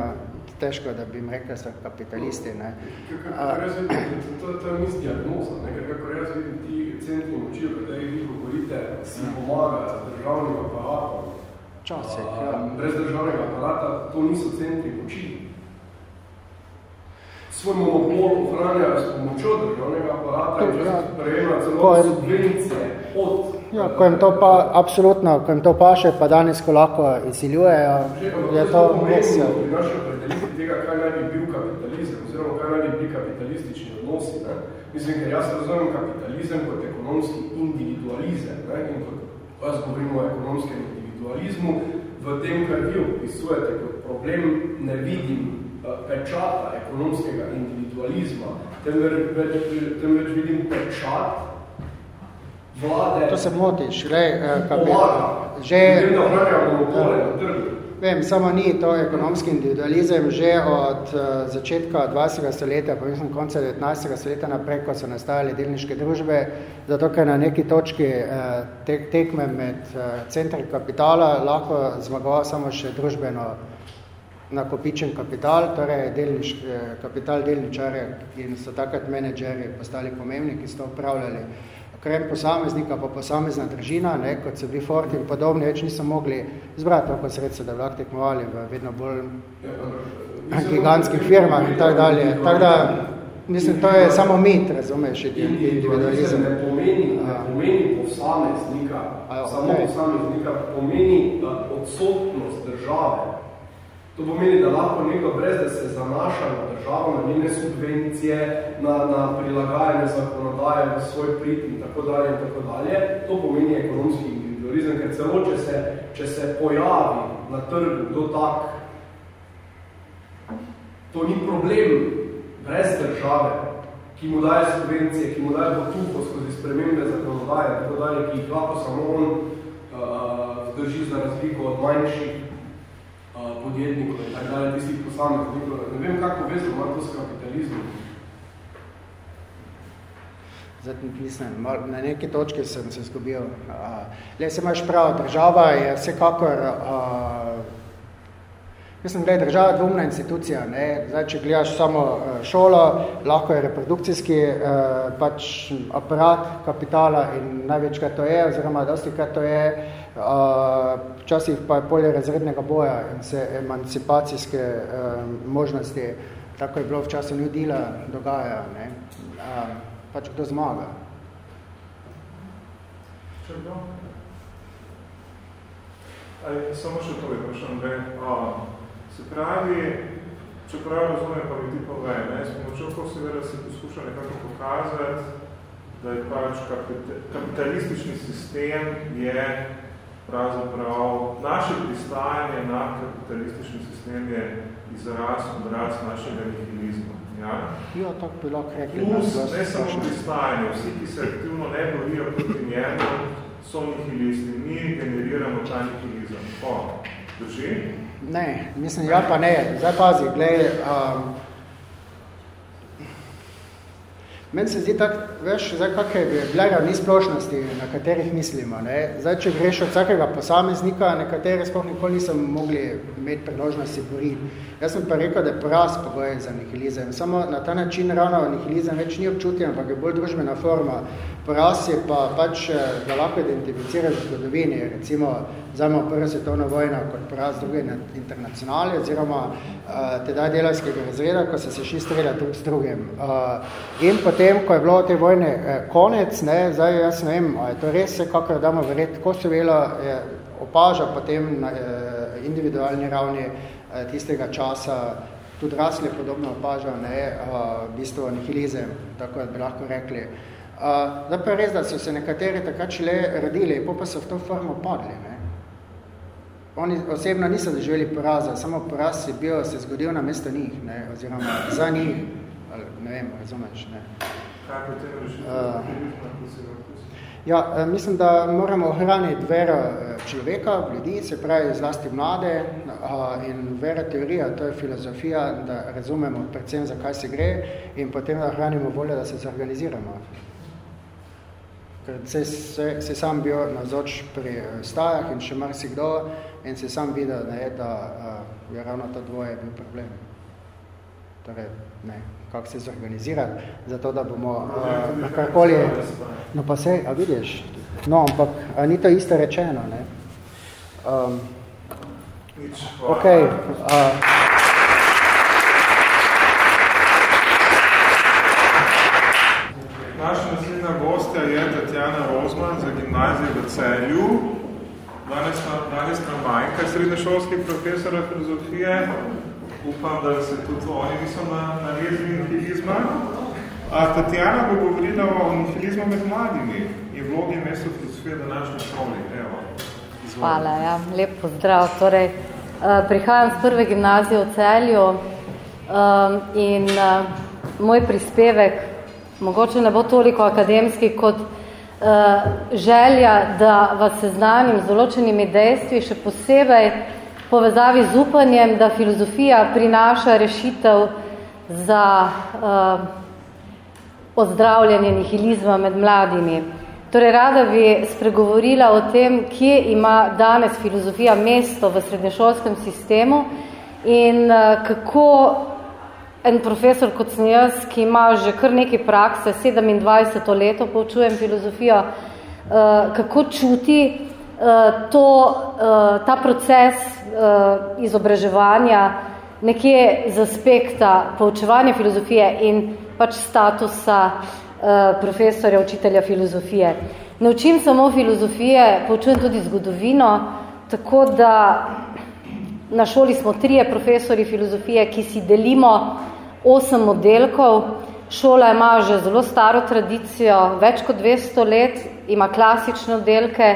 težko, da bi jim rekli, da so kapitalisti. Ne. Kako jaz vidim, to je mis diagnoza, kako jaz vidim ti centri moči, o katerih vi govorite, si pomaga državnim aparatom. Časek, ja. Brez državnega aparata to niso centri moči. Svoj monopol ohranjajo s pomočjo državnega aparata in ja. prejema celo subvencije od Ja, ko jim to pa, absolutno, ko jim to paše, pa danes, ko lahko izsiljujejo, je to res. Pri naši opredelitvi tega, kaj naj bi bil kapitalizem, oziroma kaj naj bi bili kapitalistični odnosi, ne? mislim, ker jaz razumem kapitalizem kot ekonomski individualizem, ne? in kot jaz govorimo o ekonomskem individualizmu, v tem, kar vi opisujete kot problem, ne vidim uh, pečata ekonomskega individualizma, temveč, temveč vidim pečat vlade. To se motiš, glej, eh, že... Vem, samo ni to ekonomski individualizem že od uh, začetka 20. stoletja, pa mislim konca 19. stoletja naprej, ko so nastajali delniške družbe, zato ker na neki točki uh, tek, tekme med centri kapitala lahko zmagoval samo še družbeno nakopičen kapital, torej delniš, kapital delničare, ki so takrat menedžeri postali pomembni, ki so to upravljali krem posameznika, pa posamezna držina, ne, kot so bili Ford in podobni, več niso mogli zbrati toliko sredstva, da bi lahko tekmovali v vedno bolj gigantskih firmah in tako dalje. Tako da, mislim, to je samo mit, razumeš, individualizem. Ne pomeni, ne pomeni posameznika, samo posameznika, pomeni odsotnost države To pomeni, da lahko nekdo brez, da se zanaša na državo, na njene subvencije, na, na prilagajanje zakonodaje v svoj prid in tako dalje in tako dalje, to pomeni ekonomski individualizem, ker celo, če se, če se pojavi na trgu kdo tak, to ni problem brez države, ki mu daje subvencije, ki mu daje potupo skozi spremembe zakonodaje, tako dalje, ki jih lahko samo on uh, drži za razliko od manjših podjetnikov in tako dalje, tistih posameznikov. Ne vem, kako vezo ima to s kapitalizmom. Zdaj, mislim, na neki točki sem se zgubil. Le, se imaš prav, država je vsekakor uh, Mislim, da je država dvomna institucija. Ne? Zdaj, če gledaš samo šolo, lahko je reprodukcijski eh, pač aparat kapitala in največkrat to je, oziroma dosti krat to je, eh, včasih pa je polje razrednega boja in se emancipacijske eh, možnosti, tako je bilo v času Deala, dogaja. Ne? Eh, pač kdo zmaga. Če? Aj, samo še to je vprašam, da Se pravi, čeprav razumem, pa mi ti pove, ne, s pomočjo to seveda se poskuša nekako pokazati, da je pač kapitalistični sistem je pravzaprav, naše pristajanje na kapitalistični sistem je izraz, odraz našega nihilizma. Ja? Jo, tako bi lahko rekli. Plus, ne samo pristajanje, vsi, ki se aktivno ne borijo proti njemu, so nihilisti. Mi generiramo ta nihilizem. O, drži? Ne, mislim, ja pa ne. Zdaj pazi, glej, um, meni se zdi tak, veš, zdaj kakaj gleda ni splošnosti, na katerih mislimo. Ne? Zdaj, če greš od vsakega posameznika, nekatere sploh nikoli nisem mogli imeti priložnosti boriti. Jaz sem pa rekel, da je pras pogoj za nihilizem. Samo na ta način ravno nihilizem več ni občutje, ampak je bolj družbena forma. Pras je pa pač, da lahko identificiraš v zgodovini, recimo vzajmo prva svetovna vojna kot pras druge internacionale, oziroma uh, tedaj delavskega razreda, ko so se šli streljati drug s drugim. Uh, in potem, ko je bilo te vojne uh, konec, ne, zdaj jaz ne vem, je to res se, kako damo verjeti, ko se velo, je opaža potem na uh, individualni ravni uh, tistega časa, tudi rasli podobno opaža, ne, uh, v bistvu nihilizem, tako bi lahko rekli. Uh, da pa je res, da so se nekateri takrat šele rodili, pa pa so v to formo padli. Ne. Oni osebno niso doživeli poraza, samo poraz je bil, se zgodil na mesto njih, ne, oziroma za njih, ali ne vem, razumeš, ne. Uh, ja, eh, mislim, da moramo ohraniti vero eh, človeka, ljudi, se pravi zlasti mlade uh, in vera teorija, to je filozofija, da razumemo predvsem, za kaj se gre in potem da ohranimo voljo, da se zorganiziramo. Ker se, se, se sam bil nazoč pri stajah in še marsikdo, in se sam videl, ne, da uh, je ravno to dvoje bil problem. Torej, ne, kako se zorganizirati, zato da bomo uh, karkoli... No pa se, a vidiš? No, ampak a ni to isto rečeno, ne? Um, ok. Uh, Naša naslednja gostja je Tatjana Rozman za gimnazijo v Celju danes, danes tramvajka srednješolskih profesorov filozofije. Upam, da se tudi oni niso na, navezli nihilizma. A Tatjana bo govorila o nihilizmu med mladimi in vlogi mesto filozofije današnje šoli. Evo, Hvala, ja. lep pozdrav. Torej, uh, prihajam z prve gimnazije v Celju um, in uh, moj prispevek mogoče ne bo toliko akademski kot Eh, želja, da vas seznanim z določenimi dejstvi, še posebej povezavi z upanjem, da filozofija prinaša rešitev za uh, ozdravljanje nihilizma med mladimi. Torej, rada bi spregovorila o tem, kje ima danes filozofija mesto v srednješolskem sistemu in uh, kako en profesor kot sem jaz, ki ima že kar nekaj prakse, 27 leto poučujem filozofijo, uh, kako čuti uh, to, uh, ta proces izobraževanja nekje z aspekta poučevanja filozofije in pač statusa profesorja, učitelja filozofije. Ne učim samo filozofije, poučujem tudi zgodovino, tako da na šoli smo trije profesori filozofije, ki si delimo osem oddelkov. Šola ima že zelo staro tradicijo, več kot 200 let, ima klasične oddelke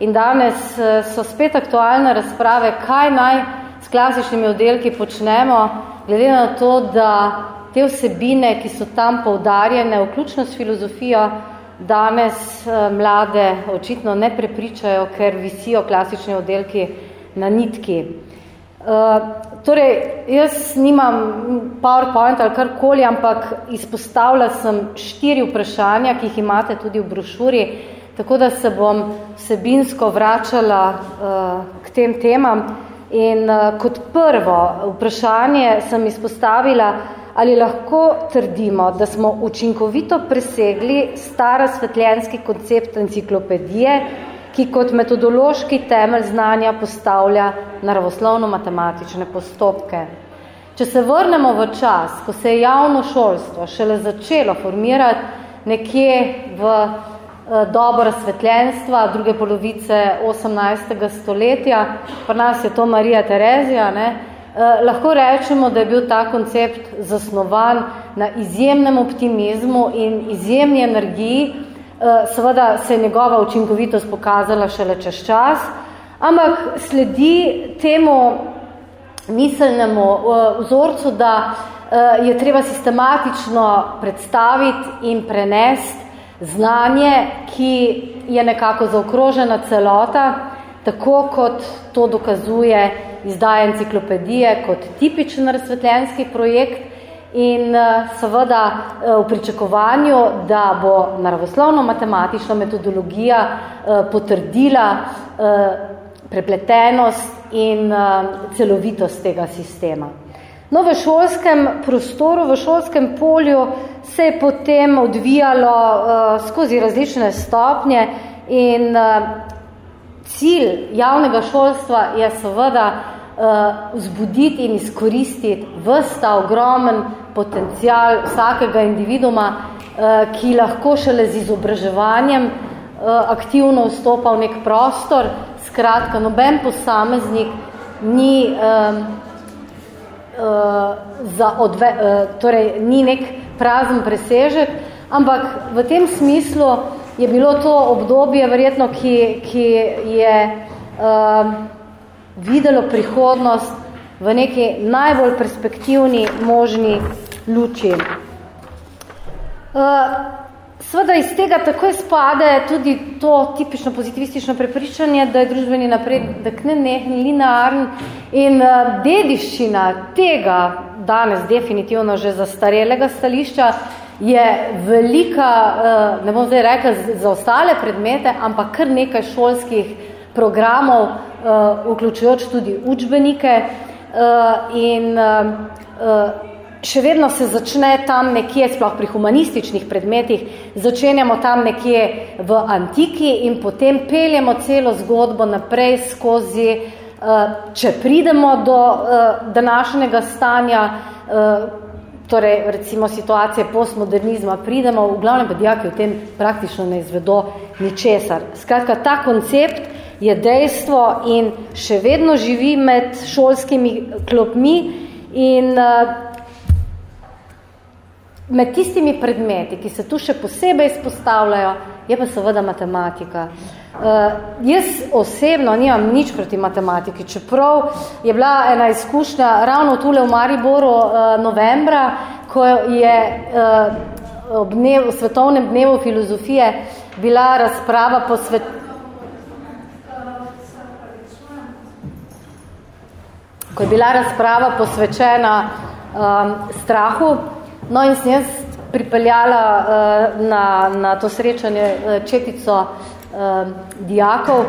in danes eh, so spet aktualne razprave, kaj naj s klasičnimi oddelki počnemo, glede na to, da te vsebine, ki so tam poudarjene, vključno s filozofijo, danes eh, mlade očitno ne prepričajo, ker visijo klasični oddelki na nitki. Uh, torej, jaz nimam PowerPoint ali karkoli, ampak izpostavila sem štiri vprašanja, ki jih imate tudi v brošuri, tako da se bom vsebinsko vračala uh, k tem temam. In uh, kot prvo vprašanje sem izpostavila, ali lahko trdimo, da smo učinkovito presegli stara svetljenski koncept enciklopedije, ki kot metodološki temelj znanja postavlja naravoslovno-matematične postopke. Če se vrnemo v čas, ko se je javno šolstvo šele začelo formirati nekje v eh, dobo razsvetljenstva druge polovice 18. stoletja, pri nas je to Marija Terezija, ne, eh, lahko rečemo, da je bil ta koncept zasnovan na izjemnem optimizmu in izjemni energiji, seveda se je njegova učinkovitost pokazala šele čez čas, ampak sledi temu miselnemu eh, vzorcu, da eh, je treba sistematično predstaviti in prenesti znanje, ki je nekako zaokrožena celota, tako kot to dokazuje izdaja enciklopedije kot tipičen razsvetljenski projekt, in eh, seveda eh, v pričakovanju, da bo naravoslovno-matematična metodologija eh, potrdila prepletenost in celovitost tega sistema. No, v šolskem prostoru, v šolskem polju se je potem odvijalo skozi različne stopnje in cilj javnega šolstva je seveda vzbuditi in izkoristiti vsta ogromen potencial vsakega individuma, uh, ki lahko šele z izobraževanjem uh, aktivno vstopa v nek prostor. Skratka, noben posameznik ni, um, uh, za odve, uh, torej, ni nek prazen presežek, ampak v tem smislu je bilo to obdobje, verjetno, ki, ki je uh, videlo prihodnost v neki najbolj perspektivni možni luči. Uh, Sveda iz tega takoj spade tudi to tipično pozitivistično prepričanje, da je družbeni napredek nenehni, linearen in uh, dediščina tega danes definitivno že zastarelega stališča je velika, uh, ne bom zdaj rekla za ostale predmete, ampak kar nekaj šolskih programov, vključujoč tudi učbenike in uh, še vedno se začne tam nekje, sploh pri humanističnih predmetih, začenjamo tam nekje v antiki in potem peljemo celo zgodbo naprej skozi, uh, če pridemo do današnjega stanja, torej recimo situacije postmodernizma, pridemo, v glavnem pa dijaki v tem praktično ne izvedo ničesar. Skratka, ta koncept je dejstvo in še vedno živi med šolskimi klopmi in uh, med tistimi predmeti, ki se tu še posebej izpostavljajo, je pa seveda matematika. Uh, jaz osebno nimam nič proti matematiki, čeprav je bila ena izkušnja ravno tule v Mariboru uh, novembra, ko je uh, ob dnev, svetovnem dnevu filozofije bila razprava posvet, ko je bila razprava posvečena um, strahu. No in sem jaz pripeljala uh, na, na to srečanje uh, četico uh, dijakov,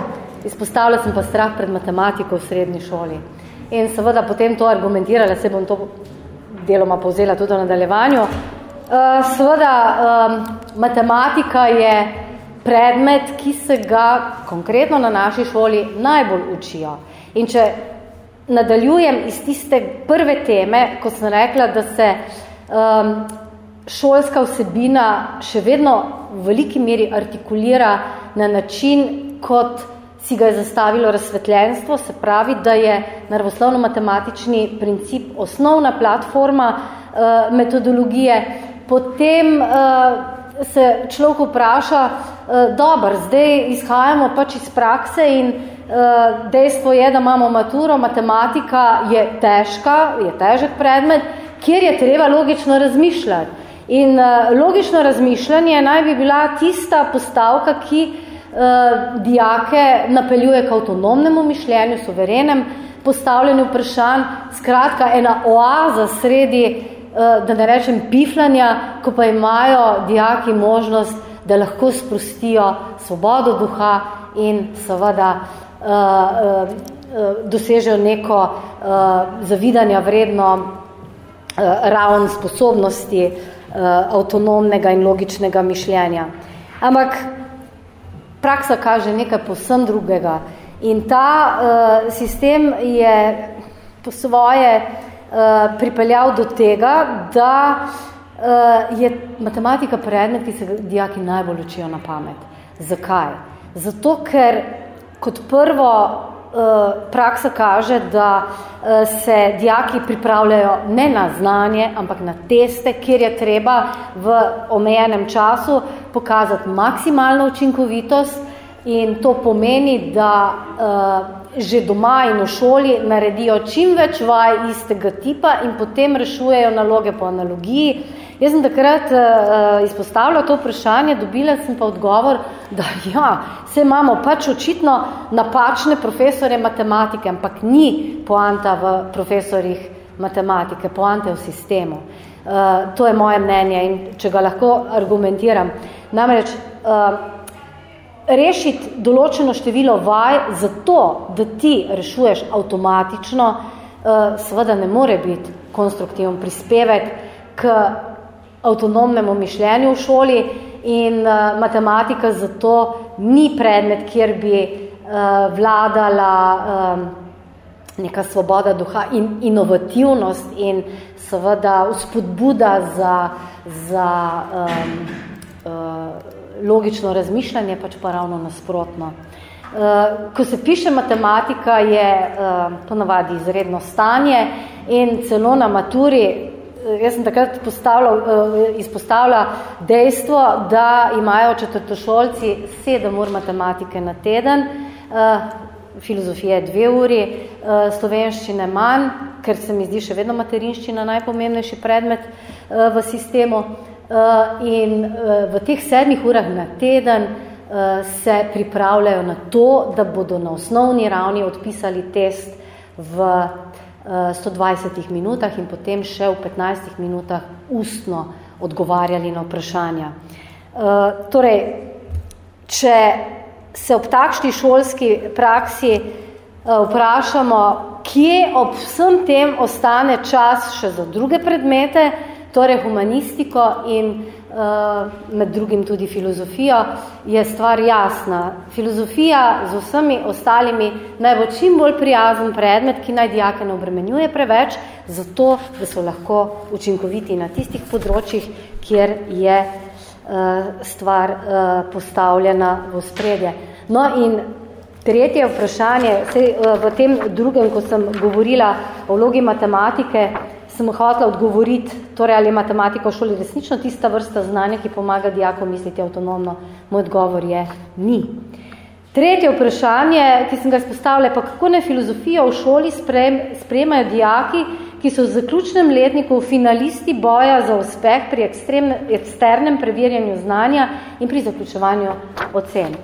izpostavila sem pa strah pred matematiko v srednji šoli. In seveda potem to argumentirala, se bom to deloma povzela tudi v nadaljevanju. Uh, seveda, um, matematika je predmet, ki se ga konkretno na naši šoli najbolj učijo. In če nadaljujem iz tiste prve teme, ko sem rekla, da se um, šolska vsebina še vedno v veliki meri artikulira na način, kot si ga je zastavilo razsvetljenstvo, se pravi, da je naravoslovno-matematični princip osnovna platforma uh, metodologije, potem uh, se človek vpraša, uh, dober, zdaj izhajamo pač iz prakse in dejstvo je, da imamo maturo, matematika je težka, je težek predmet, kjer je treba logično razmišljati. In uh, logično razmišljanje naj bi bila tista postavka, ki uh, dijake napeljuje k avtonomnemu mišljenju, suverenem postavljanju vprašanj, skratka ena oaza sredi da ne rečem piflanja, ko pa imajo dijaki možnost, da lahko sprostijo svobodo duha in seveda uh, dosežejo neko zavidanja vredno raven sposobnosti avtonomnega in logičnega mišljenja. Ampak praksa kaže nekaj posem drugega in ta uh, sistem je po svoje uh, Eh, pripeljal do tega, da uh, je matematika predmet, ki se dijaki najbolj učijo na pamet. Zakaj? Zato, ker kot prvo uh, praksa kaže, da uh, se dijaki pripravljajo ne na znanje, ampak na teste, kjer je treba v omejenem času pokazati maksimalno učinkovitost in to pomeni, da uh, že doma in v šoli naredijo čim več vaj istega tipa in potem rešujejo naloge po analogiji. Jaz sem takrat izpostavila to vprašanje, dobila sem pa odgovor, da ja, se imamo pač očitno napačne profesore matematike, ampak ni poanta v profesorjih matematike, poanta v sistemu. Uh, to je moje mnenje in če ga lahko argumentiram. Namreč, uh, rešiti določeno število vaj zato, da ti rešuješ avtomatično, eh, seveda ne more biti konstruktiven prispevek k avtonomnemu mišljenju v šoli in eh, matematika zato ni predmet, kjer bi eh, vladala neka svoboda duha in inovativnost in seveda vzpodbuda za, za um, uh, logično razmišljanje, pač pa ravno nasprotno. Uh, ko se piše matematika, je uh, ponavadi izredno stanje in celo na maturi, uh, jaz sem takrat uh, izpostavila dejstvo, da imajo četrtošolci sedem ur matematike na teden, uh, filozofije dve uri, uh, slovenščine manj, ker se mi zdi še vedno materinščina najpomembnejši predmet v sistemu. Eh, in eh, v teh sedmih urah na teden eh, se pripravljajo na to, da bodo na osnovni ravni odpisali test v 120 minutah in potem še v 15 minutah ustno odgovarjali na vprašanja. Torej, če se ob takšni šolski praksi vprašamo, kje ob vsem tem ostane čas še za druge predmete, torej humanistiko in med drugim tudi filozofijo, je stvar jasna. Filozofija z vsemi ostalimi naj bo čim bolj prijazen predmet, ki naj dijake ne obremenjuje preveč, zato, da so lahko učinkoviti na tistih področjih, kjer je uh, stvar uh, postavljena v spredje. No in tretje vprašanje, v tem drugem, ko sem govorila o vlogi matematike, sem hotela odgovoriti, torej ali je matematika v šoli resnično tista vrsta znanja, ki pomaga dijakom misliti avtonomno. Moj odgovor je ni. Tretje vprašanje, ki sem ga izpostavila, pa kako ne filozofijo v šoli sprejemajo dijaki, ki so v zaključnem letniku finalisti boja za uspeh pri eksternem preverjanju znanja in pri zaključevanju ocen.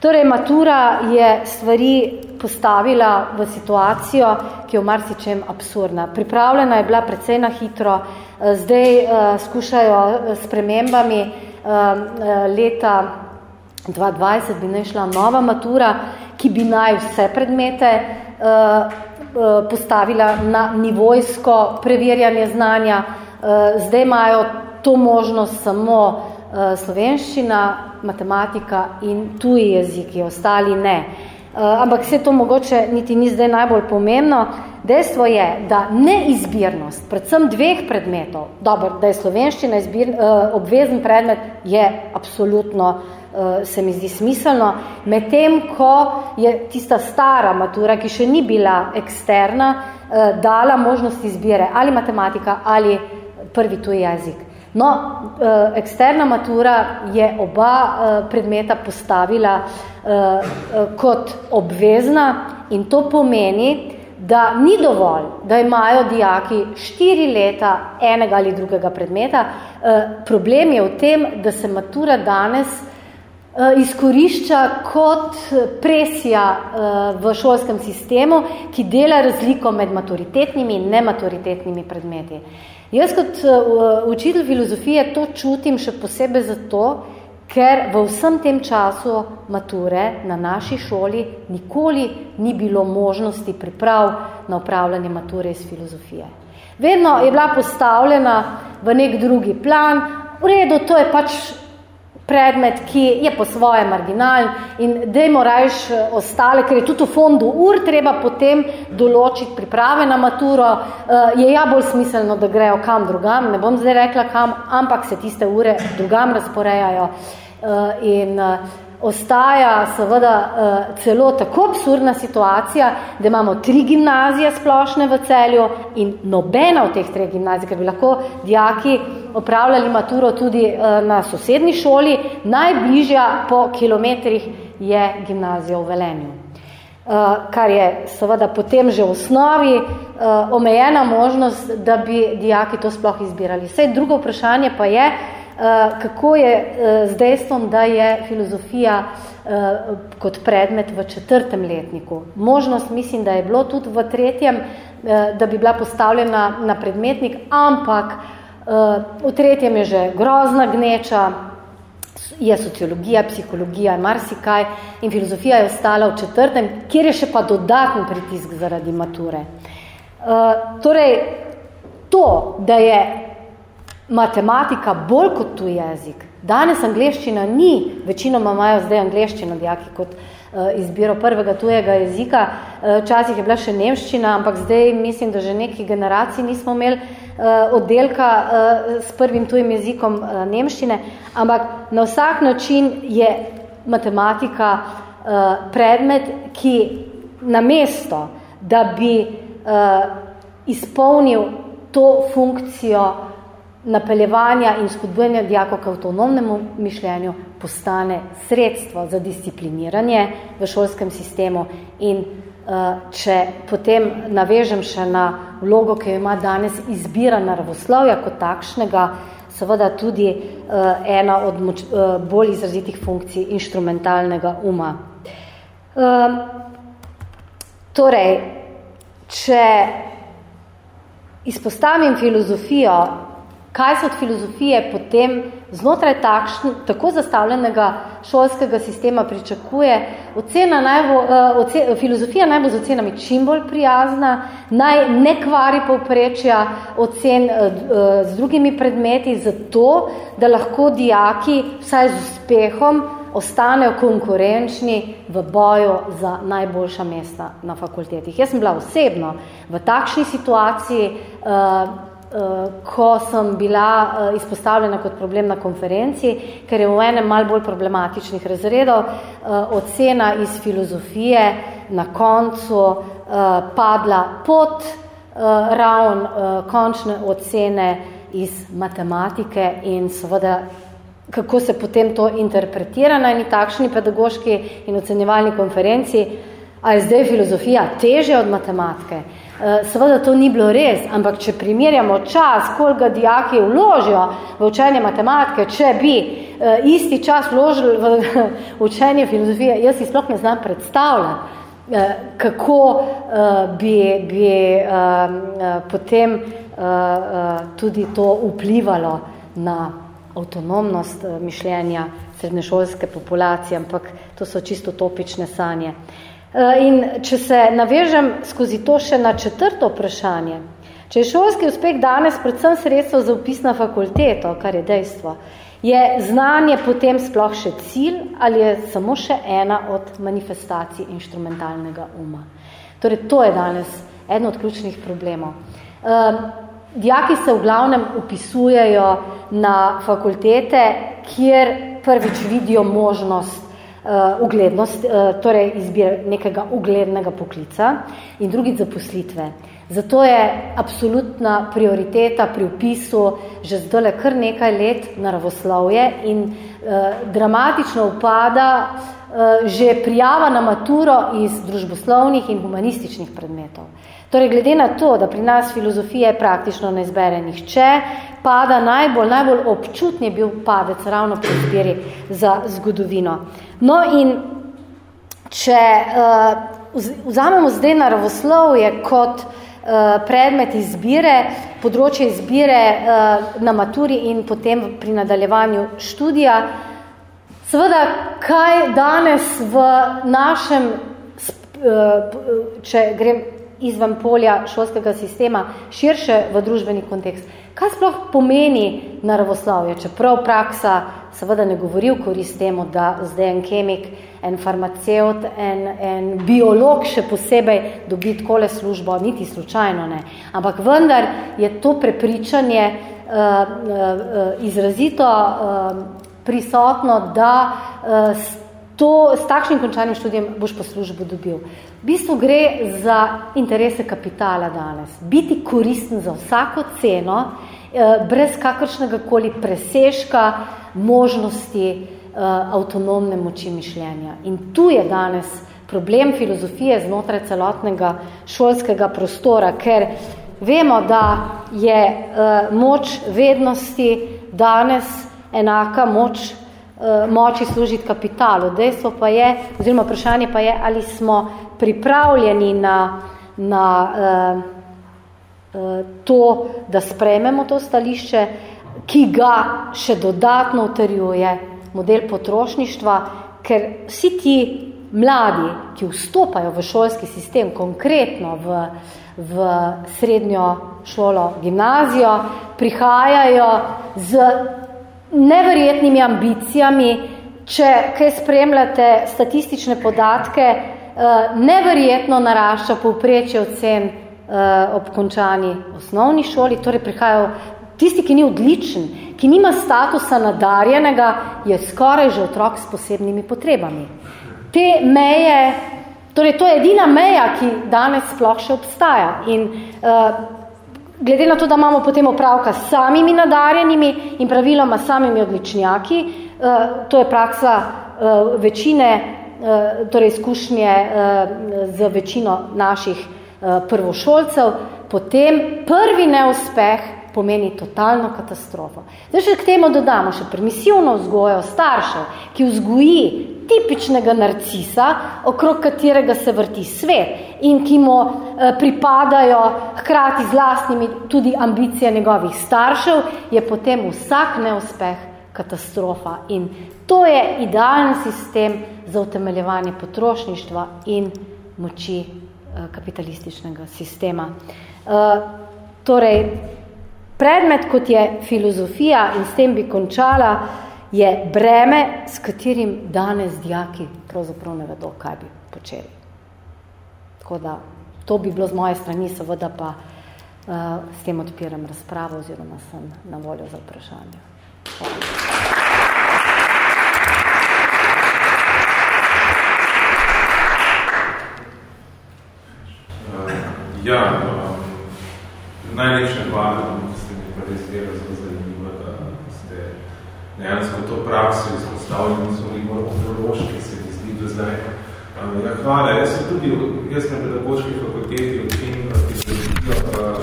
Torej, matura je stvari postavila v situacijo, ki je v marsičem absurdna. Pripravljena je bila precej na hitro, eh, zdaj uh, skušajo eh, s premembami uh, leta 2020 bi šla nova matura, ki bi naj vse predmete uh, uh, postavila na nivojsko preverjanje znanja. Uh, zdaj imajo to možnost samo uh, slovenščina, matematika in tuji jeziki, ostali ne. Uh, ampak vse to mogoče niti ni zdaj najbolj pomembno. Dejstvo je, da neizbirnost, predvsem dveh predmetov, dobro, da je slovenščina izbir, uh, obvezen predmet, je absolutno se mi zdi smiselno, medtem ko je tista stara matura, ki še ni bila eksterna, dala možnost izbire ali matematika ali prvi tuj jezik. No, uh, eksterna matura je oba uh, predmeta postavila uh, kot obvezna in to pomeni, da ni dovolj, da imajo dijaki štiri leta enega ali drugega predmeta. Problem je v tem, da se matura danes izkorišča kot presija v šolskem sistemu, ki dela razliko med maturitetnimi in nematuritetnimi predmeti. Jaz kot uh, učitelj filozofije to čutim še posebej zato, ker v vsem tem času mature na naši šoli nikoli ni bilo možnosti priprav na upravljanje mature iz filozofije. Vedno je bila postavljena v nek drugi plan, v redu, to je pač predmet, ki je po svoje marginalen. In dejmo rajš eh, ostale, ker je tudi v fondu ur treba potem določiti priprave na maturo, eh, je ja bolj smiselno, da grejo kam drugam, ne bom zdaj rekla kam, ampak se tiste ure drugam razporejajo. Eh, in ostaja seveda uh, celo tako absurdna situacija, da imamo tri gimnazije splošne v celju in nobena od teh treh gimnazij, ker bi lahko dijaki opravljali maturo tudi uh, na sosednji šoli, najbližja po kilometrih je gimnazija v Velenju. Uh, kar je seveda potem že v osnovi omejena možnost, da bi dijaki to sploh izbirali. Vse drugo vprašanje pa je, Eh, kako je eh, z dejstvom, da je filozofija eh, kot predmet v četrtem letniku. Možnost mislim, da je bilo tudi v tretjem, da bi bila postavljena na predmetnik, ampak v tretjem je že grozna gneča, je sociologija, psihologija, marsikaj in filozofija je ostala v četrtem, kjer je še pa dodatni pritisk zaradi mature. Torej, to, da je matematika bolj kot tu jezik. Danes angleščina ni, večinoma imajo zdaj angleščino dijaki kot uh, izbiro prvega tujega jezika. Uh, včasih je bila še nemščina, ampak zdaj mislim, da že neki generaciji nismo imeli uh, oddelka uh, s prvim tujim jezikom uh, nemščine, ampak na vsak način je matematika uh, predmet, ki namesto, da bi uh, izpolnil to funkcijo napeljevanja in spodbujanja dijakov k avtonomnemu mišljenju postane sredstvo za discipliniranje v šolskem sistemu in uh, če potem navežem še na vlogo, ki jo ima danes izbira naravoslovja kot takšnega, seveda tudi uh, ena od moč, uh, bolj izrazitih funkcij inštrumentalnega uma. Uh, torej, če izpostavim filozofijo kaj se od filozofije potem znotraj takšn, tako zastavljenega šolskega sistema pričakuje. Ocena naj bo, uh, oce, filozofija naj bo z ocenami čim bolj prijazna, naj ne kvari povprečja ocen uh, z drugimi predmeti, zato, da lahko dijaki vsaj z uspehom ostanejo konkurenčni v boju za najboljša mesta na fakultetih. Jaz sem bila osebno v takšni situaciji, Eh, ko sem bila eh, izpostavljena kot problem na konferenci, ker je v enem mal bolj problematičnih razredov eh, ocena iz filozofije na koncu padla pod ravn končne ocene iz matematike in seveda kako se potem to interpretira na eni takšni pedagoški in ocenjevalni konferenci, a je zdaj filozofija teže od matematike. Eh, seveda to ni bilo res, ampak če primerjamo čas, koliko dijaki vložijo v učenje matematike, če bi uh, isti čas vložili v učenje filozofije, jaz si sploh ne znam predstavljati, uh, kako uh, bi, bi uh, uh, potem uh, uh, tudi to vplivalo na avtonomnost uh, mišljenja srednješolske populacije, ampak to so čisto topične sanje. Eh, in če se navežem skozi to še na četrto vprašanje, če je šolski uspeh danes predvsem sredstvo za upis na fakulteto, kar je dejstvo, je znanje potem sploh še cilj ali je samo še ena od manifestacij inštrumentalnega uma. Torej, to je danes eden od ključnih problemov. Um, dijaki se v glavnem upisujejo na fakultete, kjer prvič vidijo možnost uh, uglednost, uh, torej izbir nekega uglednega poklica in drugič zaposlitve. Zato je absolutna prioriteta pri upisu že zdole kar nekaj let naravoslovje in uh, dramatično upada uh, že prijava na maturo iz družboslovnih in humanističnih predmetov. Torej, glede na to, da pri nas filozofije praktično ne izbere nihče, pada najbolj, najbolj občutni je bil padec ravno pri izbiri za zgodovino. No in če uh, vzamemo zdaj naravoslovje kot uh, predmet izbire, področje izbire uh, na maturi in potem pri nadaljevanju študija, seveda, kaj danes v našem, če grem izven polja šolskega sistema, širše v družbeni kontekst. Kaj sploh pomeni naravoslovje? Čeprav praksa seveda ne govori v korist temu, da zdaj en kemik, en farmaceut, en, en biolog še posebej dobi takole službo, niti slučajno ne. Ampak vendar je to prepričanje uh, uh, izrazito uh, prisotno, da uh, to, s takšnim končanim študijem boš pa službo dobil. V bistvu gre za interese kapitala danes. Biti koristen za vsako ceno, eh, brez kakršnega koli presežka možnosti eh, avtonomne moči mišljenja. In tu je danes problem filozofije znotraj celotnega šolskega prostora, ker vemo, da je eh, moč vednosti danes enaka moč moči služiti kapitalu. Dejstvo pa je, oziroma vprašanje pa je, ali smo pripravljeni na, na uh, uh, to, da sprejmemo to stališče, ki ga še dodatno utrjuje model potrošništva, ker vsi ti mladi, ki vstopajo v šolski sistem, konkretno v, v srednjo šolo, gimnazijo, prihajajo z neverjetnimi ambicijami, če kaj spremljate statistične podatke, eh, neverjetno narašča povprečje ocen eh, ob končani osnovni šoli, torej prihajajo tisti, ki ni odličen, ki nima statusa nadarjenega, je skoraj že otrok s posebnimi potrebami. Te meje, torej to je edina meja, ki danes sploh še obstaja in uh, glede na to, da imamo potem opravka s samimi nadarjenimi in praviloma samimi odličnjaki, eh, to je praksa eh, večine, eh, torej izkušnje z večino naših prvošolcev, potem prvi neuspeh pomeni totalno katastrofo. Zdaj še k temu dodamo še permisivno vzgojo staršev, ki vzgoji tipičnega narcisa, okrog katerega se vrti svet in ki mu eh, pripadajo hkrati z lastnimi tudi ambicije njegovih staršev, je potem vsak neuspeh katastrofa. In to je idealen sistem za utemeljevanje potrošništva in moči eh, kapitalističnega sistema. Eh, torej, predmet, kot je filozofija, in s tem bi končala, je breme, s katerim danes dijaki pravzaprav ne vedo, kaj bi počeli. Tako da, to bi bilo z moje strani, seveda pa uh, s tem odpiram razpravo oziroma sem na voljo za vprašanje. Hvala. Ja, um, najlepša hvala, da ste mi pa res zelo zanimivo, da ste dejansko to prakso izpostavljeni so bolj ontološki, se mi zdi do zdaj. Ja, hvala, jaz sem tudi, jaz na pedagoški fakulteti učim, ki se vidijo,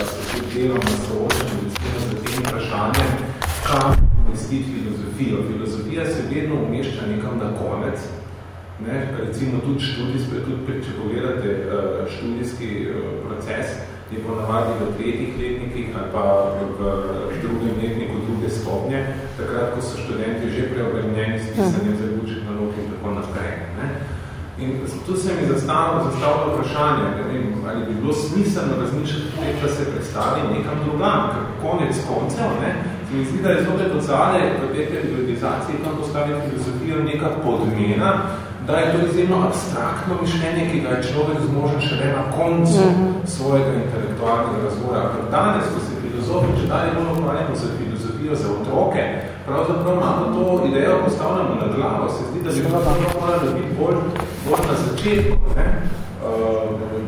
se tudi delom na soočenju, recimo za tem vprašanjem, kam umestiti filozofijo. Filozofija se vedno umešča nekam na konec, ne? recimo tudi študijski, tudi če pogledate uh, študijski uh, proces, je ponavadi v tretjih letnikih ali pa v drugem letniku druge stopnje, takrat, ko so študenti že preobremenjeni s pisanjem zaključnih nalog in tako naprej. Ne? In tu se mi zastavilo, zastavilo vprašanje, ne vem, ali bi bilo smiselno razmišljati tudi, da se predstavi nekam drugam, ker konec koncev, ne, se mi zdi, da je zopet od zale v tej periodizaciji tam postavi filozofijo neka podmena, da je to izjemno abstraktno mišljenje, ki ga je človek zmožen šele na koncu uh -huh. svojega intelektualnega razvoja. Ker danes, ko se filozofi, če dalje bomo ukvarjamo za filozofijo za otroke, pravzaprav imamo to idejo postavljamo na glavo. Se zdi, da bi to moralo biti bolj, bolj na začetku. Ne? Uh,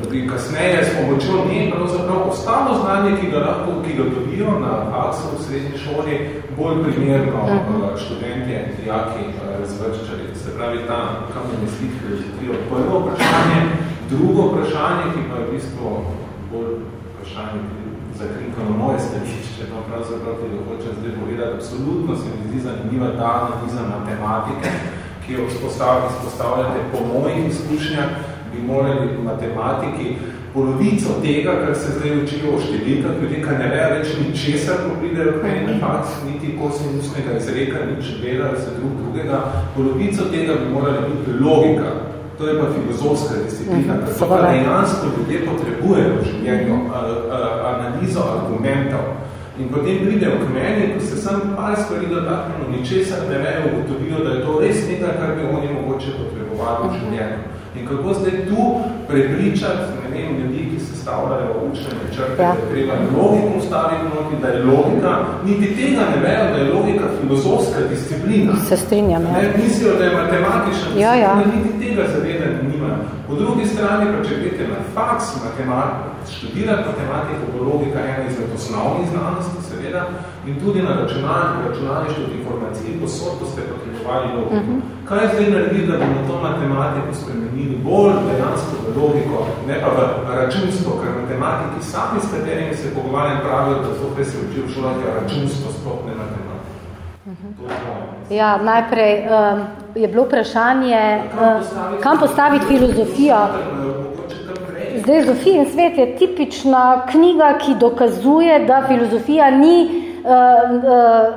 da bi kasneje s pomočjo nje pravzaprav ostalo znanje, ki ga, lahko, ki ga dobijo na faksu v srednji šoli, bolj primerno uh, študentje, dijaki uh, razvrščali. Se pravi, ta kam namestiti filozofijo. Prvo vprašanje, drugo vprašanje, ki pa je v bistvu bolj vprašanje zakrinkano moje stališče, no pravzaprav ti da hoče zdaj povedati, absolutno se mi zdi zanimiva ta analiza matematike, ki jo izpostavljate po mojih izkušnjah, bi morali matematiki polovico tega, kar se zdaj učijo o številkah, ljudje, kar ne veja več ni česar, ko pridejo k meni fakt, niti kosinusnega izreka, nič veda, se drug drugega, polovico tega bi morali biti logika. To je pa filozofska disciplina, ker to pa dejansko ljudje potrebujejo v življenju analizo argumentov. In potem pridejo k meni, ko se sam par stvari dotaknemo, ničesar ne vejo, ugotovijo, da je to res nekaj, kar bi oni mogoče potrebovali v življenju. In kako zdaj tu prepričati, ne vem, ljudi, ki se stavljajo učne črte, ja. da je treba logiko ustaviti noti, da je logika, niti tega ne vejo, da je logika filozofska disciplina. Se strinjam, ja. Ne, mislijo, da je matematična ja, ja. niti tega zavedanja nima. Po drugi strani pa, če grete na faks matematiko, študirati matematiko, bo logika ena izmed osnovnih znanosti, seveda, in tudi na računalništvu, računalništvu informacij, posod boste potrebovali logiko. Uh -huh. Kaj zdaj narediti, da bomo to matematiko spremenili bolj dejansko v logiko, ne pa v računstvo, ker matematiki sami, s katerimi se pogovarjam, pravijo, da kaj se učil v šolah, je računstvo, sploh ne matematika. Uh -huh. Ja, najprej um, je bilo vprašanje, kam postaviti, kam postaviti filozofijo. Zdaj, Zofijin svet je tipična knjiga, ki dokazuje, da filozofija ni uh, uh,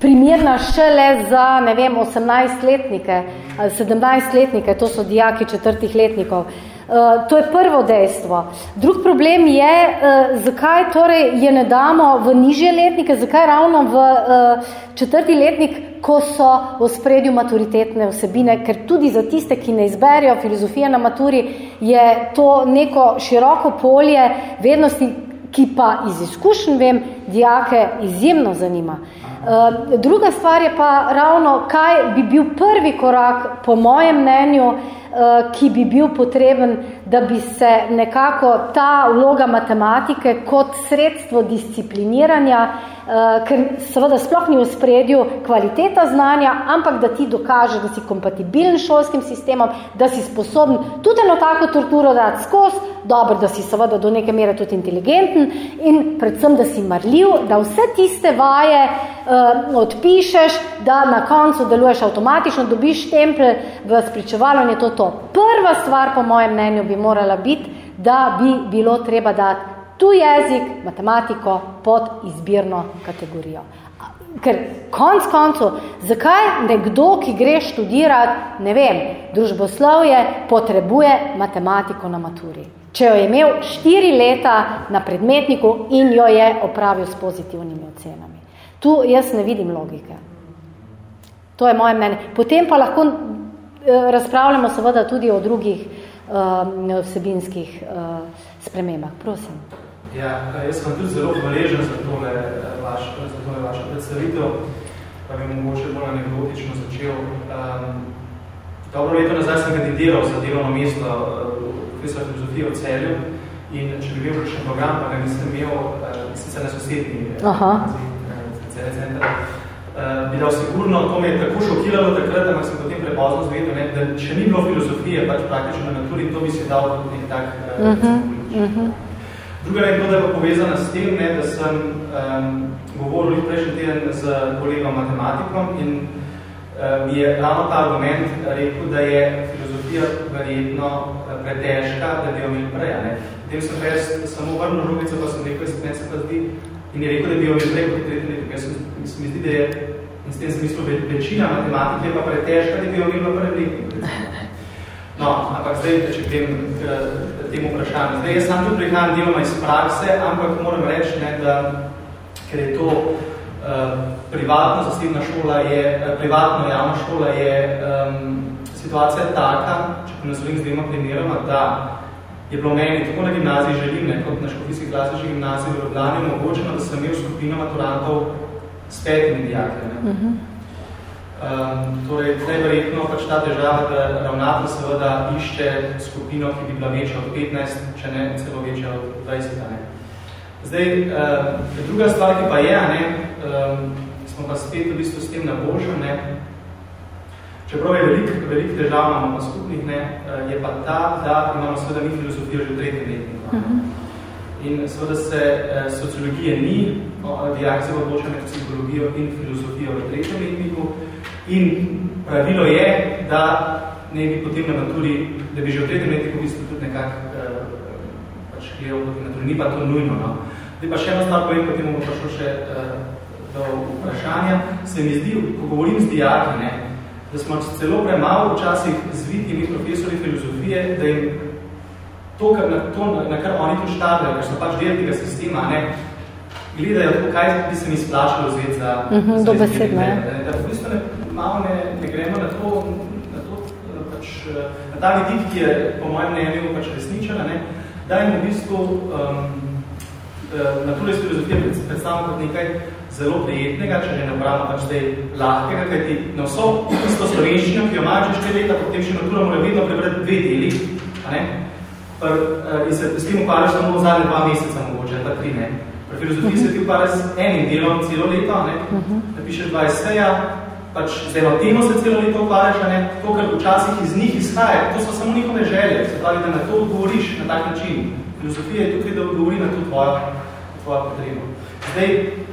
primerna šele za, ne vem, 18-letnike ali 17-letnike, to so dijaki četrtih letnikov. Uh, to je prvo dejstvo. Drug problem je, uh, zakaj torej je ne damo v nižje letnike, zakaj ravno v uh, četrti letnik, ko so v spredju maturitetne vsebine, ker tudi za tiste, ki ne izberijo filozofije na maturi, je to neko široko polje vednosti, ki pa iz izkušenj vem, dijake izjemno zanima. Druga stvar je pa ravno, kaj bi bil prvi korak, po mojem mnenju, ki bi bil potreben, da bi se nekako ta vloga matematike kot sredstvo discipliniranja uh, ker seveda sploh ni v spredju kvaliteta znanja, ampak da ti dokaže, da si kompatibilen s šolskim sistemom, da si sposoben tudi eno tako torturo dati skozi, dobro, da si seveda do neke mere tudi inteligenten in predvsem, da si marljiv, da vse tiste vaje uh, odpišeš, da na koncu deluješ avtomatično, dobiš temple v spričevalu in je to to. Prva stvar, po mojem mnenju, bi morala biti, da bi bilo treba dati tu jezik, matematiko pod izbirno kategorijo. Ker konc koncu, zakaj nekdo, ki gre študirati, ne vem, družboslovje, potrebuje matematiko na maturi? Če jo je imel štiri leta na predmetniku in jo je opravil s pozitivnimi ocenami. Tu jaz ne vidim logike. To je moje mnenje. Potem pa lahko eh, razpravljamo seveda tudi o drugih uh, vsebinskih uh, spremembah. Prosim. Ja, jaz sem tudi zelo hvaležen za tole, vaš, za tole vašo predstavitev, pa bi mogoče bolj anekdotično začel. Um, dobro leto nazaj sem kandidiral za delovno mesto v uh, filozofiji v Celju in če bi bil kakšen program, pa ga nisem imel, uh, sicer na sosednji Celje centra, uh, bi dal sigurno, to me je tako šokiralo takrat, ampak sem potem prepozno zvedel, ne, da če ni bilo filozofije, pač praktično na naturi, to bi se dal nek tak uh, uh -huh, uh -huh. Druga je da je povezana s tem, ne, da sem um, govoril prejšnji teden z kolegom matematikom in um, je ravno ta argument rekel, da je filozofija verjetno eh, pretežka, da bi jo imel prej. Ne. Potem sem pa jaz samo vrnil žugico, pa sem rekel, da se pa zdi, in je rekel, da bi jo imel prej kot tretji letu. Jaz sem mi zdi, da je in s tem smislu večina matematike pa pretežka, da bi jo imel prej letu. No, ampak zdaj, če grem temu vprašanju. Zdaj, jaz sam tudi prihajam deloma iz prakse, ampak moram reči, ne, da ker je to uh, privatna zasebna šola, je, uh, privatna javna šola, je um, situacija taka, če pa nazovim z dvema primeroma, da je bilo meni tako na gimnaziji želim, ne, kot na škofijski klasični gimnaziji v Ljubljani, omogočeno, da sem imel skupino maturantov s petimi dijaki. Ne. Uh -huh. um, torej, je verjetno pač ta težava, da ravnatelj seveda išče skupino, ki bi bila večja od 15, če ne celo večja od 20. Ne. Zdaj, uh, druga stvar, ki pa je, ne, um, smo pa spet v bistvu s tem na božjem, ne, Čeprav je velik, velik težav imamo pa skupnih, ne, eh, je pa ta, da imamo seveda mi filozofijo že v tretjem letniku. Uh -huh. In seveda se eh, sociologije ni, dijak se odloča med psihologijo in filozofijo v tretjem letniku. In pravilo je, da ne bi potem na maturi, da bi že v tretjem letniku v bistvu tudi nekako eh, pač gledal proti maturi, ni pa to nujno. No. Zdaj pa še eno stvar povem, potem bomo prišel še do vprašanja. Se mi zdi, ko govorim z dijaki, ne, da smo celo premalo včasih zvitimi profesori filozofije, da jim to, kar, na, to, na kar oni tu štardajo, ker so pač del tega sistema, ne, gledajo to, kaj bi se mi splačalo vzeti za, uh -huh, za izgled, ne. Da v bistvu ne, malo ne, ne gremo na to, na, to pač, na ta vidik, ki je po mojem mnenju pač resničena, ne, da jim v bistvu um, naturalne filozofije predstavljamo kot nekaj zelo prijetnega, če ne upravljamo pač zdaj lahkega, kajti na vso isto slovenščino, ki jo imajo že štiri leta, potem še natura mora vedno prebrati dve deli, a ne? Pr, uh, in se s tem ukvarjaš samo zadnje dva meseca mogoče, pa tri ne. Pri filozofiji se ti ukvarjaš s enim delom celo leto, ne? Da pišeš dva eseja, pač z eno temo se celo leto ukvarjaš, ne? To, kar včasih iz njih izhaja, to so samo njihove želje, se pravi, da na to odgovoriš na tak način. Filozofija je tukaj, da odgovori na to tvojo, tvojo potrebo. Zdaj,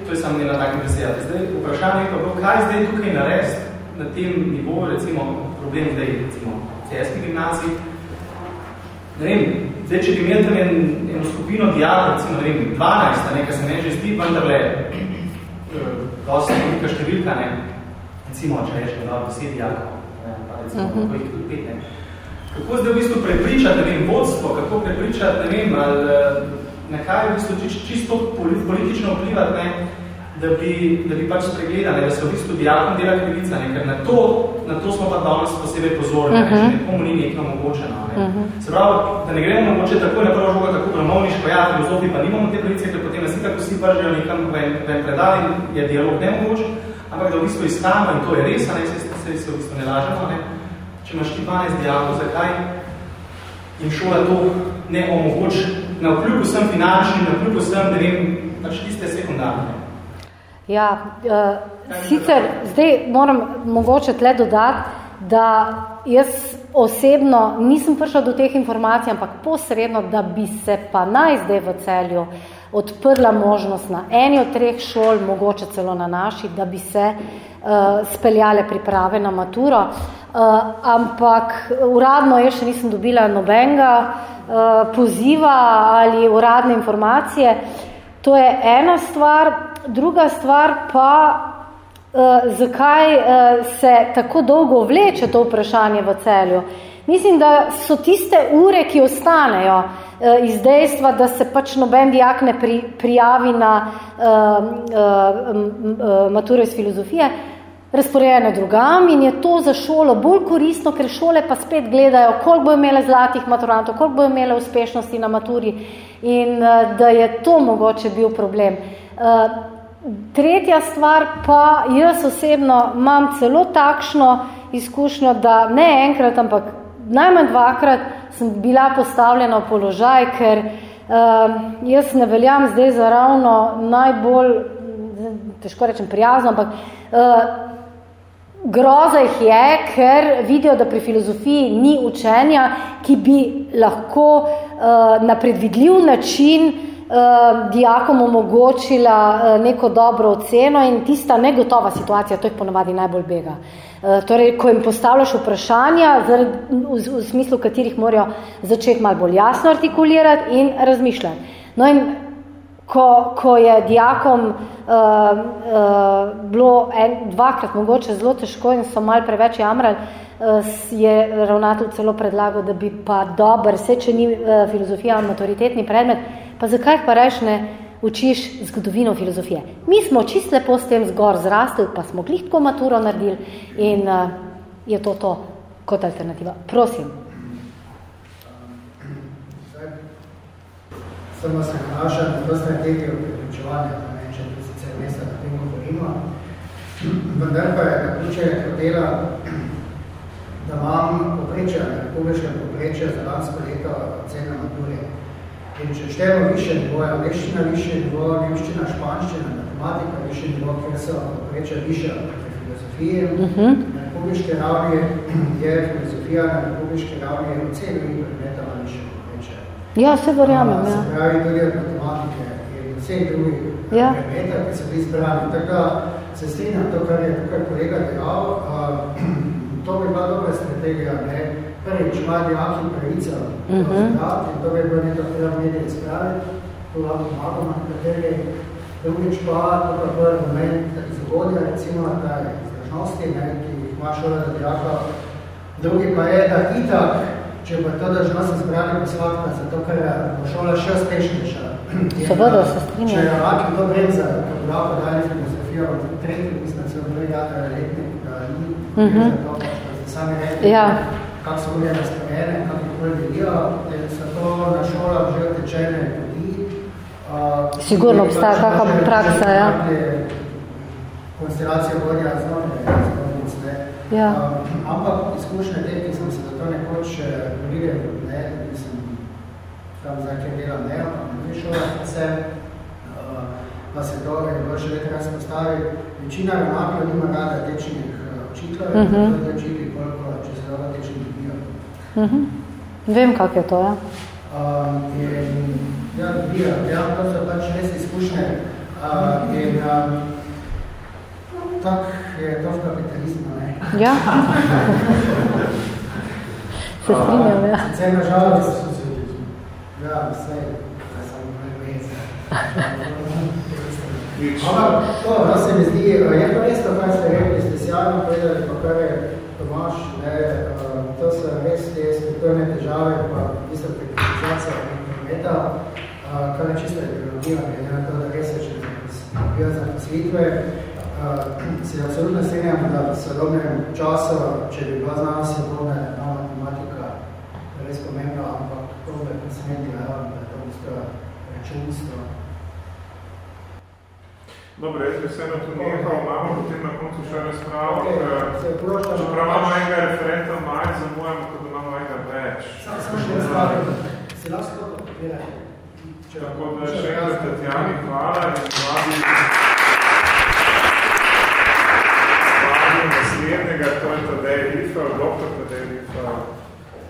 to je samo njena taka beseda. Zdaj, vprašanje je pa bilo, kaj zdaj tukaj narediti na tem nivoju, recimo, problem zdaj, recimo, CS gimnaziji. Ne vem, zdaj, če bi imel tam en, eno skupino dijalov, recimo, ne vem, 12, nekaj se meni že zdi, vendar le, dosti velika številka, ne, recimo, če rečem, da deset dijalov, ne, pa recimo, uh -huh. tudi pet, ne. Kako zdaj v bistvu prepričati, ne vem, vodstvo, kako prepričati, ne vem, ali na kaj v bistvu čisto politično vplivati, ne, da bi, da bi pač spregledali, da se v bistvu dijakom dela krivica, ne, ker na to, na to smo pa danes posebej pozorni, uh -huh. ne, mhm. nekomu ni nekaj omogočeno. Ne. Uh -huh. Se pravi, da ne gremo mogoče tako na prvo žogo, tako premovniško, ja, filozofi pa nimamo te pravice, ker potem nas nekako vsi vržejo nekam v en, en predal in je dialog nemogoč, ampak da v bistvu iskamo, in to je res, ne, se, se, se v bistvu ne lažemo, ne, če imaš ti 12 dialogov, zakaj jim šola to ne omogoči na vkljub vsem finančnim, na vkljub vsem, ne vem, pač tiste sekundarne. Ja, uh, sicer zdaj moram mogoče tle dodati, da jaz osebno nisem prišla do teh informacij, ampak posredno, da bi se pa naj zdaj v celju odprla možnost na eni od treh šol, mogoče celo na naši, da bi se uh, speljale priprave na maturo. Uh, ampak uradno jaz še nisem dobila nobenega uh, poziva ali uradne informacije. To je ena stvar. Druga stvar pa, uh, zakaj uh, se tako dolgo vleče to vprašanje v celju. Mislim, da so tiste ure, ki ostanejo uh, iz dejstva, da se pač noben dijak ne pri, prijavi na uh, uh, uh, maturo iz filozofije, razporejene drugam in je to za šolo bolj koristno, ker šole pa spet gledajo, koliko bo imele zlatih maturantov, koliko bo imele uspešnosti na maturi in uh, da je to mogoče bil problem. Uh, tretja stvar pa, jaz osebno imam celo takšno izkušnjo, da ne enkrat, ampak najmanj dvakrat sem bila postavljena v položaj, ker uh, jaz ne veljam zdaj za ravno najbolj, težko rečem prijazno, ampak Groza jih je, ker vidijo, da pri filozofiji ni učenja, ki bi lahko uh, na predvidljiv način uh, dijakom omogočila uh, neko dobro oceno in tista negotova situacija, to jih ponovadi najbolj bega. Uh, torej, ko jim postavljaš vprašanja, zaradi, v, v smislu katerih morajo začeti malo bolj jasno artikulirati in razmišljati. No in ko, ko je dijakom uh, uh, bilo en, dvakrat mogoče zelo težko in so malo preveč jamrali, uh, je ravnatelj celo predlagal, da bi pa dober, vse, če ni uh, filozofija maturitetni predmet, pa zakaj pa reš ne učiš zgodovino filozofije. Mi smo čisto lepo s tem zgor zrastli, pa smo glih tako maturo naredili in uh, je to to. kot alternativa. Prosim. Samo se nanaša na to strategijo pripričevanja, da ne, če tu sicer mesta na tem govorimo. Vendar pa je naključe hotela, da imam poprečje, republične poprečje za lansko leto cena maturi. In če štemo više nivoja, angliščina više nivo, nemščina, španščina, matematika više nivo, kjer so poprečje više filozofije, uh -huh. na republiške ravni je filozofija, na republiške ravni je v celih predmetama više poprečje. Ja, se verjamem, ja. Se pravi tudi matematike in vseh drugih ja. predmetov, ki so bili izbrani. Tako se strinjam to, kar je tukaj kolega dejal, to bi bila dobra strategija, ne? Prvič, ima dijaki pravica, uh -huh. in to bi bilo nekaj, treba medije izpraviti, to lahko pomagamo na kateri. Drugič pa, to pa prvi moment izgodja, recimo, da je izražnosti, ne, ki jih ima šola za dijaka. Drugi pa je, da itak, če bo to držnost izbrali poslatka, zato ker bo šola še uspešnejša. Seveda se strinjam. Če je raki to bremza, ko bi lahko dali filozofijo v tretji, mislim, da se odbili letnik, da ni, uh -huh. zato, sami rekli, ja. kako so bile nastavljene, kako jih bolj delijo, da so to na šolah že otečene ljudi. Uh, Sigurno obstaja kakva praksa, ja. Konstelacija vodja znotraj, znotraj, ne. Ja. Um, ampak izkušnje te, ki sem se za to nekoč volil, ne, mislim, tam zdaj, kjer delam, ne, ne šolah, sem, uh, pa se to je bilo še leta razpostavi. Večina ravnakov nima rada tečnih učitelj, uh -huh. da učiti, koliko če se dobro teče dobijo. Uh -huh. Vem, kak je to, ja. Um, in, ja, dobijo. Ja, to so pač res izkušnje. Uh, in um, tak je to v kapitalizmu, ne? Ja. se strinjam, ja. Sicer na žalost, ja, vse, da sem ne Ampak, to, no, se mi zdi, je pa res to, kaj ste rekli, ste sjajno povedali, pa kar je Tomaš, ne, to so res te strukturne težave, pa isto prekrizacija prometa, kar je čisto epidemiologija, glede na to, da res je, če bio za poslitve, se absolutno strenjam, da v sodobnem času, če bi bila znana sodobna nova matematika, res pomembna, ampak to bi posmeti, da je to isto računstvo, Dobro, jaz bi vseeno tu nehal, imamo potem na koncu še razpravo, čeprav imamo enega referenta manj, zamujamo, kot da imamo enega več. Samo še razpravo, si lahko to papiraj. Tako da še enkrat Tatjani, hvala in hvala Hvala naslednjega, to je Tadej Rifel, doktor Tadej Rifel.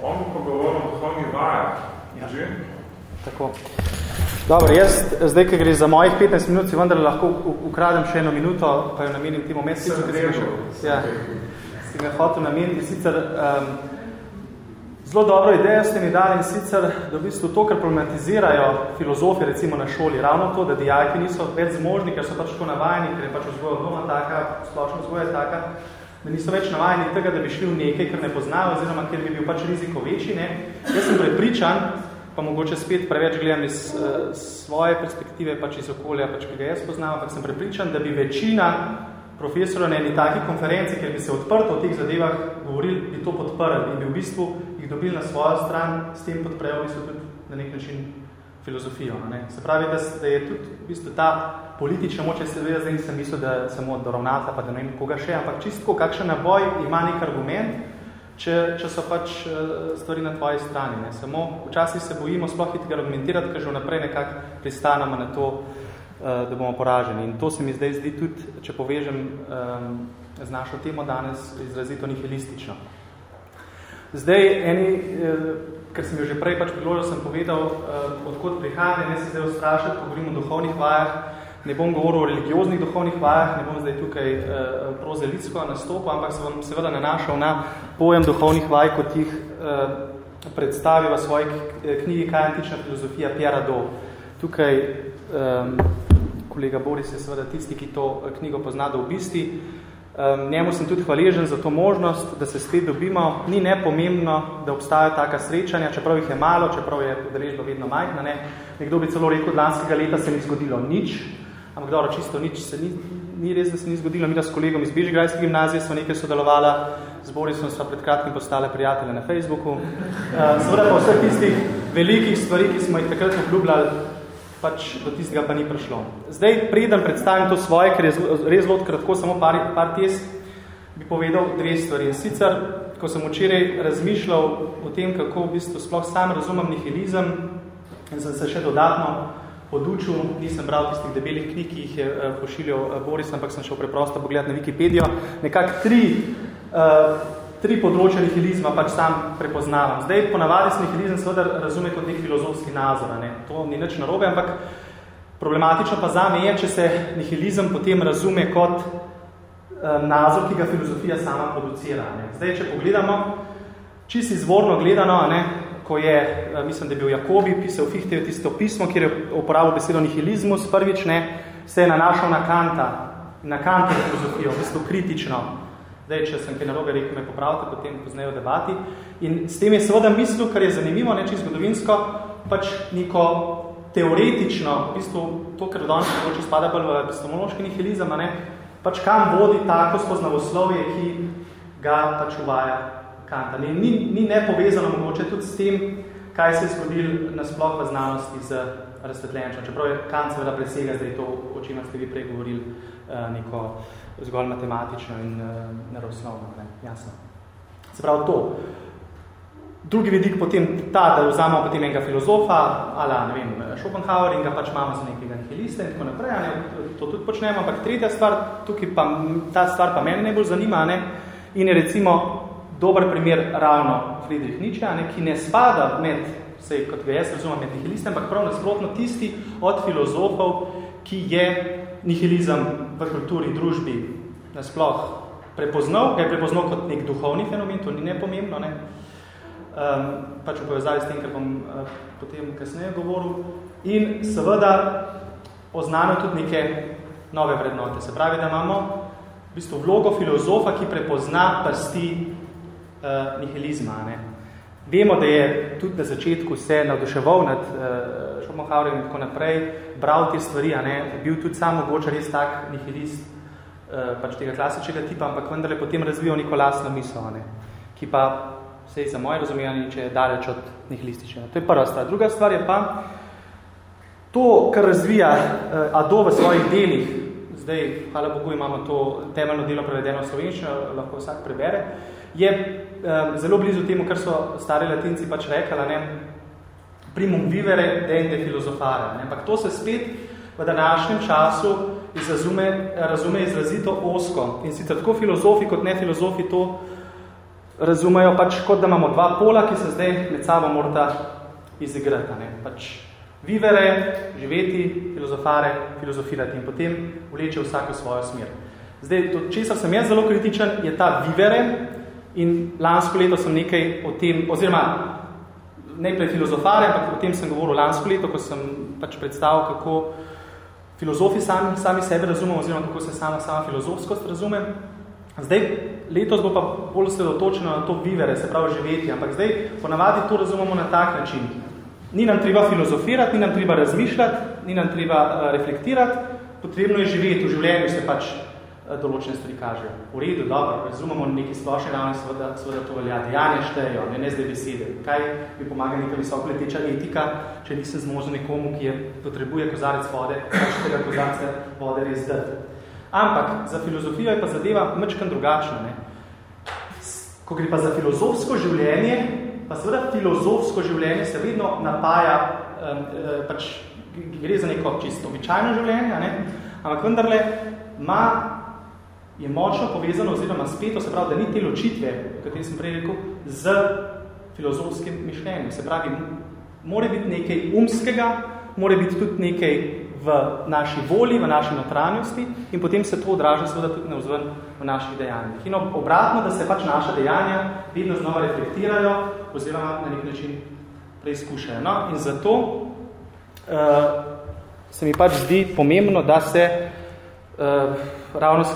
On bo pogovoril o duhovnih vajah. Ja. Tako. Dobro, jaz zdaj, ker gre za mojih 15 minut, si vendar lahko ukradem še eno minuto, pa jo namenim temu mestu. Sem grešil. Ja, si ga hotel nameniti. Sicer um, zelo dobro idejo ste mi dali in sicer, da v bistvu to, kar problematizirajo filozofi recimo na šoli, ravno to, da dijaki niso več zmožni, ker so pač tako navajeni, ker je pač vzgoja doma taka, splošna vzgoja je taka, da niso več navajeni tega, da bi šli v nekaj, kar ne poznajo, oziroma ker bi bil pač riziko večji. Ne? Jaz sem prepričan, pa mogoče spet preveč gledam iz uh, svoje perspektive, pač iz okolja, pač, ki ga jaz poznam, ampak sem prepričan, da bi večina profesorov na eni taki konferenci, ker bi se odprto o teh zadevah govorili, bi to podprli in bi v bistvu jih dobili na svojo stran, s tem podprejo v bistvu tudi na nek način filozofijo. Ne? Se pravi, da, da je tudi v bistvu ta politična moč, jaz se zdaj nisem mislil, da samo do ravnata, pa da ne vem koga še, ampak čistko, kakšen naboj ima nek argument, če, če so pač stvari na tvoji strani. Ne. Samo včasih se bojimo sploh hitro argumentirati, ker že vnaprej nekako pristanemo na to, da bomo poraženi. In to se mi zdaj zdi tudi, če povežem um, z našo temo danes, izrazito nihilistično. Zdaj, eni, ker sem jo že prej pač priložil, sem povedal, odkot prihajam, ne se zdaj ustrašati, ko govorim o duhovnih vajah, ne bom govoril o religioznih duhovnih vajah, ne bom zdaj tukaj uh, prozelitsko nastopil, ampak se bom seveda nanašal na pojem duhovnih vaj, kot jih uh, predstavi v svoji knjigi Kaj antična filozofija Pierre Do. Tukaj um, kolega Boris je seveda tisti, ki to knjigo pozna do obisti. Um, njemu sem tudi hvaležen za to možnost, da se spet dobimo. Ni nepomembno, da obstajajo taka srečanja, čeprav jih je malo, čeprav je udeležba vedno majhna. Ne. Nekdo bi celo rekel, od lanskega leta se ni zgodilo nič, ampak dobro, čisto nič se ni, ni res, da se ni zgodilo. Mi s kolegom iz Bežigrajske gimnazije smo nekaj sodelovala, z Borisom sva pred kratkim postale prijatelje na Facebooku. Uh, seveda pa vseh tistih velikih stvari, ki smo jih takrat obljubljali, pač do tistega pa ni prišlo. Zdaj, preden predstavim to svoje, ker je res zelo kratko, samo par, par tes, bi povedal dve stvari. Sicer, ko sem včeraj razmišljal o tem, kako v bistvu sploh sam razumem nihilizem, in sem se še dodatno podučil, nisem bral tistih debelih knjig, ki jih je uh, pošiljal uh, Boris, ampak sem šel preprosto pogledati na Wikipedijo. Nekak tri, uh, tri področja nihilizma pač sam prepoznavam. Zdaj, ponavadi se nihilizem seveda razume kot nek filozofski nazor, ne? to ni nič narobe, ampak problematično pa zame je, če se nihilizem potem razume kot nazor, ki ga filozofija sama producira. Ne? Zdaj, če pogledamo, čisto izvorno gledano, ne, ko je, eh, mislim, da je bil Jakobi pisal Fichte tisto pismo, kjer je uporabil besedo nihilizmus, prvič ne, se je nanašal na Kanta, na Kanta filozofijo, v bistvu kritično. Zdaj, če sem kaj narobe rekel, me popravite, potem poznajo debati. In s tem je seveda mislil, kar je zanimivo, neči zgodovinsko, pač neko teoretično, v bistvu to, kar danes mogoče spada bolj v epistemološki nihilizem, ne, pač kam vodi tako spoznavoslovje, ki ga pač uvaja Kanta. Ni, ni, ni nepovezano mogoče tudi s tem, kaj se je zgodil nasploh v znanosti z razsvetljenčem. Čeprav je Kant seveda presega zdaj to, o čemer ste vi prej govorili, eh, neko zgolj matematično in eh, naravoslovno. Ne? Jasno. Se pravi to. Drugi vidik potem ta, da vzamemo potem enega filozofa, ala, ne vem, Schopenhauer in ga pač imamo za nekega nihilista in tako naprej, ne? to tudi počnemo, ampak tretja stvar, tukaj pa, ta stvar pa mene najbolj zanima, ne? in je recimo dober primer ravno Friedrich Nietzsche, ne, ki ne spada med, sej, kot ga jaz razumem, med nihiliste, ampak prav nasprotno tisti od filozofov, ki je nihilizem v kulturi, družbi nasploh prepoznal, ga je prepoznal kot nek duhovni fenomen, to ni nepomembno, ne, um, pač v povezavi s tem, ker bom uh, potem kasneje govoril, in seveda oznamil tudi neke nove vrednote. Se pravi, da imamo v bistvu vlogo filozofa, ki prepozna prsti uh, nihilizma. Ne. Vemo, da je tudi na začetku se navduševal nad uh, Schopenhauerjem in tako naprej, bral te stvari, a ne, bil tudi sam mogoče res tak nihilist uh, pač tega klasičnega tipa, ampak vendarle potem razvijal neko lastno misel, ne, ki pa vsej za moje razumijanje, če je daleč od nihilističnega. To je prva stvar. Druga stvar je pa to, kar razvija uh, Ado v svojih delih, zdaj, hvala Bogu, imamo to temeljno delo prevedeno v slovenščino, lahko vsak prebere, je zelo blizu temu, kar so stari latinci pač rekali, ne, primum vivere dende filozofare. Ne. Ampak to se spet v današnjem času izrazume, razume izrazito osko. In sicer tako filozofi kot ne filozofi to razumejo pač kot, da imamo dva pola, ki se zdaj med sabo morata izigrati. Ne. Pač vivere, živeti, filozofare, filozofirati in potem vleče vsako svojo smer. Zdaj, to, česar sem jaz zelo kritičen, je ta vivere, In lansko leto sem nekaj o tem, oziroma najprej filozofare, ampak o tem sem govoril lansko leto, ko sem pač predstavil, kako filozofi sami, sami sebe razumem, oziroma kako se sama, sama filozofskost razumem. Zdaj, letos bo pa bolj sredotočeno na to vivere, se pravi živeti, ampak zdaj ponavadi to razumemo na tak način. Ni nam treba filozofirati, ni nam treba razmišljati, ni nam treba uh, reflektirati, potrebno je živeti, v življenju se pač Eh, določene stvari kažejo. V redu, dobro, razumemo neki splošne ravni, seveda, seveda to velja. Dejanje štejo, ne, ne zdaj besede. Kaj mi pomaga neka visoko leteča etika, če nisem zmožen nekomu, ki je potrebuje kozarec vode, pač tega kozarca vode res dati. Ampak za filozofijo je pa zadeva mečkan drugačna. Ne. Ko gre pa za filozofsko življenje, pa seveda filozofsko življenje se vedno napaja, um, pač gre za neko čisto običajno življenje, ne, ampak vendarle ima je močno povezano oziroma speto, se pravi, da ni te ločitve, kateri sem prej rekel, z filozofskim mišljenjem. Se pravi, mora biti nekaj umskega, mora biti tudi nekaj v naši volji, v naši notranjosti in potem se to odraža seveda tudi navzven v naših dejanjih. In obratno, da se pač naša dejanja vedno znova reflektirajo oziroma na nek način preizkušajo. No? In zato uh, se mi pač zdi pomembno, da se uh, ravno s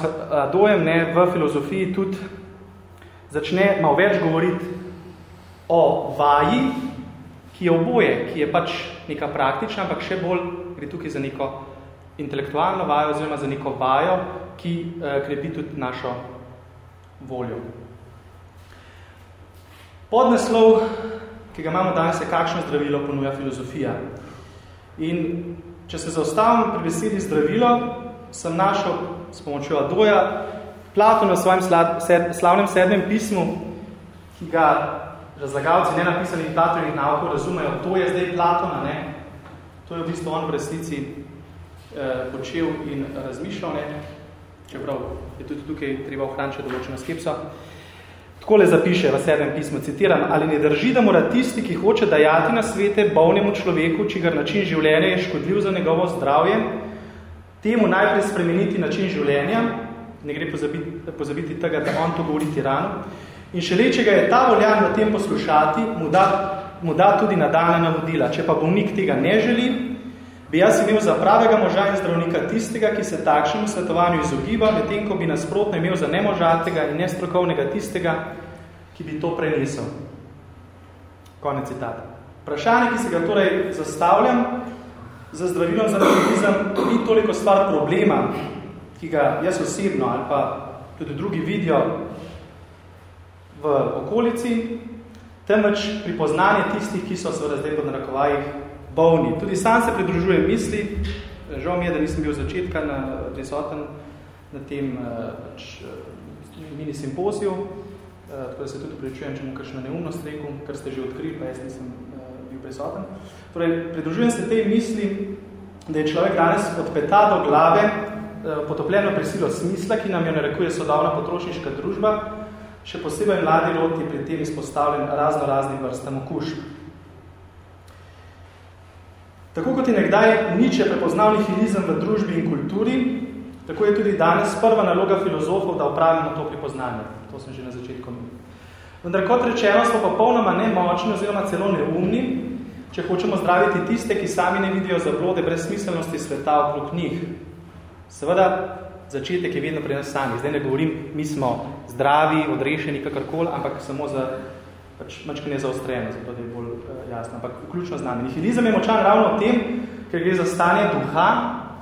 dojem ne, v filozofiji tudi začne malo več govoriti o vaji, ki je oboje, ki je pač neka praktična, ampak še bolj gre tukaj za neko intelektualno vajo oziroma za neko vajo, ki uh, krepi tudi našo voljo. Podneslov, ki ga imamo danes, je kakšno zdravilo ponuja filozofija. In če se zaustavim pri besedi zdravilo, sem našel s pomočjo Adoja Platon v svojem slavnem sedmem pismu, ki ga razlagalci nenapisanih Platonih naukov razumejo, to je zdaj Platona, ne? to je v bistvu on v resnici eh, počel in razmišljal, ne? čeprav je tudi tukaj treba ohraniti določeno skepso. Takole zapiše v sedmem pismu, citiram, ali ne drži, da mora tisti, ki hoče dajati na svete bolnemu človeku, čigar način življenja je škodljiv za njegovo zdravje, temu najprej spremeniti način življenja, ne gre pozabiti, pozabiti tega, da on to govori tirano, in šele, če ga je ta voljan na tem poslušati, mu da, mu da tudi nadane navodila. Če pa bolnik tega ne želi, bi jaz imel za pravega moža in zdravnika tistega, ki se takšnemu svetovanju izogiba, medtem ko bi nasprotno imel za nemožatega in nestrokovnega tistega, ki bi to prenesel. Konec citata. Vprašanje, ki se ga torej zastavljam za zdravilom za narkotizem, ni toliko stvar problema, ki ga jaz osebno ali pa tudi drugi vidijo v okolici, temveč pripoznanje tistih, ki so seveda zdaj pod narekovajih bolni. Tudi sam se pridružujem misli, žal mi je, da nisem bil začetka na, prisoten na tem pač, mini simpoziju, tako da se tudi pričujem, če mu kakšno neumnost rekel, kar ste že odkrili, pa jaz nisem bil prisoten. Torej, pridružujem se tej misli, da je človek danes od peta do glave potopljeno prisilo smisla, ki nam jo narekuje sodobna potrošniška družba, še posebej mladi rod je pri tem izpostavljen razno raznih vrstam okušb. Tako kot je nekdaj Nietzsche prepoznal nihilizem v družbi in kulturi, tako je tudi danes prva naloga filozofov, da opravimo to pripoznanje. To sem že na začetku imel. Vendar kot rečeno, smo popolnoma nemočni oziroma celo neumni, če hočemo zdraviti tiste, ki sami ne vidijo zablode brezsmiselnosti sveta okrog njih. Seveda, začetek je vedno pri nas sami. Zdaj ne govorim, mi smo zdravi, odrešeni, kakorkoli, ampak samo za pač mačka ne zaostreno, zato da je bolj uh, jasno, ampak vključno z nami. Nihilizem je močan ravno v tem, ker gre za stanje duha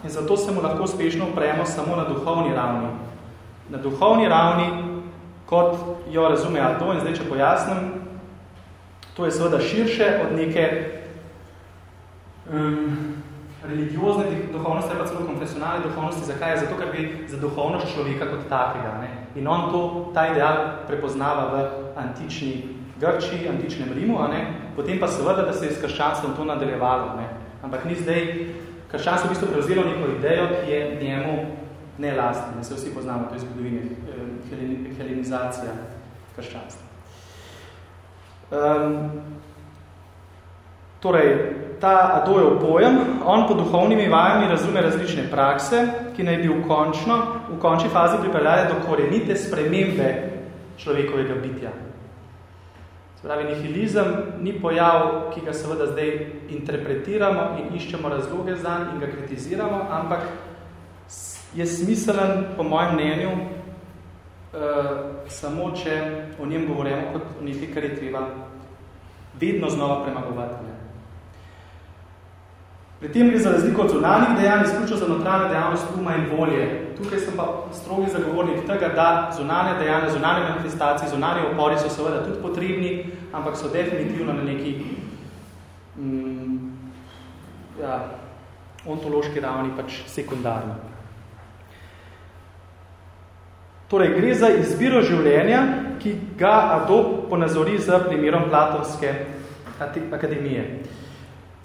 in zato se mu lahko uspešno upremo samo na duhovni ravni. Na duhovni ravni, kot jo razume Aldo, in zdaj, če pojasnim, to je seveda širše od neke um, religiozne duhovnosti, pa celo konfesionalne duhovnosti. Zakaj? Zato, ker bi za duhovnost človeka kot takega. Ne? In on to, ta ideal prepoznava v antični Grčiji, antičnem Rimu, a ne? potem pa seveda, da se je s krščanstvom to nadaljevalo. Ne? Ampak ni zdaj, krščanstvo v bistvu prevzelo neko idejo, ki je njemu ne lastna. Ne se vsi poznamo, to je zgodovine, eh, helenizacija krščanstva. Um, torej, ta Adojev pojem, on po duhovnimi vajami razume različne prakse, ki naj bi v, končno, v končni fazi pripeljali do korenite spremembe človekovega bitja. Pravi, nihilizem ni pojav, ki ga seveda zdaj interpretiramo in iščemo razloge zanj in ga kritiziramo, ampak je smiselen, po mojem mnenju, uh, samo, če o njem govorimo kot o nekaj, kar je treba vedno znova premagovati. Pri tem gre za razliko od zunanjih dejanj, izključno za notranje dejavnost uma in volje. Tukaj sem pa strogi zagovornik tega, da zunanje dejanja, zunanje manifestacije, zunanje opori so seveda tudi potrebni, ampak so definitivno na neki mm, ja, ontološki ravni pač sekundarni. Torej, gre za izbiro življenja, ki ga Ado ponazori z primerom Platonske akademije.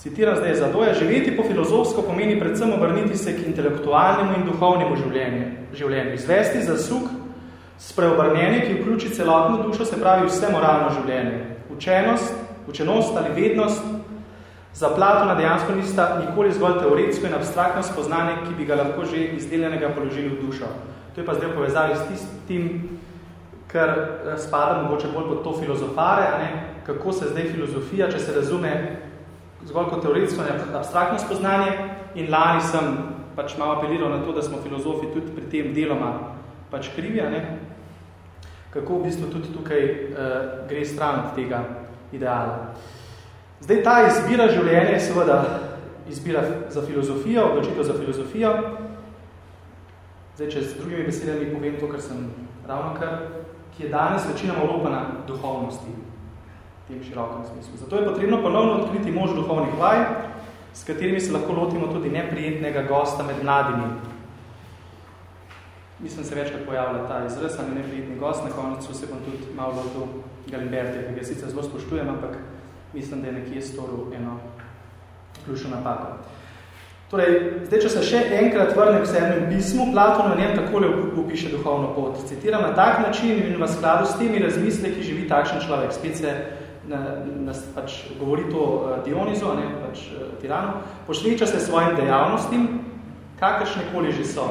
Citiram zdaj, zato je živeti po filozofsko pomeni predvsem obrniti se k intelektualnemu in duhovnemu življenju. življenju. Izvesti za suk s preobrnjenje, ki vključi celotno dušo, se pravi vse moralno življenje. Učenost, učenost ali vednost za Platona dejansko nista nikoli zgolj teoretsko in abstraktno spoznanje, ki bi ga lahko že izdeljenega položili v dušo. To je pa zdaj povezali s tistim, kar eh, spada mogoče bolj pod to filozofare, ne? kako se zdaj filozofija, če se razume zgolj kot teoretsko in abstraktno spoznanje in lani sem pač malo apeliral na to, da smo filozofi tudi pri tem deloma pač krivi, ne? kako v bistvu tudi tukaj uh, gre stran od tega ideala. Zdaj, ta izbira življenja je seveda izbira za filozofijo, odločitev za filozofijo. Zdaj, če z drugimi besedami povem to, kar sem ravno kar, ki je danes večinoma olopana duhovnosti v tem širokem smislu. Zato je potrebno ponovno odkriti mož duhovnih vaj, s katerimi se lahko lotimo tudi neprijetnega gosta med mladimi. Mislim, se večkrat pojavlja ta izraz, ali neprijetni gost, na koncu se bom tudi malo lotil Galimbertija, ki ga sicer zelo spoštujem, ampak mislim, da je nekje storil eno ključno napako. Torej, zdaj, če se še enkrat vrnem k sedmem pismu, Platon na njem takole upiše duhovno pot. Citiram, na tak način in v skladu s temi razmisleki živi takšen človek. Spet se na, na, pač govori to uh, Dionizo, ne, pač uh, tirano, pošveča se svojim dejavnostim, kakršne koli že so.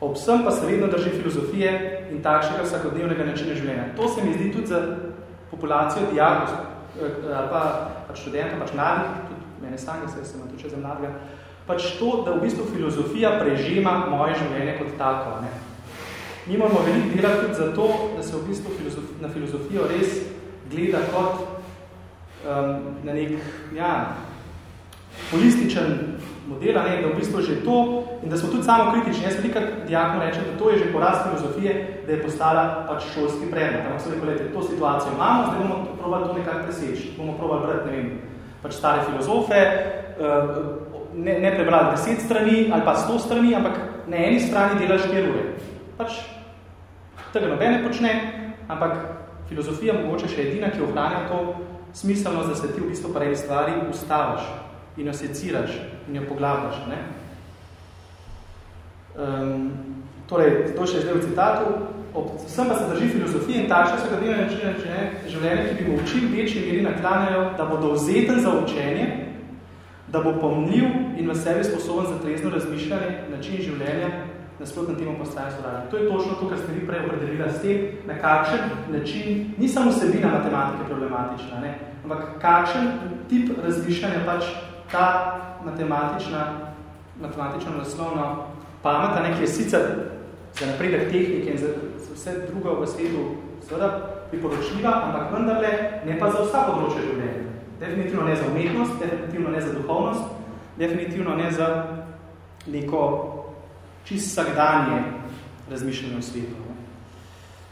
Ob vsem pa se vedno drži filozofije in takšnega vsakodnevnega načina življenja. To se mi zdi tudi za populacijo diagnoz, uh, pa, pač študentov, pač mladih, tudi mene sanga, se sem tudi za mladega, pač to, da v bistvu filozofija prežema moje življenje kot tako. Ne. Mi moramo veliko delati tudi zato, da se v bistvu filozof, na filozofijo res gleda kot um, na nek ja, holističen model, ne, da v bistvu že to in da smo tudi samo kritični. Jaz veliko dijakno rečem, da to je že poraz filozofije, da je postala pač šolski predmet. Ampak so rekel, to situacijo imamo, zdaj bomo probali to nekako preseči. Bomo probali brati, ne vem, pač stare filozofe, eh, ne, ne prebrali deset strani ali pa sto strani, ampak na eni strani delaš štiri ure. Pač tega noben ne počne, ampak filozofija mogoče še edina, ki ohranja to smiselnost, da se ti v bistvu pa stvari ustavaš in jo seciraš in jo poglabaš. Ne? Um, torej, to še zdaj v citatu, Vsem pa se drži filozofije in takšne so kadine načine življenja, ki bi mu v čim večji meri naklanjajo, da bo dovzeten za učenje, da bo pomljiv in v sebi sposoben za trezno razmišljanje, način življenja, nasprotno temu postaja soražen. To je točno to, kar ste vi prej opredelila s tem, na kakšen način, ni samo vsebina matematike problematična, ne, ampak kakšen tip razmišljanja pač ta matematična, matematično naslovno pameta, ne, ki je sicer za napredek tehnike in za vse drugo v svetu seveda priporočljiva, ampak vendarle ne pa za vsa področja življenja. Definitivno ne za umetnost, definitivno ne za duhovnost, definitivno ne za neko čist vsakdanje razmišljanje v svetu.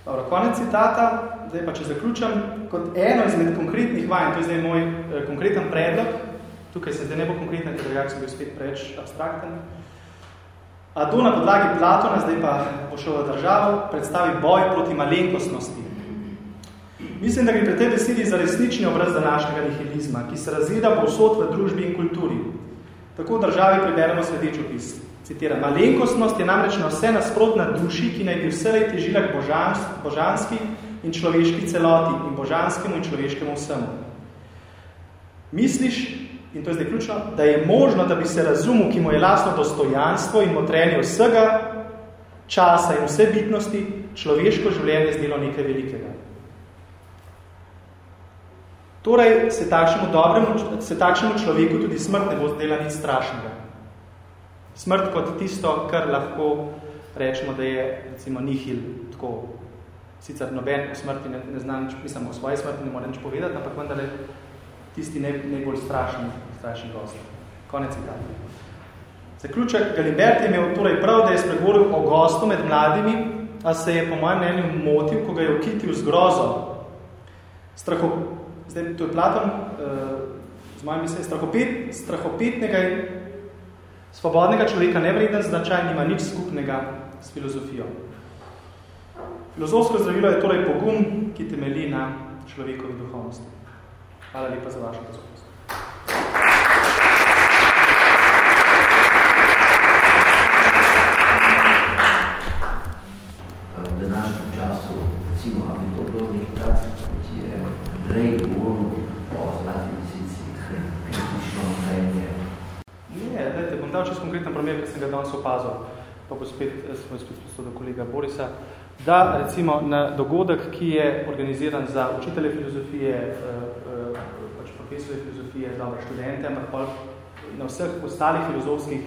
Dobro, konec citata, zdaj pa če zaključam, kot eno izmed konkretnih vajen, to je zdaj moj eh, konkreten predlog, tukaj se zdaj ne bo konkreten, ker jak sem bil spet preveč abstrakten, Adon na podlagi Platona, zdaj pa bo šel v državo, predstavi boj proti malenkostnosti. Mislim, da gre pri tej besedi za resnični obraz današnjega nihilizma, ki se razvida povsod v družbi in kulturi. Tako v državi preberemo sledeč opis. Citiram, malenkostnost je namreč na vse nasprotna duši, ki naj bi vselej težila k božanski in človeški celoti in božanskemu in človeškemu vsemu. Misliš, in to je zdaj ključno, da je možno, da bi se razumel, ki mu je lastno dostojanstvo in motrenje vsega časa in vse bitnosti, človeško življenje zdelo nekaj velikega. Torej se takšnemu, dobremu, se takšnemu človeku tudi smrt ne bo zdela nič strašnega. Smrt kot tisto, kar lahko rečemo, da je recimo nihil tako. Sicer noben o smrti ne, ne znam nič, mislim, o svoji smrti ne more nič povedati, ampak vendar tisti ne, najbolj strašni, strašni gost. Konec citata. Zaključek Galibert je imel torej prav, da je spregovoril o gostu med mladimi, a se je po mojem mnenju motil, ko ga je okitil z grozo. Straho, zdaj, to je Platon, uh, z mojim mislim, strahopet, strahopetnega svobodnega človeka nevreden značaj nima nič skupnega s filozofijo. Filozofsko zdravilo je torej pogum, ki temelji na človekovi duhovnosti. Hvala lepa za vašo pozornost. V današnjem času, recimo, ali to bilo nekrat, ki je Rej govoril o zlati lisici, kritično mnenje. Ne, dajte, bom dal čez konkreten primer, ker sem ga danes opazil, pa bo spet, sem spet spet do kolega Borisa, da recimo na dogodek, ki je organiziran za učitelje filozofije, eh, profesore filozofije, dobre študente, ampak na vseh ostalih filozofskih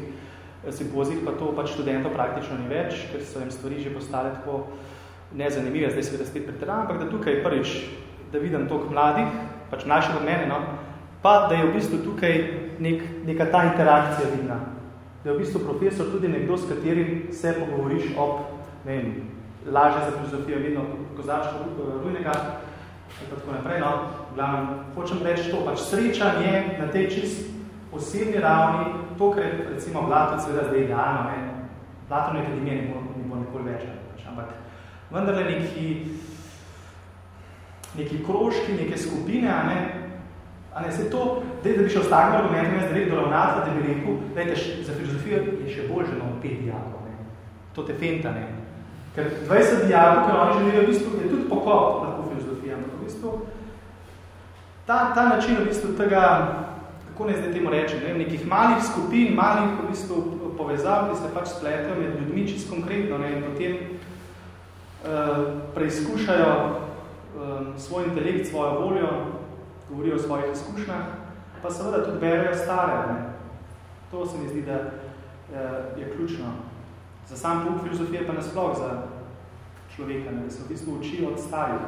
eh, simpozijih pa to pač študentov praktično ni več, ker so jim stvari že postale tako nezanimive, zdaj seveda spet pretirano, ampak da tukaj prvič, da vidim toliko mladih, pač mlajših od mene, no, pa da je v bistvu tukaj nek, neka ta interakcija vidna. Da je v bistvu profesor tudi nekdo, s katerim se pogovoriš ob, ne vem, laže za filozofijo, vedno kozačko rujnega, in tako naprej, no, glavno, hočem reči to, pač srečanje na tej čist osebni ravni, to, kar je recimo Blato seveda zdaj idealno, ne, Blato ne akademije ne bo, ne bo nikoli več, pač, ampak vendarle neki, neki krožki, neke skupine, a ne, a ne, se to, dej, da bi šel s takim argumentom, jaz direkt do ravnata, da bi rekel, dajte, za filozofijo je še bolj že pet dijakov, ne, to te fenta, ne, ker 20 dijakov, ker oni želijo v bistvu, je tudi pokop lahko filozofija, ampak v bistvu, ta, ta način v bistvu tega, kako ne zdaj temu reči, ne, nekih malih skupin, malih v bistvu povezav, ki se pač spletajo med ljudmi čisto konkretno ne, in potem uh, preizkušajo um, svoj intelekt, svojo voljo, govorijo o svojih izkušnjah, pa seveda tudi berejo stare. Ne. To se mi zdi, da uh, je ključno. Za sam pouk filozofije pa nasploh za človeka, ne, da se v bistvu uči od starih.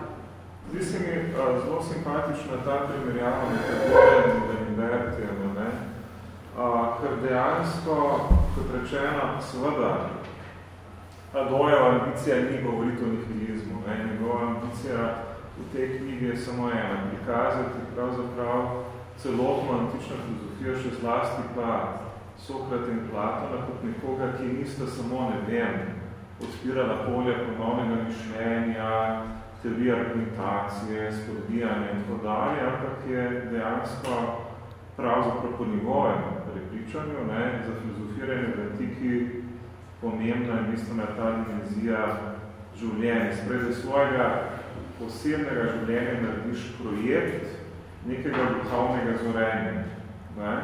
Zdi se mi uh, zelo simpatična ta primerjava med Tagojem in Libertijem, ne? Uh, ker dejansko, kot rečeno, seveda, Adojeva ambicija ni govoriti o nihilizmu. Ne? Njegova ambicija v tej knjigi je samo ena, prikazati pravzaprav celotno antično filozofijo, še zlasti pa Sokrat in Platona kot nekoga, ki nista samo, ne vem, odpirala polja ponovnega mišljenja, teorije argumentacije, spodbijanja in tako dalje, ampak je dejansko pravzaprav po njegovem prepričanju ne, za filozofiranje v antiki pomembna in bistvena ta dimenzija življenja. Sprej svojega posebnega življenja narediš projekt nekega duhovnega zorenja. Ne.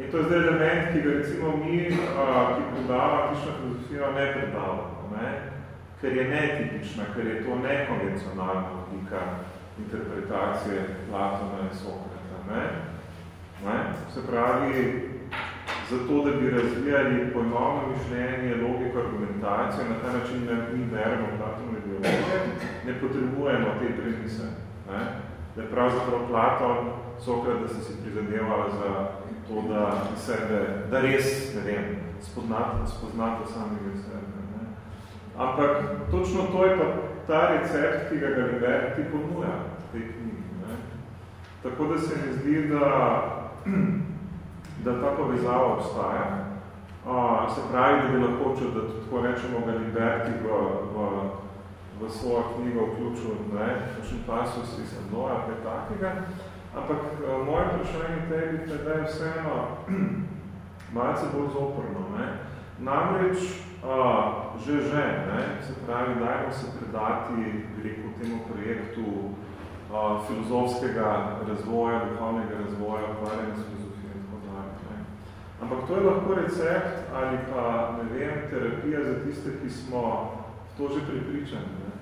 In to je zdaj element, ki ga recimo mi, a, ki predava tišna filozofija, ne predavamo. Ne ker je netipična, ker je to nekonvencionalna oblika interpretacije Platona in Sokrata. Ne? Ne? Se pravi, zato, da bi razvijali pojmovno mišljenje, logiko, argumentacijo, na ta način ne, mi verimo Platonove biologije, ne potrebujemo te premise. Ne? Da je pravzaprav Platon, Sokrat, da ste si prizadevala za to, da sebe, da res, ne vem, spoznate, spoznate samega sebe. Ampak točno to je pa ta recept, ki ga ga Liberti ponuja v tej knjigi. Ne? Tako da se mi zdi, da, da ta povezava obstaja. A, se pravi, da bi lahko, če da tako rečemo, ga Liberti v, v, v svojo knjigo vključil, ne, kakšen pasus iz Anoja, kaj takega. Ampak moje vprašanje tebi teda je vseeno malce bolj zoprno. Ne? Namreč, uh, že že, ne, se pravi, dajmo se predati, rekel, temu projektu uh, filozofskega razvoja, duhovnega razvoja, ukvarjanja s filozofijo in tako dalje. Ampak to je lahko recept ali pa, ne vem, terapija za tiste, ki smo v to že prepričani. Ne.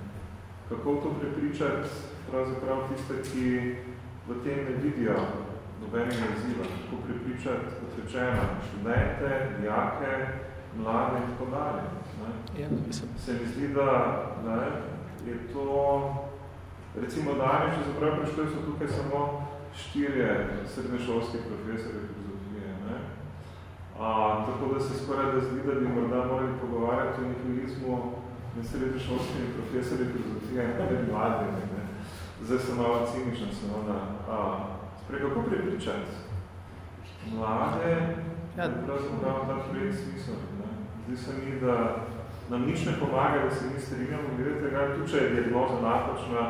Kako to prepričati pravzaprav tiste, ki v tem ne vidijo nobenega izziva, kako prepričati, kot rečeno, študente, dijake, mlade in tako dalje. Ja, se mi zdi, da ne, je to, recimo danes, če zaprav prišli, so tukaj samo štirje filozofije. Ne? A, tako da se skoraj da zdi, da bi morda morali pogovarjati o nihilizmu med srednješolskimi profesori filozofije in ne mladimi. Ne? Zdaj sem malo ciničen, seveda. Sprej, kako prepričati? Mlade, ja. pravzaprav ta projekt smisel. Zdi se mi, da nam nič ne pomaga, da se mi strinjamo, glede tega, tu če je diagnoza napačna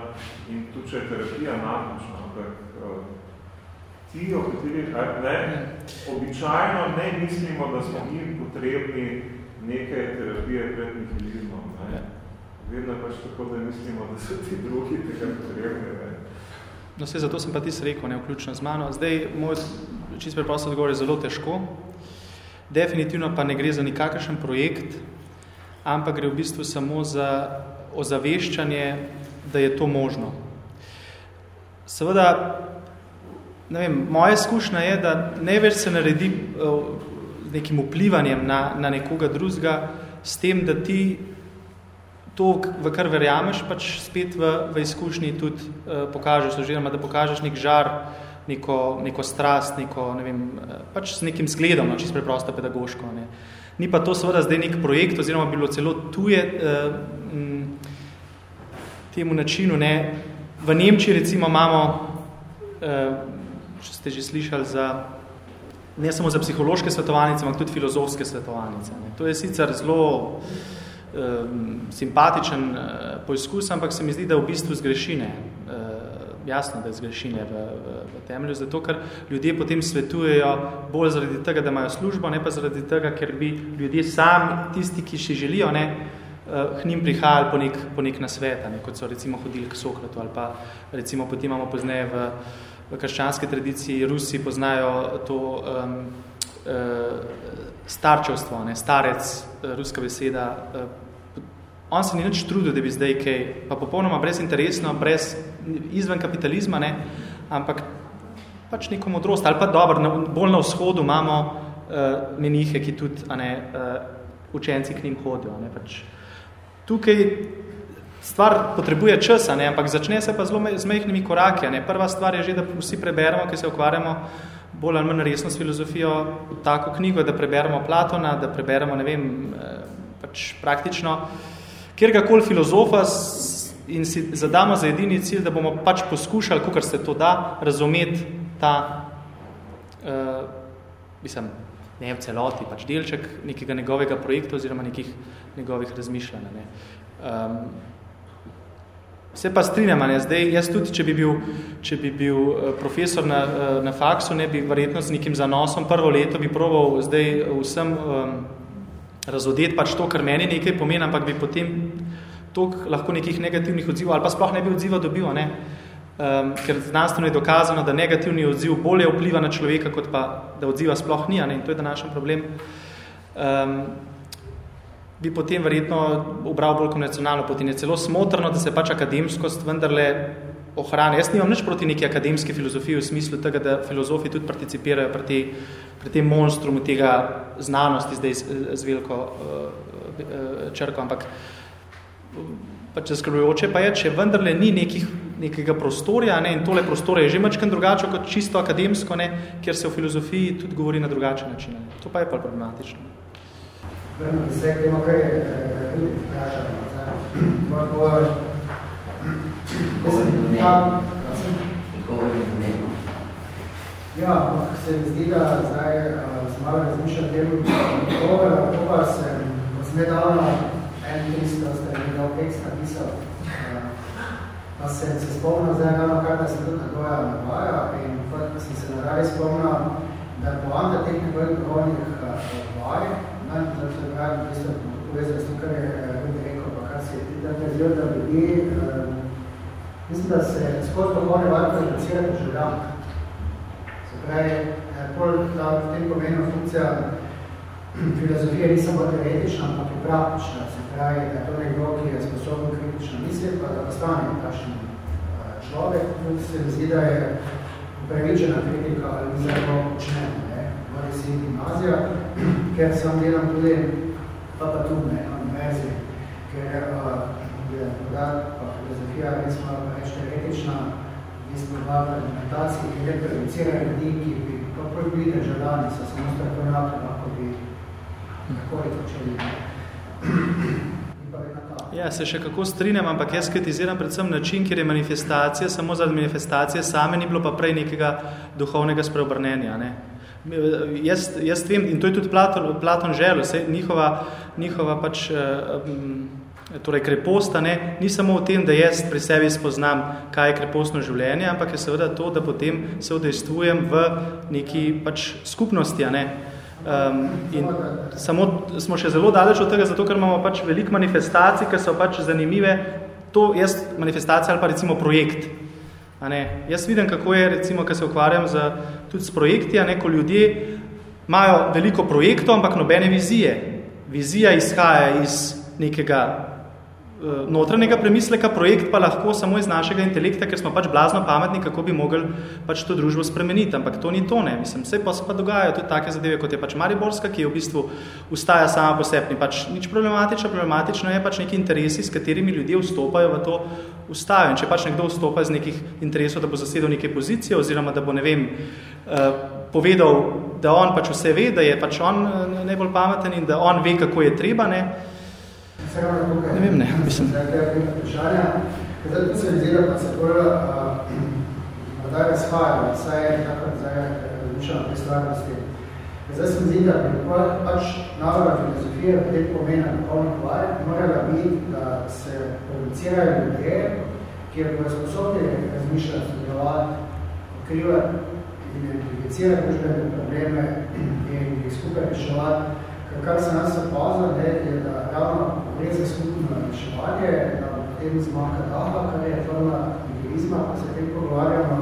in tu če je terapija napačna, ampak ti, o katerih ne, običajno ne mislimo, da smo mi potrebni neke terapije pred nihilizmom. Ne. Vedno pač tako, da mislimo, da so ti drugi tega potrebni. Ne. No, se, zato sem pa ti rekel, ne, vključno z mano. Zdaj, moj čist preprosto odgovor je zelo težko, Definitivno pa ne gre za nikakršen projekt, ampak gre v bistvu samo za ozaveščanje, da je to možno. Seveda, ne vem, moja izkušnja je, da največ se naredi z uh, nekim vplivanjem na, na nekoga drugega, s tem, da ti to, v kar verjameš, pač spet v, v izkušnji tudi uh, pokažeš, oziroma da pokažeš nek žar neko, neko strast, neko, ne vem, pač s nekim zgledom, no, čisto preprosto pedagoško. Ne. Ni pa to seveda zdaj nek projekt, oziroma bilo celo tuje eh, m, temu načinu. Ne. V Nemčiji recimo imamo, eh, če ste že slišali, za, ne samo za psihološke svetovalnice, ampak tudi filozofske svetovalnice. Ne. To je sicer zelo eh, simpatičen eh, poizkus, ampak se mi zdi, da v bistvu zgrešine. Eh, jasno, da je zgrešine v, v, v temelju, zato ker ljudje potem svetujejo bolj zaradi tega, da imajo službo, ne pa zaradi tega, ker bi ljudje sami, tisti, ki še želijo, ne, k njim prihajali po nek, po nek nasvet, ne, kot so recimo hodili k Sokratu ali pa recimo potem imamo pozneje v, v krščanski tradiciji, Rusi poznajo to um, uh, starčevstvo, ne, starec, uh, ruska beseda, uh, on se ni nič trudil, da bi zdaj kaj, pa popolnoma brezinteresno, brez, izven kapitalizma, ne, ampak pač neko modrost, ali pa dobro, na, bolj na vzhodu imamo uh, menihe, ki tudi a ne, uh, učenci k njim hodijo. Ne, pač. Tukaj stvar potrebuje časa, ne, ampak začne se pa zelo z mehkimi koraki. Ne. Prva stvar je že, da vsi preberemo, ki se ukvarjamo bolj ali manj resno s filozofijo, tako knjigo, da preberemo Platona, da preberemo, ne vem, pač praktično uh, kjerkoli filozofa in si zadamo za edini cilj, da bomo pač poskušali, kakor se to da, razumeti ta, uh, mislim, ne v celoti, pač delček nekega njegovega projekta oziroma nekih njegovih razmišljanj. Ne. Um, Se pa strinjam, ne, zdaj jaz tudi, če bi bil, če bi bil eh, profesor na, eh, na faksu, ne bi verjetno z nekim zanosom prvo leto bi probal zdaj vsem um, razodeti pač to, kar meni nekaj pomeni, ampak bi potem toliko lahko nekih negativnih odzivov ali pa sploh ne bi odziva dobil, ne? Um, ker znanstveno je dokazano, da negativni odziv bolje vpliva na človeka, kot pa da odziva sploh ni, ne? in to je današnji problem. Um, bi potem verjetno obral bolj konvencionalno poti. Je celo smotrno, da se pač akademskost vendarle ohrani. Jaz nimam nič proti neki akademski filozofiji v smislu tega, da filozofi tudi participirajo pri, te, pri tem monstrumu tega znanosti zdaj z, z veliko uh, črko, ampak pač zaskrbljujoče pa je, če vendarle ni nekih, nekega prostorja ne, in tole prostore je že mačken drugače kot čisto akademsko, ne, kjer se v filozofiji tudi govori na drugačen način. To pa je pa problematično. Vrno, se k temu, kar je tudi vprašano. Ja, se mi zdi, da zdaj sem malo razmišljal tem govora, to pa sem nedavno en list, da ste mi dal tekst napisal, pa sem se spomnil zdaj ravno kar, da sem tudi na toja navaja in sem se naravi spomnil, da je poanta teh nekojih govornih vaj, zato se pravim, da sem povezal s tem, kar je Rudi rekel, pa kar se je tudi da da ljudi, mislim, da se skozi duhovne vajke producira državljank. Se pravi, pol ta v tem pomenu funkcija filozofije ni samo teoretična, ampak je praktična. Se pravi, da je to nekdo, ki je sposoben kritično misliti, pa da postane takšen človek. Tudi se mi zdi, da je upravičena kritika ali zelo počnemo, ne, v resi gimnazija, ker sem delam tudi pa pa tudi na univerzi, ker uh, je podat filozofija res malo več teoretična, mi smo dva argumentaciji, ki ne producira ljudi, ki bi pa prvi bili državljani, so samo strokovnjaki, lahko bi takoj počeli. Ja, se še kako strinjam, ampak jaz kritiziram predvsem način, kjer je manifestacija, samo za manifestacije same ni bilo pa prej nekega duhovnega spreobrnenja. Ne. Jaz, jaz vem, in to je tudi Platon, Platon želel, njihova, njihova pač, um, torej kreposta, ne, ni samo v tem, da jaz pri sebi spoznam, kaj je krepostno življenje, ampak je seveda to, da potem se odejstvujem v neki pač skupnosti, a ne. Um, in samo smo še zelo daleč od tega, zato ker imamo pač veliko manifestacij, ki so pač zanimive, to je manifestacija ali pa recimo projekt. A ne. Jaz vidim, kako je, recimo, ko se ukvarjam z, tudi s projekti, a ne, ko ljudje imajo veliko projektov, ampak nobene vizije. Vizija izhaja iz nekega notranjega premisleka, projekt pa lahko samo iz našega intelekta, ker smo pač blazno pametni, kako bi mogli pač to družbo spremeniti, ampak to ni to, ne, mislim, vse pa se pa dogajajo tudi take zadeve, kot je pač Mariborska, ki je v bistvu ustaja sama po sebi, pač nič problematično, problematično je pač neki interesi, s katerimi ljudje vstopajo v to ustajo, in če pač nekdo vstopa iz nekih interesov, da bo zasedel neke pozicije, oziroma da bo, ne vem, povedal, da on pač vse ve, da je pač on najbolj pameten in da on ve, kako je treba, ne, Ne vem, ne, mislim. Zdaj, tu se vizira, pa se bolj da razhajajo, saj je nekako zdaj razmišljamo te stvarnosti. Zdaj se mi zdi, da bi pač naloga filozofije v tem pomena na polni kvar morala biti, da se producirajo ljudje, ki bodo sposobni razmišljati, sodelovati, odkrivati, identificirati družbene probleme in jih skupaj reševati kar se nas opazil, je, da ravno gre za skupno reševanje, da potem zmanjka daha, kar je forma nihilizma, pa se tem pogovarjamo.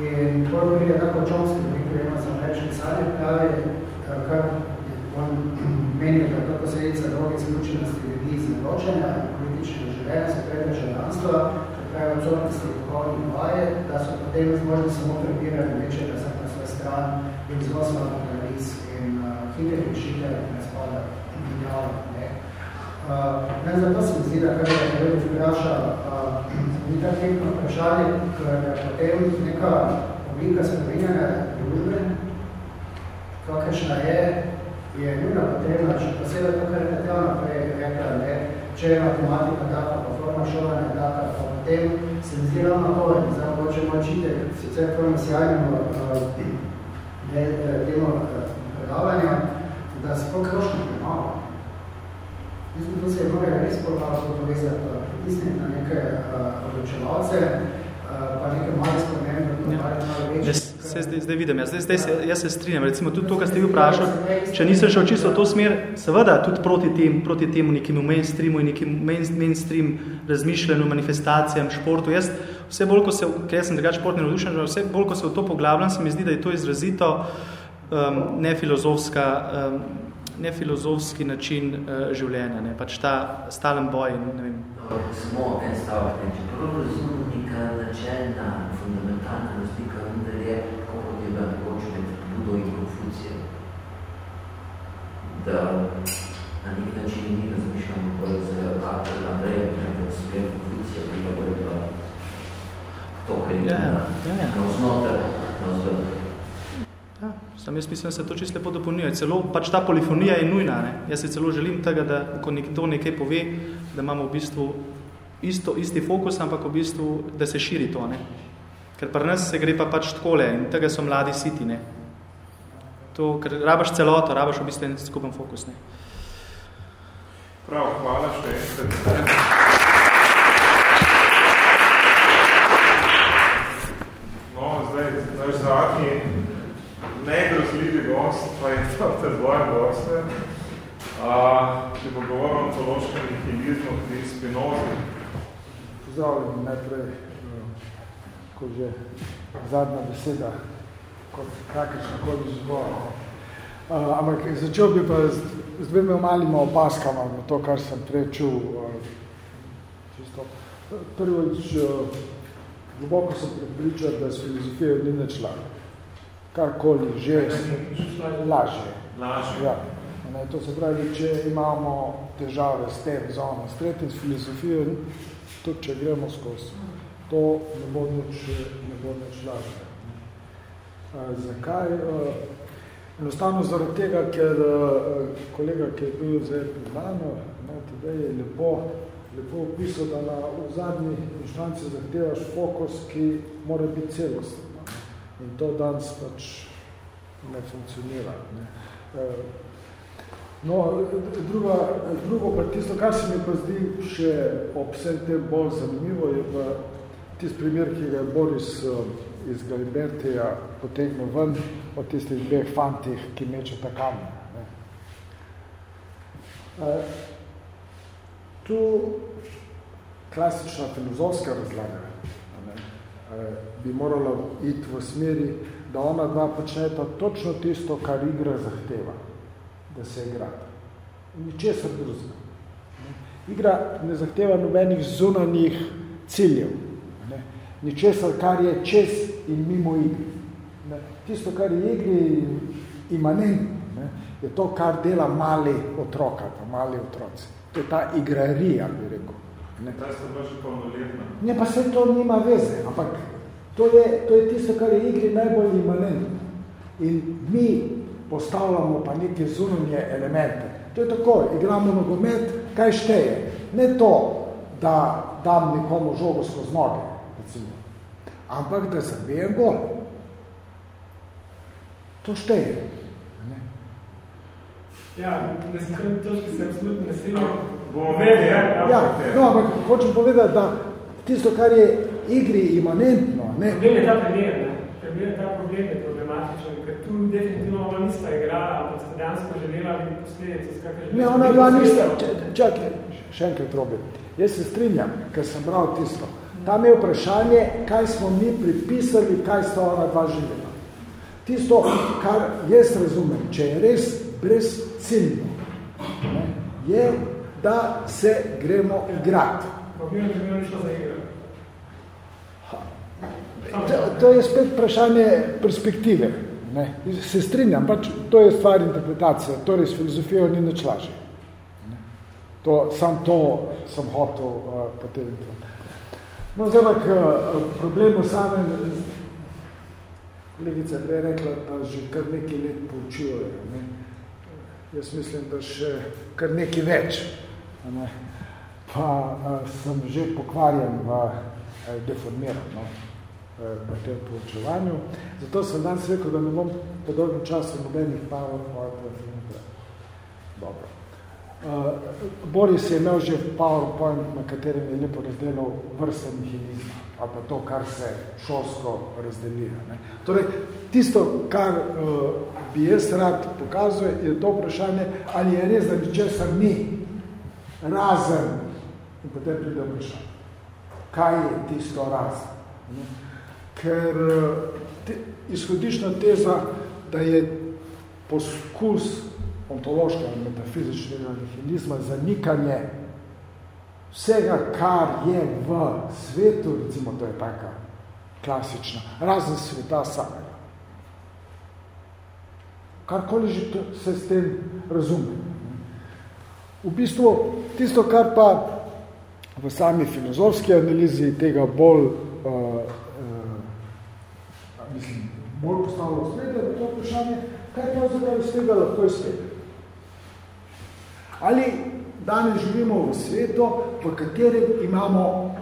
In to je tako čomski, ki ima za več pisanje, pravi, kar on meni, da je to posledica dolge izključenosti ljudi iz neločenja in političnega življenja, se predržavljanstva, pravi odsotnosti duhovnih vaje, da so potem možno samo prebirali večjega za na svoj stran in zelo smo analiz in uh, hitre rešitve ne spada idealno. Ne. Uh, ne, zato se mi zdi, da kar je nekaj vpraša, uh, ni tak nekno vprašanje, ker je potem neka oblika spremenjene družbe, kakršna je, je nujna potrebna, še posebej to, kar je Tatjana prej rekla, ne, če je matematika taka, forma šolanja taka, pa potem se mi zdi ravno to, in zdaj mogoče moj čitek, sicer sjajnemu uh, temu predavanja, da se to krošno premalo. Mislim, to se je morali res porvalo povezati, pritisniti na neke uh, odločevalce, uh, pa neke male spremembe, ja. Se zdaj, zdaj vidim, jaz, zdaj, se, jaz se strinjam, recimo tudi to, kar ste vi vprašali, če nisem šel čisto v to smer, seveda tudi proti, tem, proti temu nekemu mainstreamu in nekim main, mainstream razmišljanju, manifestacijam, športu, jaz vse bolj, ko se, ker jaz sem drugač športni navdušen, vse bolj, ko se v to poglabljam, se mi zdi, da je to izrazito um, nefilozofska, um, nefilozofski način uh, življenja, ne, pač ta stalen boj, ne vem. Samo en stavek, čeprav razumem neka načelna, fundamentalna razlika, vendar je, kako je bila nekoč med Budo in Konfucijem, da na nek način mi razmišljamo bolj z Andrejem, da sprejem Konfucija, ki pa bolj pa to, kar je ja, ja, ja. na osnotar, na osnotar. Ja, sam jaz mislim, da se to čisto lepo dopolnjuje. Celo pač ta polifonija je nujna. Ne? Jaz se celo želim tega, da ko nekdo nekaj pove, da imamo v bistvu isto, isti fokus, ampak v bistvu, da se širi to. Ne? Ker pri nas se gre pa pač takole in tega so mladi siti. Ne? To, ker rabaš celoto, rabaš v bistvu en skupen fokus. Ne? Prav, hvala še enkrat. No, zdaj, naš zadnji negrozljivi gost, pa je to te dvoje goste, ki bo govoril o ontološkem nihilizmu pri Spinozi. Pozdravljam najprej, ko že zadnja beseda, kot kakršna koli zbor. Uh, ampak začel bi pa z, z dvema malima opaskama na to, kar sem prej čul. Uh, čisto. Prvič, uh, globoko sem pripričal, da s filozofijo ni nič lažje. Karkoli že, lažje. Lažje. Ja. Ne, to se pravi, če imamo težave s tem, z ono, s tretjim, s filozofijo, tudi če gremo skozi, to ne bo nič, ne bo nič lažje. Zakaj? Enostavno zaradi tega, ker kolega, ki je bil zdaj pred mano, tudi je lepo, lepo opisal, da na v zadnji inštanci zahtevaš fokus, ki mora biti celosten. In to danes pač ne funkcionira. Ne. No, druga, drugo pa tisto, kar se mi pa zdi še ob vsem tem bolj zanimivo, je pa tisti primer, ki ga je Boris iz Galibertija potegnil ven od tistih dveh fantih, ki mečeta kamen. Ne. E, tu klasična filozofska razlaga ne, e, bi morala iti v smeri, da ona dva počneta točno tisto, kar igra zahteva da se igra. Ničesar drugega. Igra ne zahteva nobenih zunanjih ciljev. Ne? Ničesar, kar je čez in mimo igri. Ne? Tisto, kar je igri imanentno, ne? je to, kar dela mali otroka, pa mali otroci. To je ta igrarija, bi rekel. Ne, Ta sta pa še polnoletna. Ne, pa se to nima veze, ampak to je, to je tisto, kar je igri najbolj imanentno. In mi postavljamo pa neke zunanje elemente. To je tako, igramo nogomet, kaj šteje? Ne to, da dam nekomu žogo skozi noge. Ampak da zabijem gol. To šteje. Ne? Ja, na skrbi točki se absolutno ne strinjam. Ja, ja, no, ampak hočem povedati, da tisto, kar je igri imanentno, ne? Problem je ta primer, ne? Problem je ta problem je problematičen, ker tu definitivno ona nista igrala, ampak ste dejansko želela biti posledice, skakaj želela. Ne, ona dva nista, čakaj, še enkrat problem. Jaz se strinjam, ker sem bral tisto. Tam je vprašanje, kaj smo mi pripisali, kaj sta ona dva živela. Tisto, kar jaz razumem, če je res brez ciljno, je da se gremo igrati. To, to je spet vprašanje perspektive. Ne? Se strinjam, pač to je stvar interpretacije, torej s filozofijo ni nič lažje. To, sam to sem hotel uh, potem. No, zdaj, k uh, problemu same, kolegica je rekla, da že kar nekaj let poučujejo. Ne? Jaz mislim, da še kar nekaj več ne, pa a, sem že pokvarjen v deformiran no, v tem poučevanju. Zato sem danes rekel, da ne bom po dolgem času nobenih PowerPoint Dobro. Uh, Boris je imel že PowerPoint, na katerem je lepo razdelil vrste nihilizma, ali pa to, kar se šolsko razdelira. Ne. Torej, tisto, kar uh, bi jaz rad pokazuje, je to vprašanje, ali je res, da ničesar ni razen in potem pride vprašanje. Kaj je tisto razen? Ker te, izhodišna teza, da je poskus ontološkega metafizičnega nihilizma zanikanje vsega, kar je v svetu, recimo to je taka klasična, razen sveta samega. Karkoli že se s tem razume. V bistvu tisto, kar pa v sami filozofski analizi tega bolj, uh, uh, mislim, bolj sredje, da to vprašanje, kaj pa zdaj iz tega lahko izsleduje. Ali danes živimo v svetu, v katerem imamo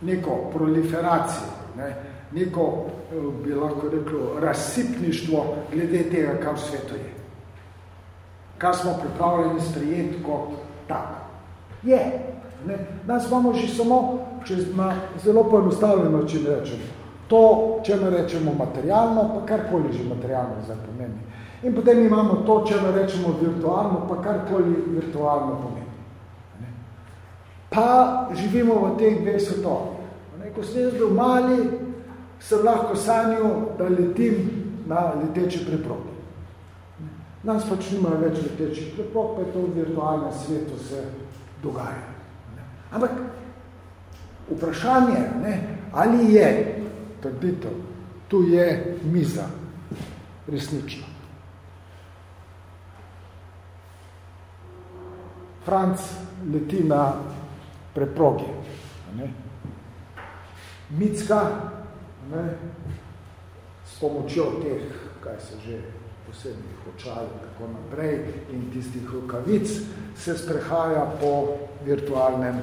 neko proliferacijo, ne? neko, bi lahko reklo, razsipništvo glede tega, kar v svetu je kar smo pripravljeni sprejeti kot tak. Je. Ne? Nas imamo že samo, če na zelo poenostavljeno, če rečemo. To, če ne rečemo materialno, pa karkoli že materialno zdaj pomeni. In potem imamo to, če ne rečemo virtualno, pa karkoli virtualno pomeni. Pa živimo v teh dveh svetovih. Ko sem jaz bil mali, sem lahko sanjal, da letim na leteči preprogi. Nas pač nimajo več letečih preprog, pa je to v virtualnem svetu se dogaja. Ampak vprašanje, ne, ali je, trditev, tu je miza resnična. Franc leti na preprogi. Ne. Micka ne, s pomočjo teh, kaj se že posebnih očal in tako naprej in tistih rokavic se sprehaja po virtualnem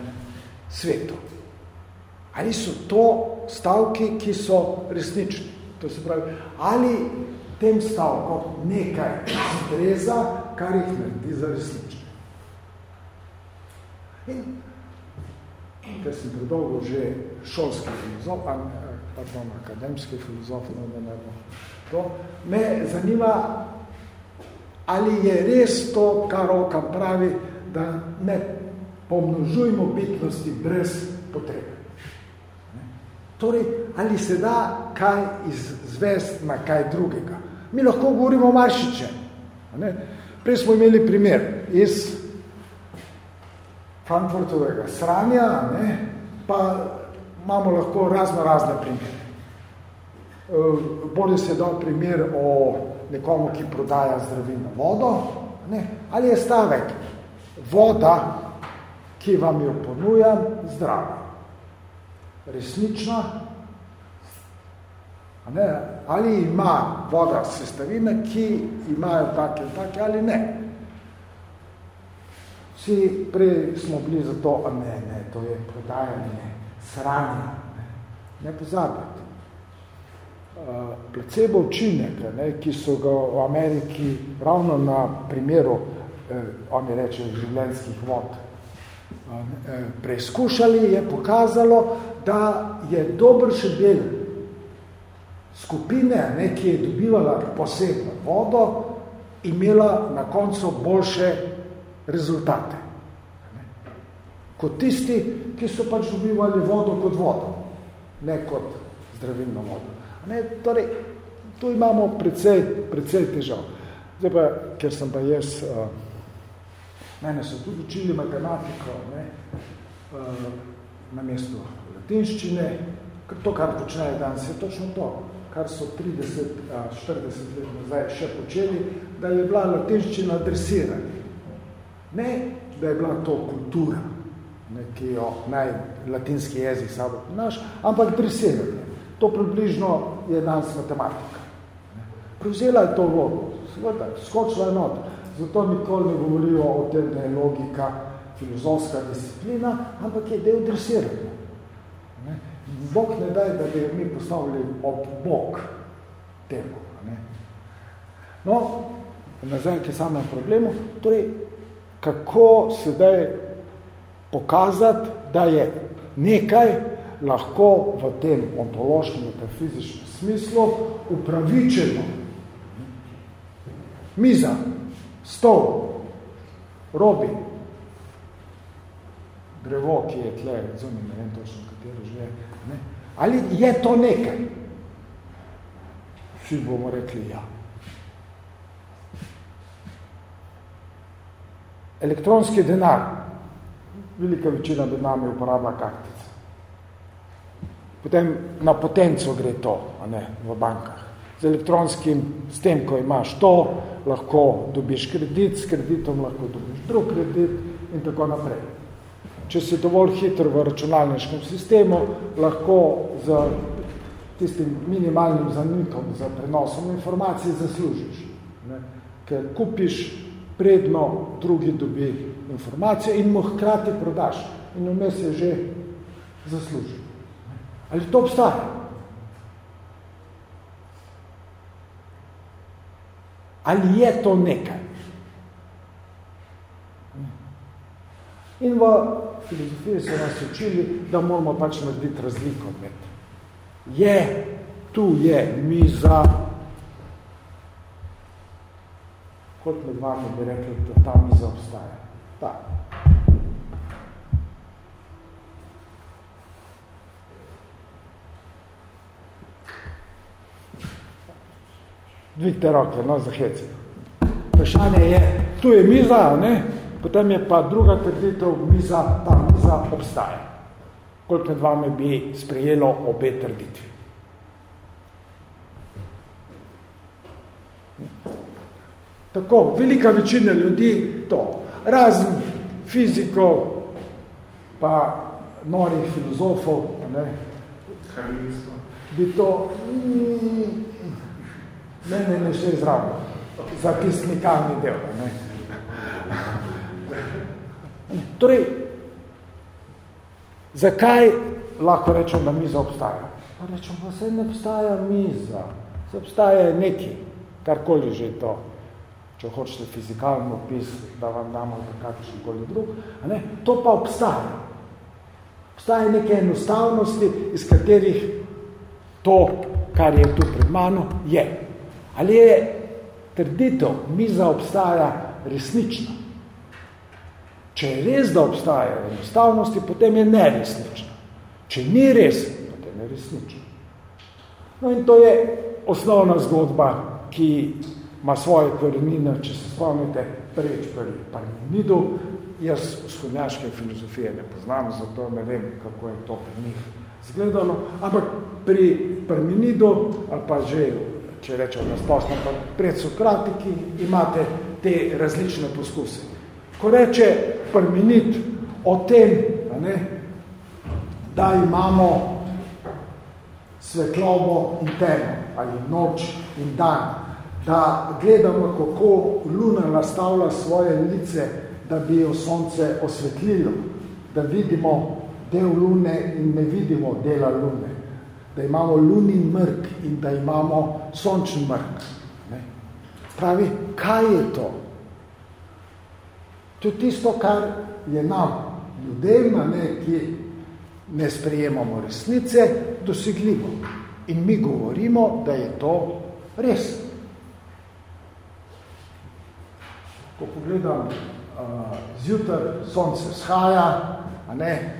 svetu. Ali so to stavki, ki so resnični? To se pravi, ali tem stavkom nekaj streza, kar jih naredi za resnične. Ker sem predolgo že šolski filozof, pardon, akademski filozof, no, da ne bo To me zanima, ali je res to, kar roka pravi, da ne pomnožujemo bitnosti brez potrebe. Torej, ali se da kaj izvesti na kaj drugega. Mi lahko govorimo o maršiče. Ne? Prej smo imeli primer iz Frankfurtovega sranja, ne, pa imamo lahko razno razne primere. Bolje se dal primer o nekomu, ki prodaja zdravilno vodo, ne, ali je stavek voda, ki vam jo ponujam, zdrava. Resnična, ne, ali ima voda sestavine, ki imajo take in take ali ne. Vsi prej smo bili za to, a ne, ne, to je prodajanje sranja. Ne, ne pozabite. Uh, placebo učinek, ne, ki so ga v Ameriki ravno na primeru, eh, oni rečejo, življenjskih vod, eh, preizkušali, je pokazalo, da je dober še del skupine, ne, ki je dobivala posebno vodo, imela na koncu boljše rezultate. Kot tisti, ki so pač dobivali vodo kot vodo, ne kot zdravilno vodo. Ne, torej, tu imamo precej, precej težav. Zdaj pa, ker sem pa jaz, uh, mene so tudi učili matematiko, ne, uh, na mestu latinščine, to, kar počnejo danes, je točno to, kar so 30, uh, 40 let nazaj še počeli, da je bila latinščina dresirana. Ne, da je bila to kultura, ne, ki jo naj latinski jezik sabo naš, ampak dresiranje. To približno je danes matematika. Ne. Prevzela je to vlogo, seveda, skočila je not. Zato nikoli ne govorijo o tem, da je logika filozofska disciplina, ampak je del dresiranja. Bog ne daj, da bi mi postavili ob bok temu. Ne. No, nazaj k samem problemu, torej kako sedaj pokazati, da je nekaj lahko v tem ontološkem, metafizičnem smislu upravičeno. Miza, stol, robi, drevo, ki je tle, zunaj, ne vem točno, katero že je, ne? ali je to nekaj? Vsi bomo rekli ja. Elektronski denar, velika večina med nami uporablja kartice. Potem na potenco gre to, a ne, v bankah. Z elektronskim, s tem, ko imaš to, lahko dobiš kredit, s kreditom lahko dobiš drug kredit in tako naprej. Če si dovolj hitro v računalniškem sistemu, lahko z tistim minimalnim zanikom za prenosom informacij zaslužiš. Ne? Ker kupiš predno drugi dobi informacijo in mu hkrati prodaš in vmes je že zaslužil. Ali to obstaja? Ali je to nekaj? In v filozofiji so nas učili, da moramo pač narediti razliko med. Je, tu je miza, kot med vami bi rekli, da ta miza obstaja. Ta. Dvigte roke, no, za heci. Vprašanje je, tu je miza, ne? potem je pa druga trditev, miza, ta miza obstaja. Koliko med vami bi sprejelo obe trditvi? Tako, velika večina ljudi to. Razen fizikov, pa norih filozofov, ne, bi to mm, mene ne še zravno, za pisnikalni del. Ne. Torej, zakaj lahko rečem, da miza obstaja? Pa rečem, pa se ne obstaja miza, se obstaja neki, karkoli že to če hočete fizikalno opis, da vam damo kakšen koli drug, a ne? to pa obstaja. Obstaja neke enostavnosti, iz katerih to, kar je tu pred mano, je. Ali je trditev, miza obstaja resnična? Če je res, da obstaja enostavnosti, potem je neresnična. Če ni res, potem je resnična. No in to je osnovna zgodba, ki ima svoje korenine, če se spomnite, prvič pri Parmenidu, jaz vzhodnjaške filozofije ne poznam, zato ne vem, kako je to pri njih zgledano, ampak pri Parmenidu, ali pa že, če rečem na splošno, pa pred Sokratiki imate te različne poskuse. Ko reče Parmenid o tem, ne, da imamo svetlobo in temo, ali noč in dan, da gledamo, kako luna nastavlja svoje lice, da bi jo sonce osvetlilo, da vidimo del lune in ne vidimo dela lune, da imamo lunin mrk in da imamo sončni mrk. Ne? Pravi, kaj je to? To je tisto, kar je nam, ljudem, ne, ki ne sprejemamo resnice, dosegljivo. In mi govorimo, da je to res. Ko pogledam uh, zjutraj, sonce shaja, a ne,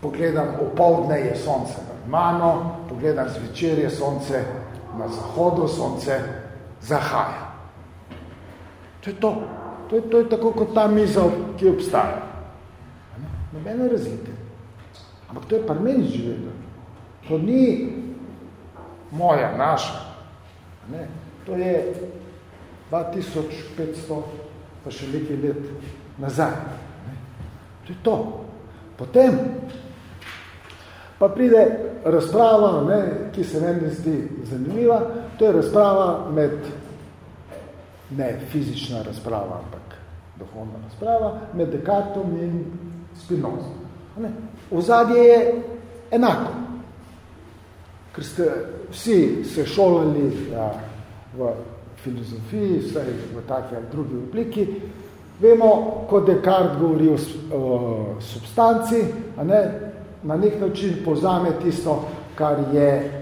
pogledam opoldne je sonce nad mano, pogledam zvečer je sonce na zahodu, sonce zahaja. To je to. To je, to je tako kot ta misel, ki obstaja. Nobene razlike. Ampak to je pa meni živelo. To ni moja, naša. Ne? To je 2500 pa še nekaj let nazaj. To je to. Potem pa pride razprava, ne, ki se meni zdi zanimiva, to je razprava med, ne fizična razprava, ampak duhovna razprava, med Descartom in Spinozom. Ozadje je enako. Ker ste vsi se šolali ja, v filozofiji, vsaj v taki ali drugi obliki, vemo, ko Descartes govori o, o substanci, a ne, na nek način povzame tisto, kar je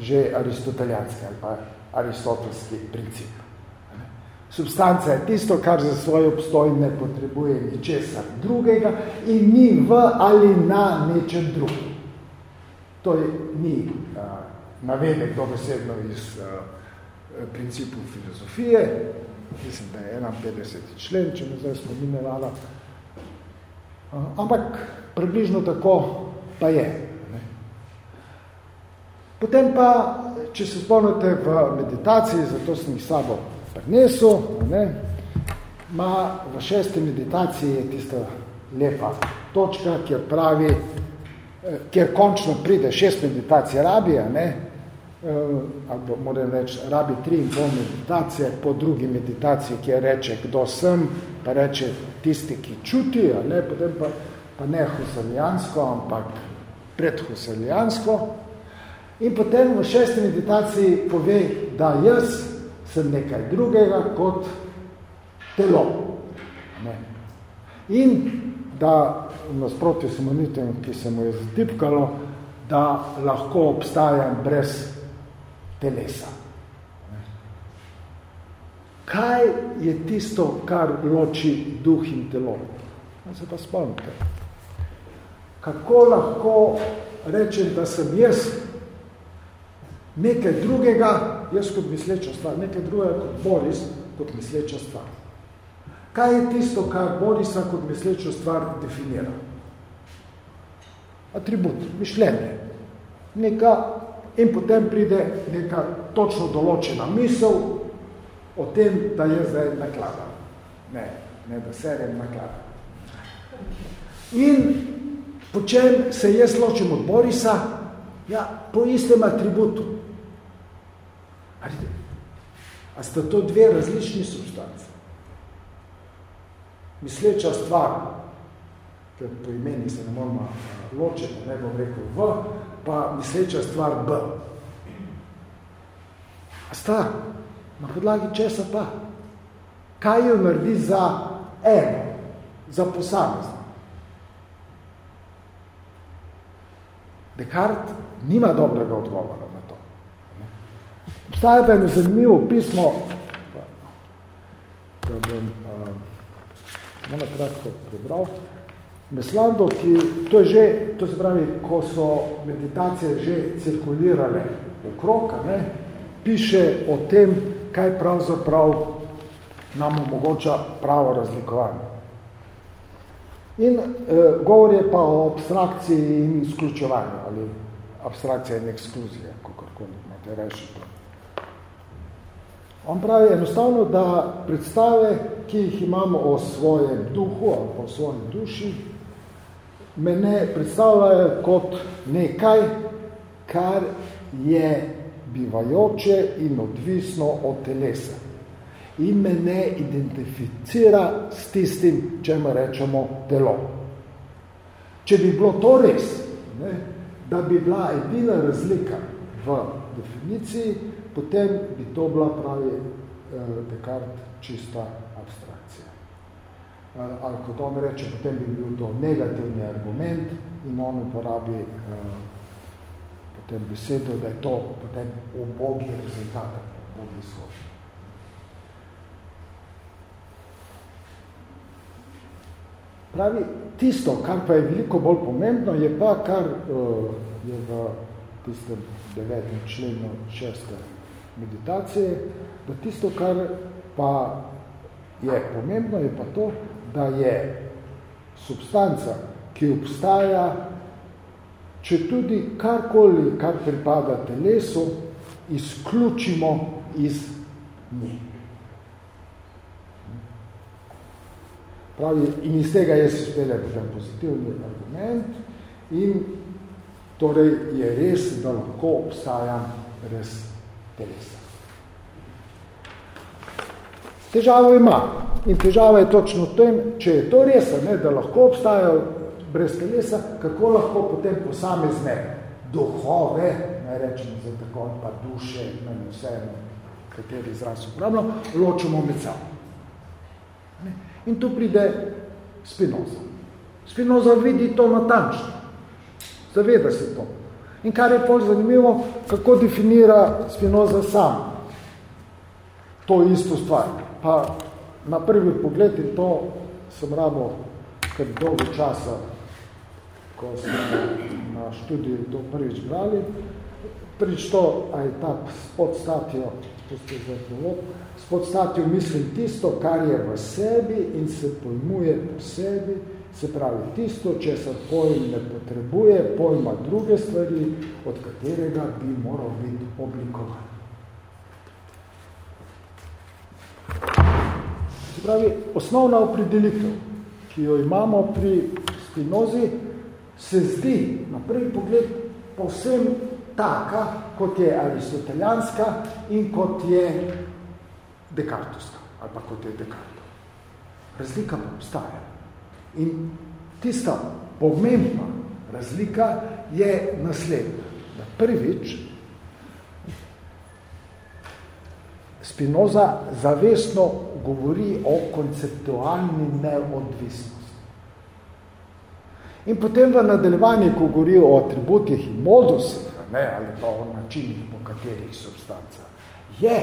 že aristoteljanski ali pa aristotelski princip. Substanca je tisto, kar za svoj obstoj ne potrebuje ničesar drugega in ni v ali na nečem drugem. To je, ni uh, navedek dobesedno iz uh, principu filozofije, mislim, da je 51. člen, če me zdaj spomine lala, uh, ampak približno tako pa je. Potem pa, če se spomnite v meditaciji, zato sem jih sabo prinesel, ne, ima v šesti meditaciji je tista lepa točka, kjer pravi, kjer končno pride šest meditacij rabi, ne, ali moram reči, rabi tri in pol meditacije, po drugi meditaciji, kjer reče, kdo sem, pa reče tisti, ki čuti, ne, potem pa, pa ne husarjansko, ampak predhusarjansko. In potem v šesti meditaciji pove, da jaz sem nekaj drugega kot telo. Ne. In da v nasprotju samonitem, ki se mu je zatipkalo, da lahko obstajam brez telesa. Kaj je tisto, kar loči duh in telo? No, se pa spomnite. Kako lahko rečem, da sem jaz nekaj drugega, jaz kot misleča stvar, nekaj drugega kot Boris, kot misleča stvar. Kaj je tisto, kar Borisa kot mislečo stvar definira? Atribut, mišljenje. Neka, in potem pride neka točno določena misel o tem, da je zdaj naklada. Ne, ne da serem naklada. In po čem se jaz ločim od Borisa? Ja, po istem atributu. A sta to dve različni substance? Misleča stvar, ker po imeni se ne moramo ločiti, ne bom rekel V, pa misleča stvar B. A sta? Na podlagi česa pa? Kaj jo naredi za eno, za posamezno? Descartes nima dobrega odgovora na to. Obstaja pa eno zanimivo pismo, da bom uh, malo kratko prebral. Meslando, ki, to je že, to se pravi, ko so meditacije že cirkulirale okrog, ne, piše o tem, kaj pravzaprav nam omogoča pravo razlikovanje. In eh, govor je pa o abstrakciji in izključevanju, ali abstrakcija in ekskluzija, kakorkoli imate rešiti. On pravi enostavno, da predstave, ki jih imamo o svojem duhu ali o svojem duši, me ne predstavljajo kot nekaj, kar je bivajoče in odvisno od telesa. In me ne identificira s tistim, čemu rečemo telo. Če bi bilo to res, ne, da bi bila edina razlika v definiciji, potem bi to bila pravi eh, Descartes čista ali kot on reče, potem bi bil to negativni argument in on uporabi eh, potem besedo, da je to potem ubogi rezultat, ubogi shod. Pravi, tisto, kar pa je veliko bolj pomembno, je pa, kar uh, je v tistem devetem členu šeste meditacije, da tisto, kar pa je pomembno, je pa to, da je substanca, ki obstaja če tudi karkoli, kar pripada telesu, izključimo iz nje. Pravi, in iz tega jaz izpelja potem pozitivni argument in torej je res, da lahko obstaja res telesa. Težavo ima. In težava je točno v tem, če je to res, ne, da lahko obstajajo brez telesa, kako lahko potem posamezne duhove, ne rečemo za tako, pa duše, ne vseeno, kateri izraz uporabljamo, ločimo med sabo. In tu pride Spinoza. Spinoza vidi to natančno. Zaveda se to. In kar je pol zanimivo, kako definira Spinoza sam to isto stvar. Pa na prvi pogled in to sem rabo kar dolgo časa ko smo na študiju to prvič brali. Prvič to, a je ta spodstatijo, to ste zdaj spodstatijo mislim tisto, kar je v sebi in se pojmuje po sebi, se pravi tisto, če se pojem ne potrebuje, pojma druge stvari, od katerega bi moral biti oblikovan. Se pravi, osnovna opredelitev, ki jo imamo pri Spinozi, se zdi na prvi pogled povsem taka, kot je aristotelijanska in kot je dekartovska, ali pa kot je dekartov. Razlika pa obstaja. In tista pomembna razlika je naslednja. Da prvič Spinoza zavestno govori o konceptualni neodvisnosti. In potem v nadaljevanju, ko govori o atributih in modusih, ne, ali pa o načinih, po katerih substanca, je,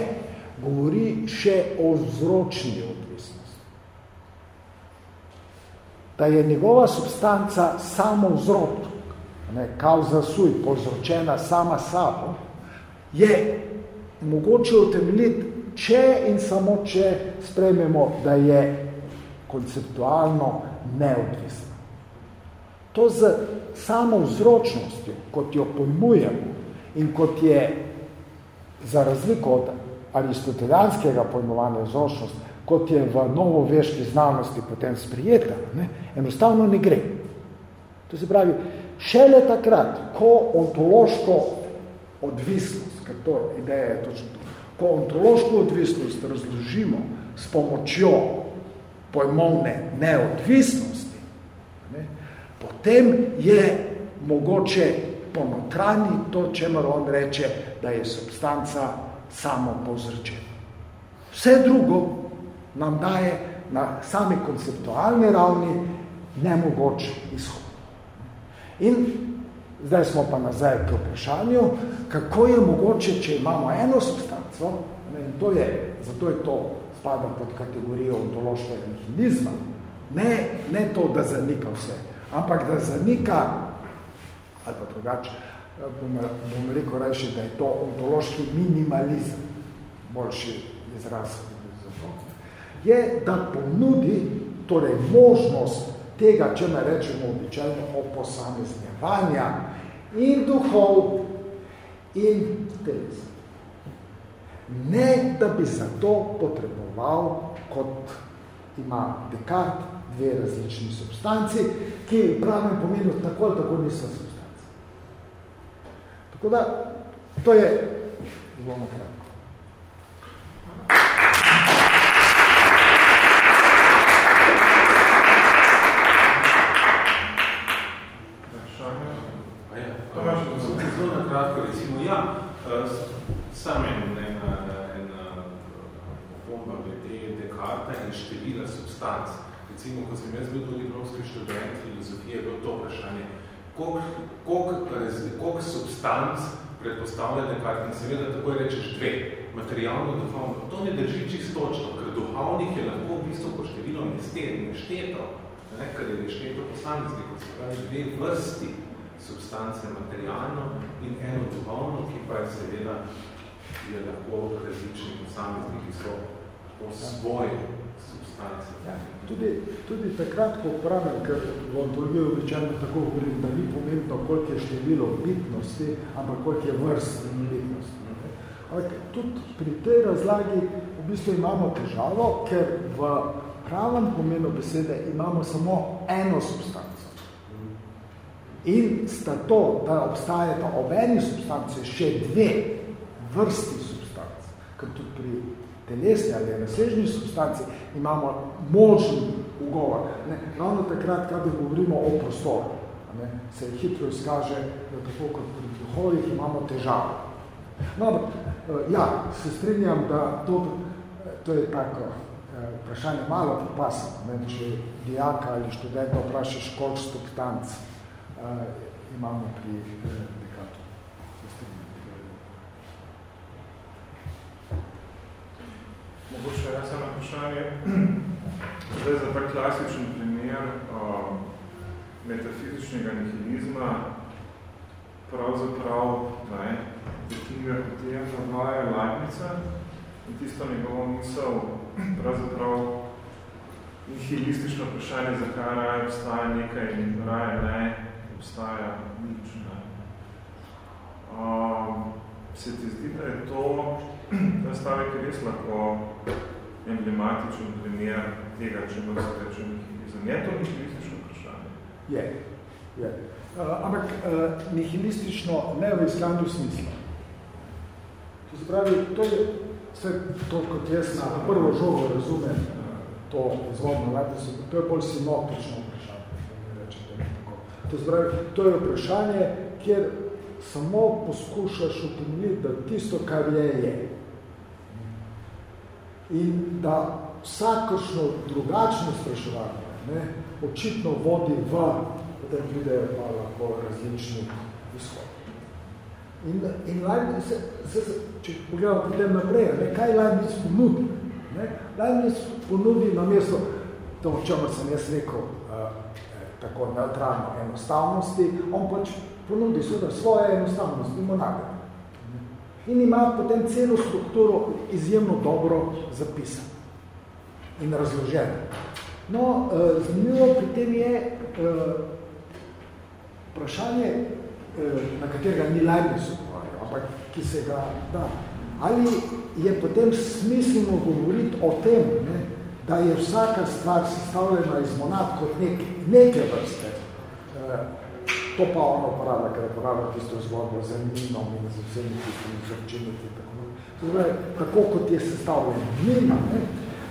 govori še o vzročni odvisnosti. Da je njegova substanca samo vzrok, ne, kao zasuj, povzročena sama sabo, je mogoče utemeljiti, če in samo če sprememo, da je konceptualno neodvisna. To z samo vzročnostjo, kot jo pojmujemo in kot je za razliko od aristotelijanskega pojmovanja vzročnost, kot je v novoveški znanosti potem sprijeta, ne, enostavno ne gre. To se pravi, šele takrat, ko ontološko odvisnost, ker to ideja je točno to, ko ontološko odvisnost razložimo s pomočjo pojmovne neodvisnosti, potem je mogoče ponotrani to, čemer on reče, da je substanca samo povzročena. Vse drugo nam daje na sami konceptualni ravni nemogoč izhod. In zdaj smo pa nazaj k vprašanju, kako je mogoče, če imamo eno substanco, in to je, zato je to spada pod kategorijo ontološkega nihilizma, ne, ne to, da zanika vse, ampak da zanika, ali pa drugače, bom, bom rekel reči, da je to ontološki minimalizem, boljši izraz za to, je, da ponudi torej možnost tega, če me rečemo običajno oposameznjevanja in duhov in teles. Ne, da bi za to potreboval, kot ima Descartes, dve različni substanci, ki v pravem pomenu tako ali tako niso substanci. Tako da, to je zelo kratko. Ja, sam en, ena, ena pomba glede Dekarta in števila substanc. Recimo, ko sem jaz bil tudi evropski študent filozofije, je bilo to vprašanje, koliko substanc predpostavlja Dekart in seveda tako rečeš dve, materialno, duhovno. To ne drži čisto točno, ker duhovnik je lahko v bistvu po število nešteto, ne, ker je nešteto posameznik, kot se pravi dve vrsti substance materialno in eno duhovno, ki pa je seveda je lahko različni posamezni, ki so po svoje tudi, tudi takrat, ko pravim, ker v ontologiji običajno tako govorim, da ni pomembno, koliko je število bitnosti, ampak koliko je vrst bitnosti. Ampak tudi pri tej razlagi v bistvu imamo težavo, ker v pravem pomenu besede imamo samo eno substanco. In sta to, da obstajata ob eni substanci še dve vrsti substanc, ker tudi pri telesni ali nasežni substanci imamo možen ugovor. Ne, ravno takrat, kada govorimo o prostoru, ne, se hitro izkaže, da tako kot pri duhovih imamo težavo. No, eh, ja, se strinjam, da to, to je tako eh, vprašanje malo popasno, ne, če dijaka ali študenta vprašaš koliko substanc uh, imamo pri uh, dekatu. Mogoče jaz samo vprašanje. Zdaj za ta klasičen primer uh, metafizičnega nihilizma pravzaprav ne, definira potem navaja Leibnica in tisto njegovo misel pravzaprav nihilistično vprašanje, zakaj raje obstaja nekaj in raje ne, obstaja nič. Ne. Um, se ti zdi, da je to, ta stavek je res lahko emblematičen primer tega, če bo se reče nihilizem. Je to nihilistično vprašanje? Je, je. Uh, ampak uh, nihilistično ne v iskanju smisla. To se pravi, to je vse to, kot jaz na prvo žogo razumem, to izvodno, to je bolj sinoptično To, zbravi, to je vprašanje, kjer samo poskušaš utemeljiti, da tisto, kar je, je. In da vsakošno drugačno spraševanje ne, očitno vodi v, potem pridejo pa lahko različni izhod. In, in Leibniz, se, se, če pogledamo potem naprej, ne, kaj Leibniz ponudi? Ne? Leibniz ponudi na mesto, to, o čemer sem jaz rekel, uh, tako neutralno enostavnosti, on pač ponudi seveda svoje enostavnosti, monade. In ima potem celo strukturo izjemno dobro zapisano in razloženo. No, eh, zanimivo pri tem je eh, vprašanje, eh, na katerega ni Leibniz odgovarjal, ampak ki se ga da. Ali je potem smiselno govoriti o tem, ne, da je vsaka stvar sestavljena iz monad kot nek, neke vrste. To pa ono uporablja, ker uporablja tisto zgodbo z minom in z vsemi tistimi zrčiniti. Tako, tako kot je sestavljen mina, ne?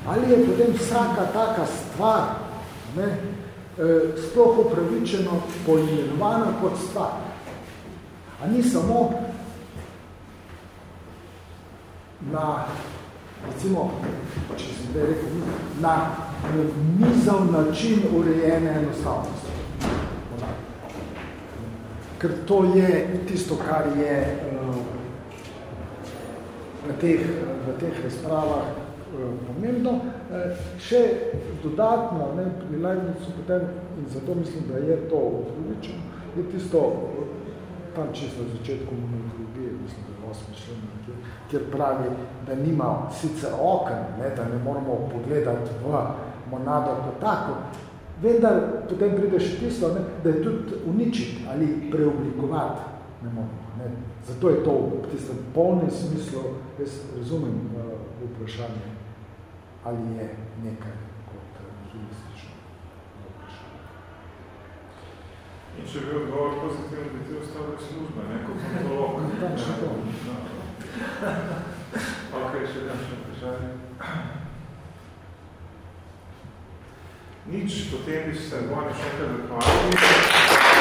ali je potem vsaka taka stvar ne, e, sploh upravičeno poimenovana kot stvar. A ni samo na recimo, če sem zdaj rekel, na nizav način urejene enostavnosti. Ker to je tisto, kar je uh, v, teh, v teh razpravah uh, pomembno. Uh, še dodatno, ne, pri Leibnicu potem, in zato mislim, da je to upravičeno, je tisto, tam čisto v začetku monologije, mislim, da je 8 člen, kjer pravi, da nima sicer okn, ne, da ne moramo pogledati v monado to tako, vendar potem prideš tisto, ne, da je tudi uničiti ali preoblikovati ne moramo. Ne. Zato je to v tistem polnem smislu, jaz razumem uh, vprašanje, ali je nekaj kot realistično vprašanje. In če bi odgovor pozitivno, bi ti ostale službe, ne, kot fantolog. Tam še to. Ok, še nekaj vprašanje. Nič, potem bi se morali še zahvalili.